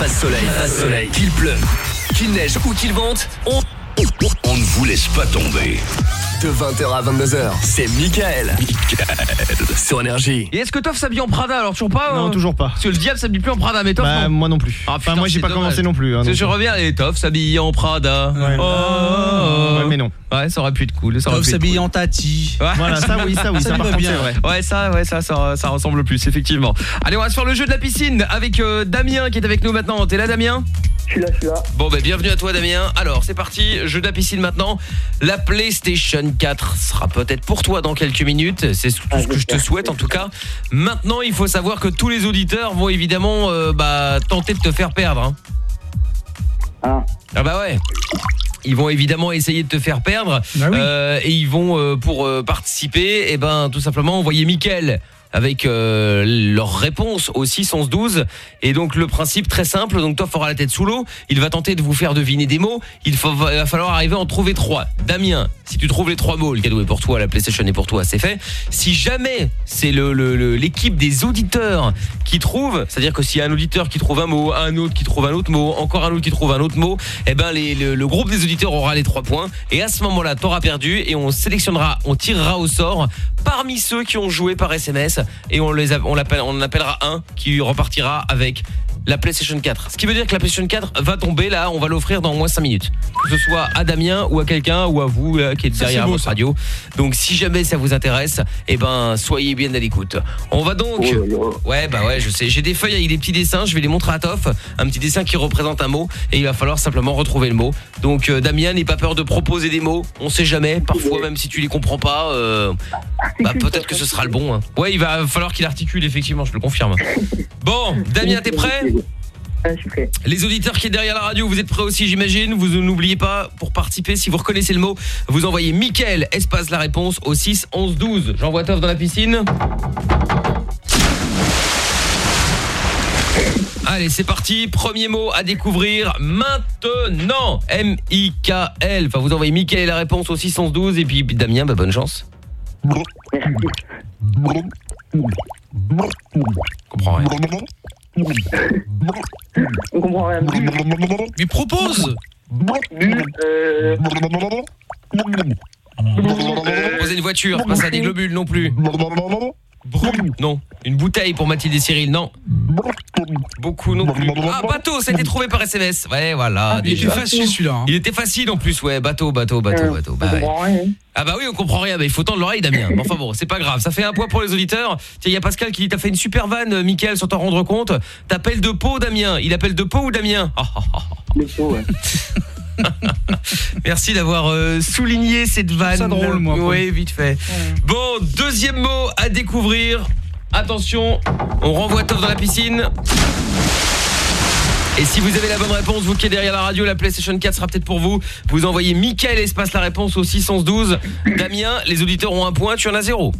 Fasse soleil, fasse soleil, qu'il pleuve, qu'il neige ou qu'il vente, on... on ne vous laisse pas tomber. De 20h à 22h, c'est Michael. Sur Énergie. Et est-ce que Toff s'habille en Prada alors toujours pas Non, hein toujours pas. Parce que le diable s'habille plus en Prada mais Toff Bah, non. moi non plus. Ah, Enfin, moi, j'ai pas dommage. commencé non plus, hein, Parce que donc, je euh. reviens et Toff s'habille en Prada. Ouais. Oh, oh, Ouais, mais non. Ouais, ça aurait pu être cool. Ça Toff s'habille cool. en tati. Ouais. Voilà, ça oui, ça oui, ça, par contre, bien. vrai. Ouais, ça, ouais, ça, ça, ça ressemble plus, effectivement. Allez, on va se faire le jeu de la piscine avec euh, Damien qui est avec nous maintenant. T'es là, Damien? Je suis là, je suis là. Bon, ben, bienvenue à toi, Damien. Alors, c'est parti, jeu de la piscine maintenant. La PlayStation 4 sera peut-être pour toi dans quelques minutes. C'est tout ce que je te souhaite, en tout cas. Maintenant, il faut savoir que tous les auditeurs vont évidemment euh, bah, tenter de te faire perdre. hein. Ah. Ah bah ouais. Ils vont évidemment essayer de te faire perdre Euh, et ils vont euh, pour euh, participer et ben tout simplement envoyer Mickaël avec euh, leur réponse au 6 11 12 et donc le principe très simple donc toi fera la tête sous l'eau. Il va tenter de vous faire deviner des mots. Il va, falloir arriver à en trouver trois. Damien si tu trouves les trois mots le cadeau est pour toi la PlayStation est pour toi c'est fait. Si jamais c'est l'équipe des auditeurs qui trouve c'est-à-dire que s'il y a un auditeur qui trouve un mot un autre qui trouve un autre mot encore un autre qui trouve un autre mot eh ben le, le groupe des auditeurs aura les trois points. Et à ce moment-là t'auras perdu et on sélectionnera on tirera au sort parmi ceux qui ont joué par SMS et on les on l'appelle on en appellera un qui repartira avec la PlayStation 4. Ce qui veut dire que la PlayStation 4 va tomber là, on va l'offrir dans au moins 5 minutes. Que ce soit à Damien ou à quelqu'un ou à vous là, qui êtes Ça, derrière beau, votre ça. radio. Donc si jamais ça vous intéresse, eh ben soyez bien à l'écoute. On va donc Ouais, bah ouais, je sais, j'ai des feuilles avec des petits dessins, je vais les montrer à Toff, un petit dessin qui représente un mot et il va falloir simplement retrouver le mot. Donc euh, Damien, n'aie pas peur de proposer des mots, on sait jamais, parfois même si tu les comprends pas euh, bah peut-être que ce sera le bon. hein. Ouais, il va falloir qu'il articule effectivement, je le confirme. Bon, Damien, t'es prêt? Ouais, je suis prêt. les auditeurs qui est derrière la radio, vous êtes prêts aussi, j'imagine. Vous n'oubliez pas, pour participer, si vous reconnaissez le mot, vous envoyez Mickaël, espace la réponse, au 6 11 12. J'envoie Toff dans la piscine. Allez, c'est parti. Premier mot à découvrir maintenant. M-I-K-L. Enfin, vous envoyez Mickaël la réponse au 6 11 12. Et puis Damien, bah, bonne chance. comprends rien. On comprend rien. Mais propose Euh, Posez une voiture, pas ça des globules non plus. Non, une bouteille pour Mathilde et Cyril, non. Beaucoup non plus. Ah, bateau, ça a été trouvé par SMS. Ouais, voilà. Ah, il déjà. était facile, celui-là, hein. Il était facile en plus, ouais. Bateau, bateau, bateau, bateau. Bah, ouais. Ah bah oui, on comprend rien. Bah, il faut tendre l'oreille, Damien. Mais Enfin bon, c'est pas grave. Ça fait un point pour les auditeurs. Tiens, il y a Pascal qui dit t'as fait une super vanne, euh, Mickaël, sans t'en rendre compte. T'appelles de Pau, Damien. Il appelle de Pau ou Damien Ah, ah, ah. Merci d'avoir euh, souligné cette vanne. ça drôle, moi. Oui, vite fait. Bon, deuxième mot à découvrir. Attention, on renvoie Toff dans la piscine. Et si vous avez la bonne réponse, vous qui êtes derrière la radio, la PlayStation 4 sera peut-être pour vous. Vous envoyez Mickaël espace la réponse au 612. Damien, les auditeurs ont un point, tu en as zéro.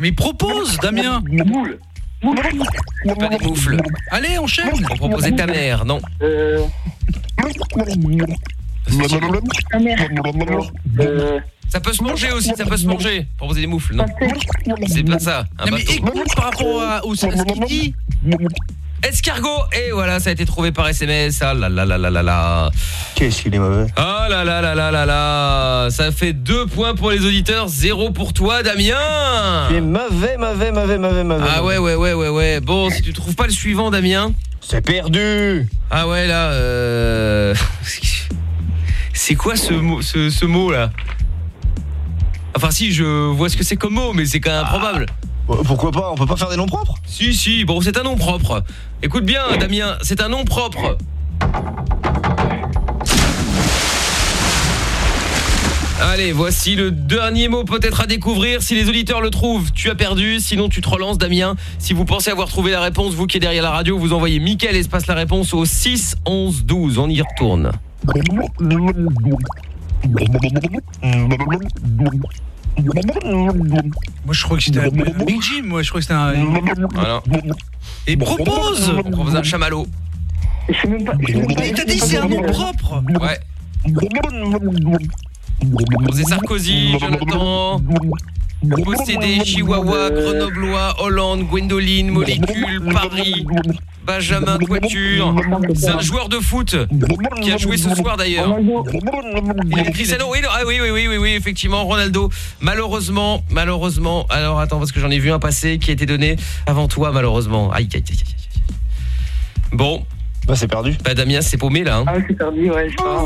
Mais propose, Damien Pas des moufles. Allez, enchaîne On proposait ta mère, non. Ça peut se manger aussi, ça peut se manger. Proposer des moufles, non. C'est pas ça. Un Non, mais bateau. écoute par rapport à, au, à ce qu'il dit. Escargot Et voilà, ça a été trouvé par SMS. Ah là là là là là là. Qu'est-ce qu'il est mauvais. Ah là là là là là là. Ça fait deux points pour les auditeurs, zéro pour toi, Damien. C'est mauvais, mauvais, mauvais, mauvais, mauvais. Ah ouais ouais ouais ouais ouais. Bon, si tu trouves pas le suivant, Damien. C'est perdu. Ah ouais là. Euh... C'est quoi ce mot, ce, ce mot là Enfin si, je vois ce que c'est comme mot, mais c'est quand même improbable. Pourquoi pas? On peut pas faire des noms propres? Si si, bon c'est un nom propre. Écoute bien, Damien, c'est un nom propre. Allez, voici le dernier mot peut-être à découvrir. Si les auditeurs le trouvent, tu as perdu. Sinon, tu te relances, Damien. Si vous pensez avoir trouvé la réponse, vous qui êtes derrière la radio, vous envoyez Mickaël espace la réponse au 6 11 12. On y retourne. Moi, je crois que c'était un Big Jim. Moi, je crois que c'était un. Voilà. Et propose On propose un chamallow. Mais il t'a dit c'est un nom propre Ouais. Proposez Sarkozy, Jonathan. Possédé, Chihuahua, Grenoblois, Hollande, Gwendoline, Molécule, Paris, Benjamin Toiture. C'est un joueur de foot qui a joué ce soir d'ailleurs. Cristiano, oui, ah oui, oui, oui, oui, oui, effectivement, Ronaldo. Malheureusement, malheureusement, alors attends, parce que j'en ai vu un passé qui a été donné avant toi, malheureusement. Aïe, aïe, aïe, aïe, aïe. Bon. Bah c'est perdu. Bah Damien, c'est paumé là. Hein. Ah, c'est perdu, ouais, je crois.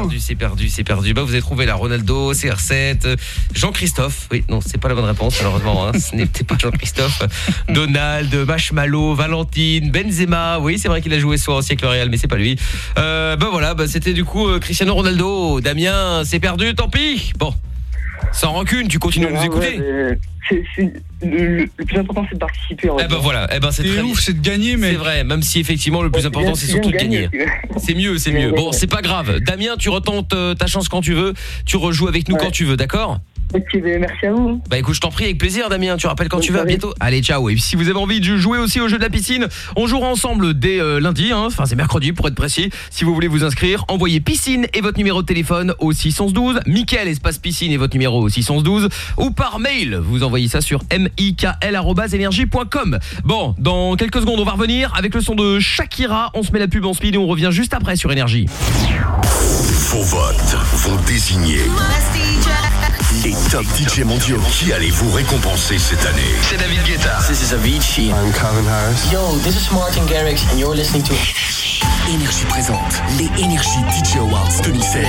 C'est perdu, c'est perdu, c'est perdu. Bah vous avez trouvé la Ronaldo, CR7, euh, Jean-Christophe. Oui, non, c'est pas la bonne réponse malheureusement. Hein. Ce n'était pas Jean-Christophe. Donald, Marshmallow, Valentine, Benzema. Oui, c'est vrai qu'il a joué soir au siècle Real, mais c'est pas lui. Euh, bah voilà, bah c'était du coup euh, Cristiano Ronaldo. Damien, c'est perdu, tant pis. Bon, sans rancune, tu continues à nous Ouais, écouter. c'est- c'est- le, plus important, c'est de participer. en Eh ben voilà, eh ben c'est très ouf, c'est de gagner, mais C'est vrai, même si effectivement le plus Ouais, important c'est surtout de gagner. gagner. C'est mieux, c'est mieux. Bon, c'est pas grave. Damien, tu retentes euh, ta chance quand tu veux. Tu rejoues avec nous Ouais. quand tu veux, d'accord? Merci à vous. Bah écoute, je t'en prie avec plaisir Damien, tu rappelles quand tu veux, à bientôt. Allez, ciao. Et puis, si vous avez envie de jouer aussi au jeu de la piscine, on jouera ensemble dès euh, lundi hein. enfin c'est mercredi pour être précis. Si vous voulez vous inscrire, envoyez piscine et votre numéro de téléphone au 612 Mickaël espace piscine et votre numéro au 612 ou par mail, vous envoyez ça sur mikl@energie.com. Bon, dans quelques secondes, on va revenir avec le son de Shakira, on se met la pub en speed et on revient juste après sur énergie. Vos votes vont désigner top DJ mondiaux. Qui allez-vous récompenser cette année C'est David Guetta. This is Avicii. I'm Calvin Harris. Yo, this is Martin Garrix, and you're listening to. Énergie présente les Énergie DJ Awards 2016.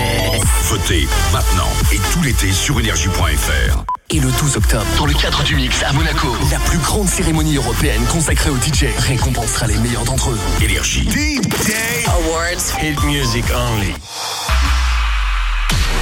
Votez maintenant et tout l'été sur énergie.fr. Et le 12 octobre, dans le cadre du Mix à Monaco, la plus grande cérémonie européenne consacrée aux DJ récompensera les meilleurs d'entre eux. Énergie. Awards. Hit music only.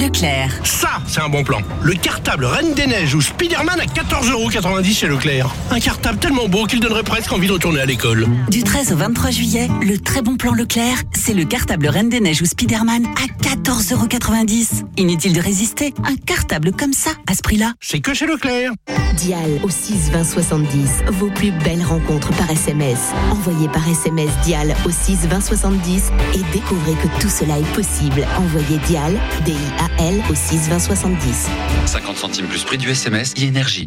Leclerc. Ça, c'est un bon plan. Le cartable Reine des Neiges ou Spider-Man à 14,90€ chez Leclerc. Un cartable tellement beau qu'il donnerait presque envie de retourner à l'école. Du 13 au 23 juillet, le très bon plan Leclerc, c'est le cartable Reine des Neiges ou Spider-Man à 14,90€. Inutile de résister, un cartable comme ça, à ce prix-là. C'est que chez Leclerc. Dial au 6 20 70. Vos plus belles rencontres par SMS. Envoyez par SMS Dial au 6 20 70 et découvrez que tout cela est possible. Envoyez Dial, D-I-A-L au 6 20 70. 50 centimes plus prix du SMS e-énergie.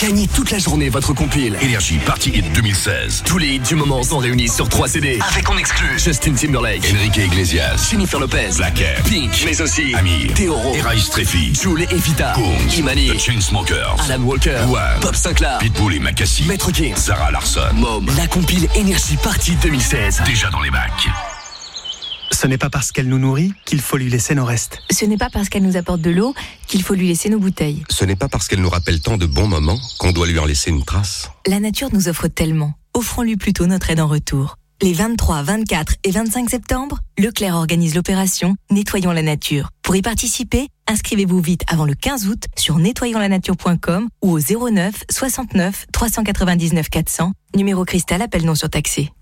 Gagnez toute la journée votre compile. Énergie Party Hit 2016. Tous les hits du moment sont réunis sur 3 CD. Avec en exclu Justin Timberlake, Enrique Iglesias. Jennifer Lopez, Black Air. Pink, mais aussi Amir. Théoro, Eraï Streffi. Jules et Vita, Kungs. Imani, The Chainsmokers. Alan Walker, Luan. Bob Sinclair, Pitbull et Macassi. Maître Gims, Sarah Larson. Mom. La compile Énergie Party 2016. Déjà dans les bacs. Ce n'est pas parce qu'elle nous nourrit qu'il faut lui laisser nos restes. Ce n'est pas parce qu'elle nous apporte de l'eau qu'il faut lui laisser nos bouteilles. Ce n'est pas parce qu'elle nous rappelle tant de bons moments qu'on doit lui en laisser une trace. La nature nous offre tellement. Offrons-lui plutôt notre aide en retour. Les 23, 24 et 25 septembre, Leclerc organise l'opération Nettoyons la nature. Pour y participer, inscrivez-vous vite avant le 15 août sur nettoyonslanature.com ou au 09 69 399 400, numéro cristal appel non surtaxé.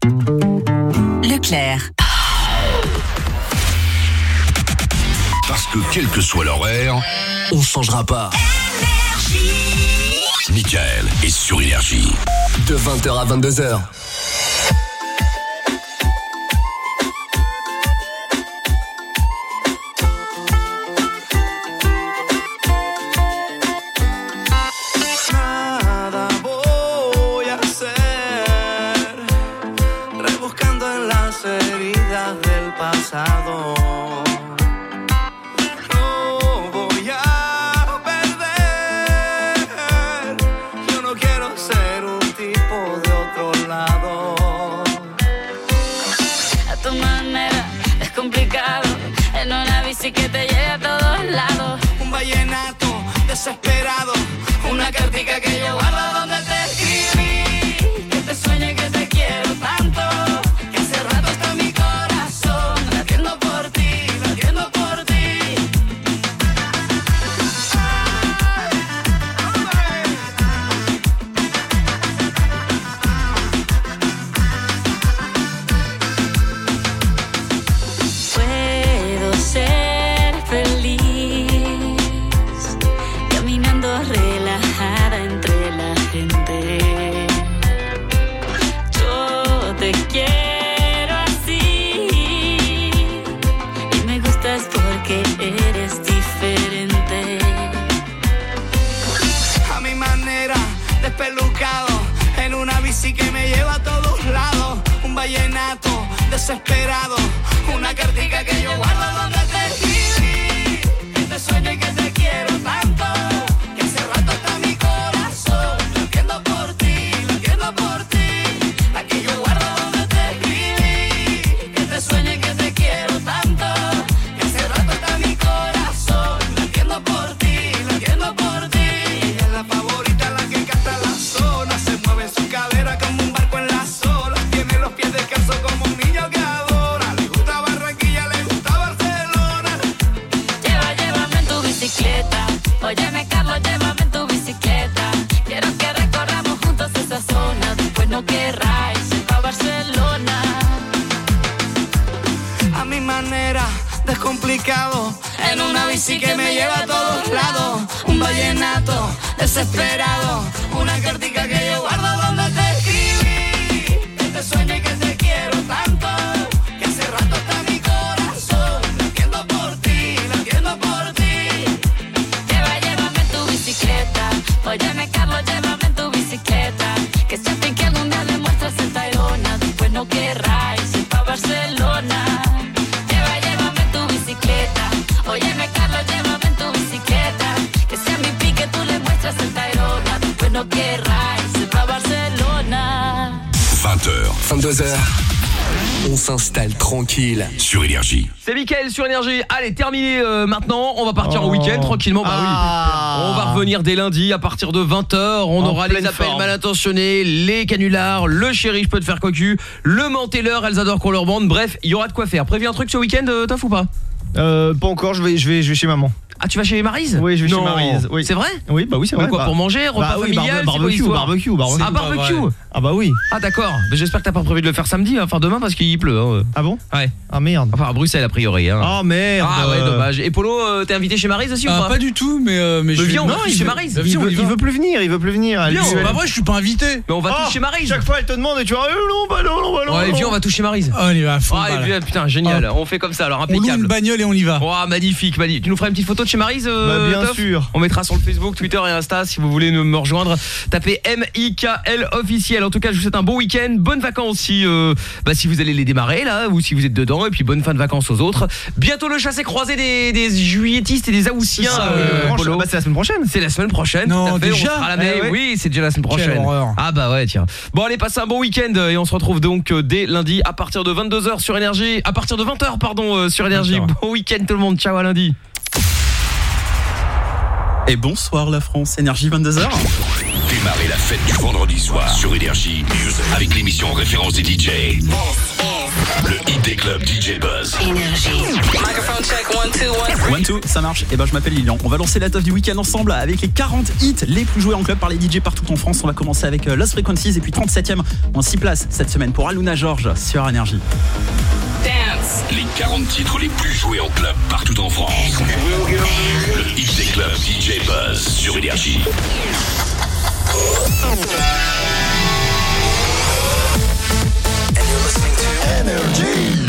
Leclerc. Parce que quel que soit l'horaire, on changera pas. Michael est sur Énergie. De 20h à 22h. Nada say. Desesperado, una cartica que tranquille. sur Énergie. C'est Mickaël sur Énergie. Allez, terminé euh, maintenant. On va partir en week-end tranquillement. Bah oui. On va revenir dès lundi à partir de 20h. On En aura les appels forme. mal intentionnés, les canulars, le chéri, je peux te faire cocu, le menteur, elles adorent qu'on leur bande. Bref, il y aura de quoi faire. Prévu un truc ce week-end, euh, Toff ou pas? Euh, pas encore, je vais, je vais, je vais chez maman. Ah, tu vas chez Marise Oui, je vais Non. chez Marise. Oui. C'est vrai Oui, bah oui, c'est vrai. Quoi, bah- pour manger, repas bah oui, familial, quoi barbecue, barbecue, barbecue. Ah, barbecue Ah bah oui. Ah d'accord, j'espère que t'as pas prévu de le faire samedi, hein, enfin demain parce qu'il pleut. hein. Ah bon Ouais. Ah merde. Enfin à Bruxelles a priori. Hein. Ah merde. Ah ouais, dommage. Et Polo, euh, t'es invité chez Marise aussi ou Ah, pas pas du tout, mais euh, mais je viens, on non, chez. Viens, Il on veut, plus venir, il veut plus venir. C'est pas vrai, je suis pas invité. Mais on va tous chez Marise. Chaque fois elle te demande et tu vas euh, non, bah non, non, bah non. Ouais, non. viens, on va tous chez Marise. Oh, on va à fond. Ah, putain, génial. On fait comme ça, alors On loue une impeccable. bagnole et on y va. Oh, magnifique, magnifique. Tu nous feras une petite photo de chez Marise euh, Bah, bien sûr. On mettra sur le Facebook, Twitter et Insta si vous voulez nous- me rejoindre. Tapez M-I-K-L officiel. En tout cas, je vous souhaite un bon week-end, bonnes vacances si, euh, bah, si vous allez les démarrer là, ou si vous êtes dedans, et puis bonne fin de vacances aux autres. Bientôt le chassé croisé des, des juilletistes et des. C'est ça, euh, bah, c'est la semaine prochaine. C'est la semaine prochaine. Non, fait, déjà on sera à la mai. Eh ouais. Oui, c'est déjà la semaine prochaine. Ah bah ouais, tiens. Bon, allez, passez un bon week-end et on se retrouve donc dès lundi à partir de 22h sur Énergie. À partir de 20h, pardon, euh, sur Énergie. 20h. Bon week-end tout le monde. Ciao, à lundi. Et bonsoir la France, énergie 22h. Démarrez la fête du vendredi soir sur Énergie avec l'émission en référence des DJ. Le hit des clubs DJ Buzz. Microphone check, one, two, one. One two, ça marche. Et ben je m'appelle Lilian. On va lancer la teuf du week-end ensemble avec les 40 hits les plus joués en club par les DJ partout en France. On va commencer avec euh, Lost Frequencies et puis 37ème en 6 places cette semaine pour Aluna George sur Énergie. Dance. Les 40 titres les plus joués en club partout en France. Le hit des clubs DJ Buzz sur Énergie. Énergie.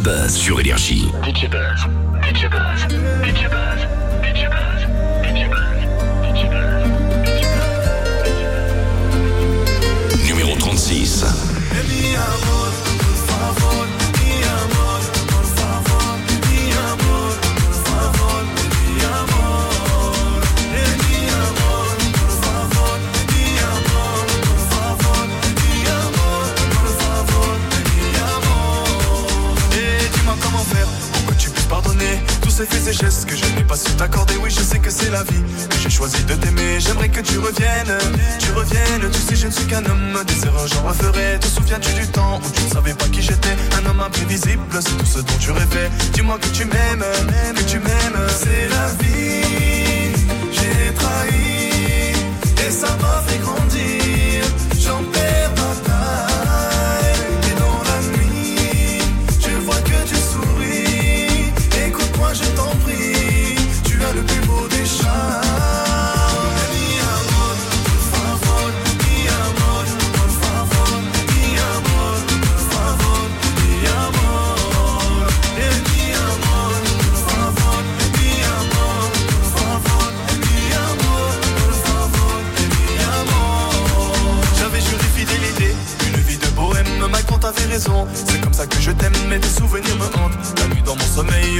Buzz. Sur Énergie. Que tu reviennes. Tu reviennes. Tu sais, je ne suis qu'un homme. Des erreurs, j'en referai. Te souviens-tu du temps où tu ne savais pas qui j'étais? Un homme imprévisible, c'est tout ce dont tu rêvais. Dis-moi que tu m'aimes, que tu m'aimes. C'est la vie. J'ai trahi. Et ça m'a fait grandir.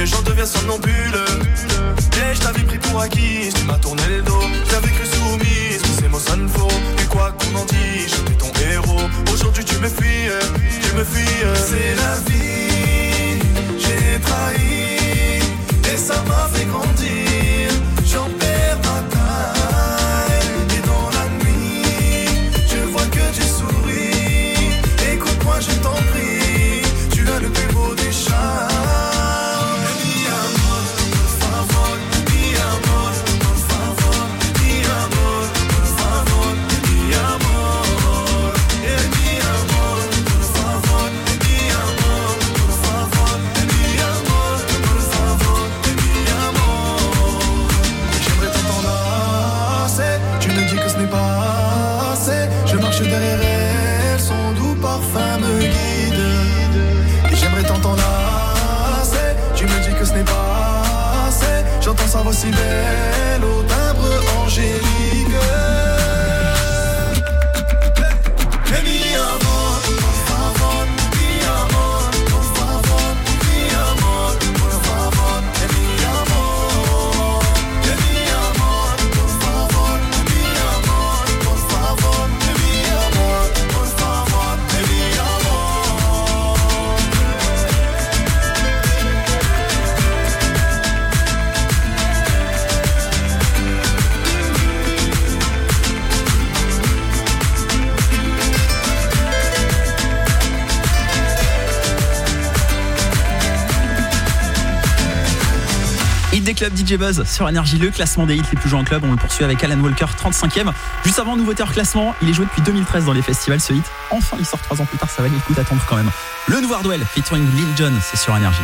J'en deviens somnambule. Et je t'avais pris pour acquis, tu m'as tourné le dos. J'avais cru soumise, mais ces mots sonnent faux. Et quoi qu'on en dise, j'étais ton héros. Aujourd'hui tu me fuis, tu me fuis. C'est la vie, j'ai trahi. Et ça m'a fait grandir. Des clubs DJ Buzz sur Énergie, le classement des hits les plus joués en club. On le poursuit avec Alan Walker, 35e. Juste avant, nouveauté hors classement, il est joué depuis 2013 dans les festivals ce hit. Enfin, il sort trois ans plus tard, ça valait le coup d'attendre quand même. Le nouveau Hardwell featuring Lil Jon, c'est sur Énergie.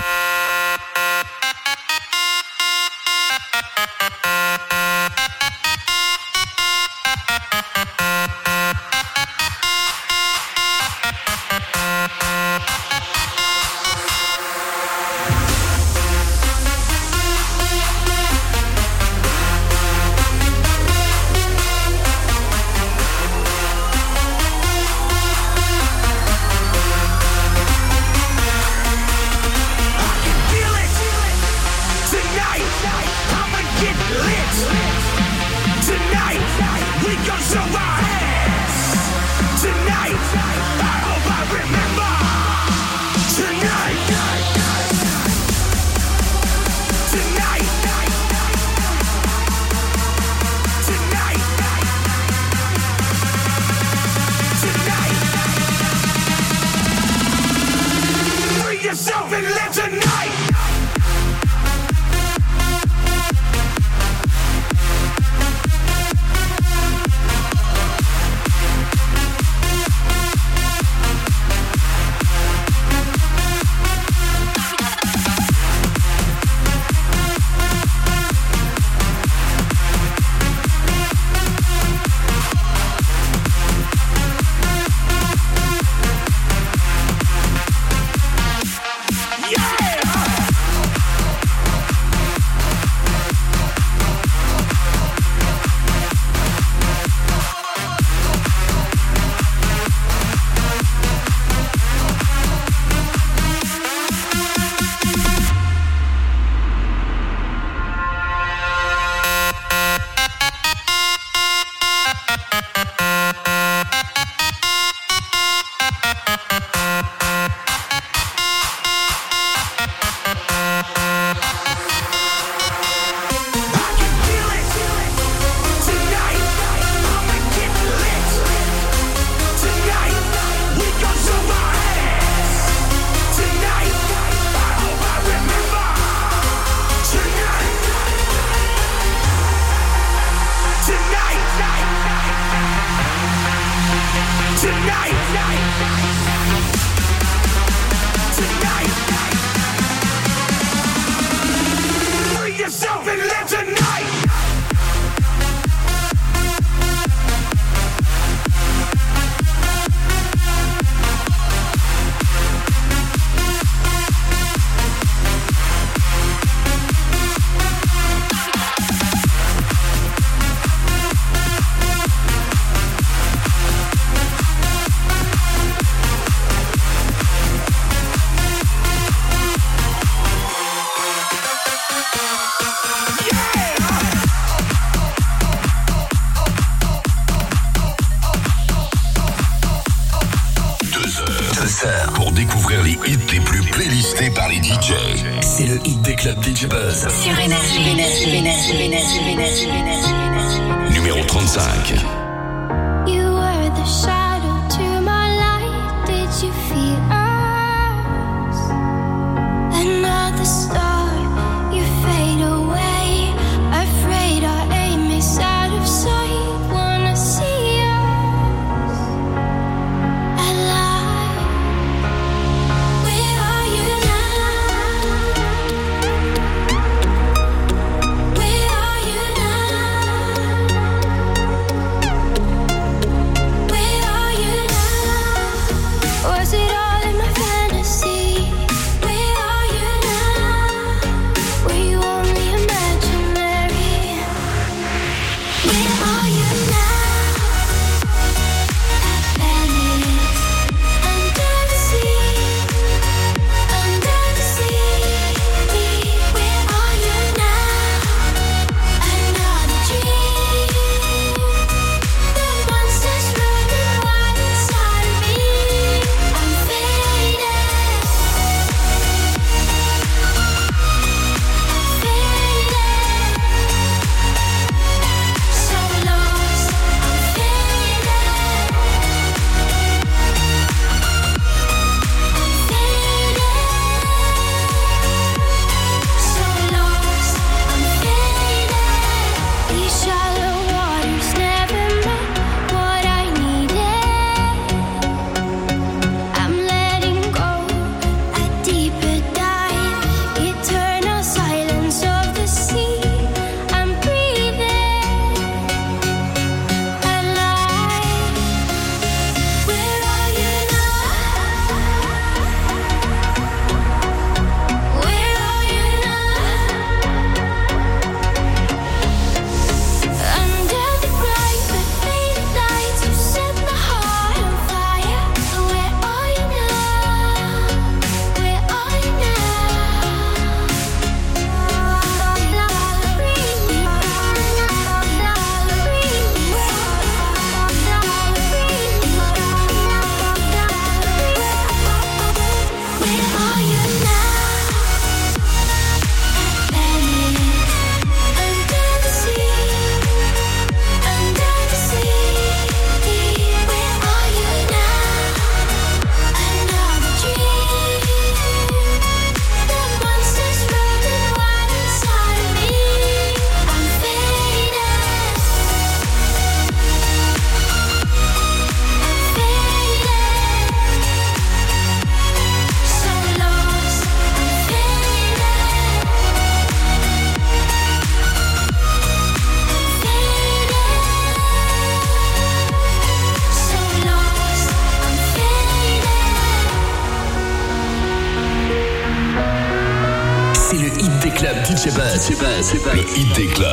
Buzz. Le hit des clubs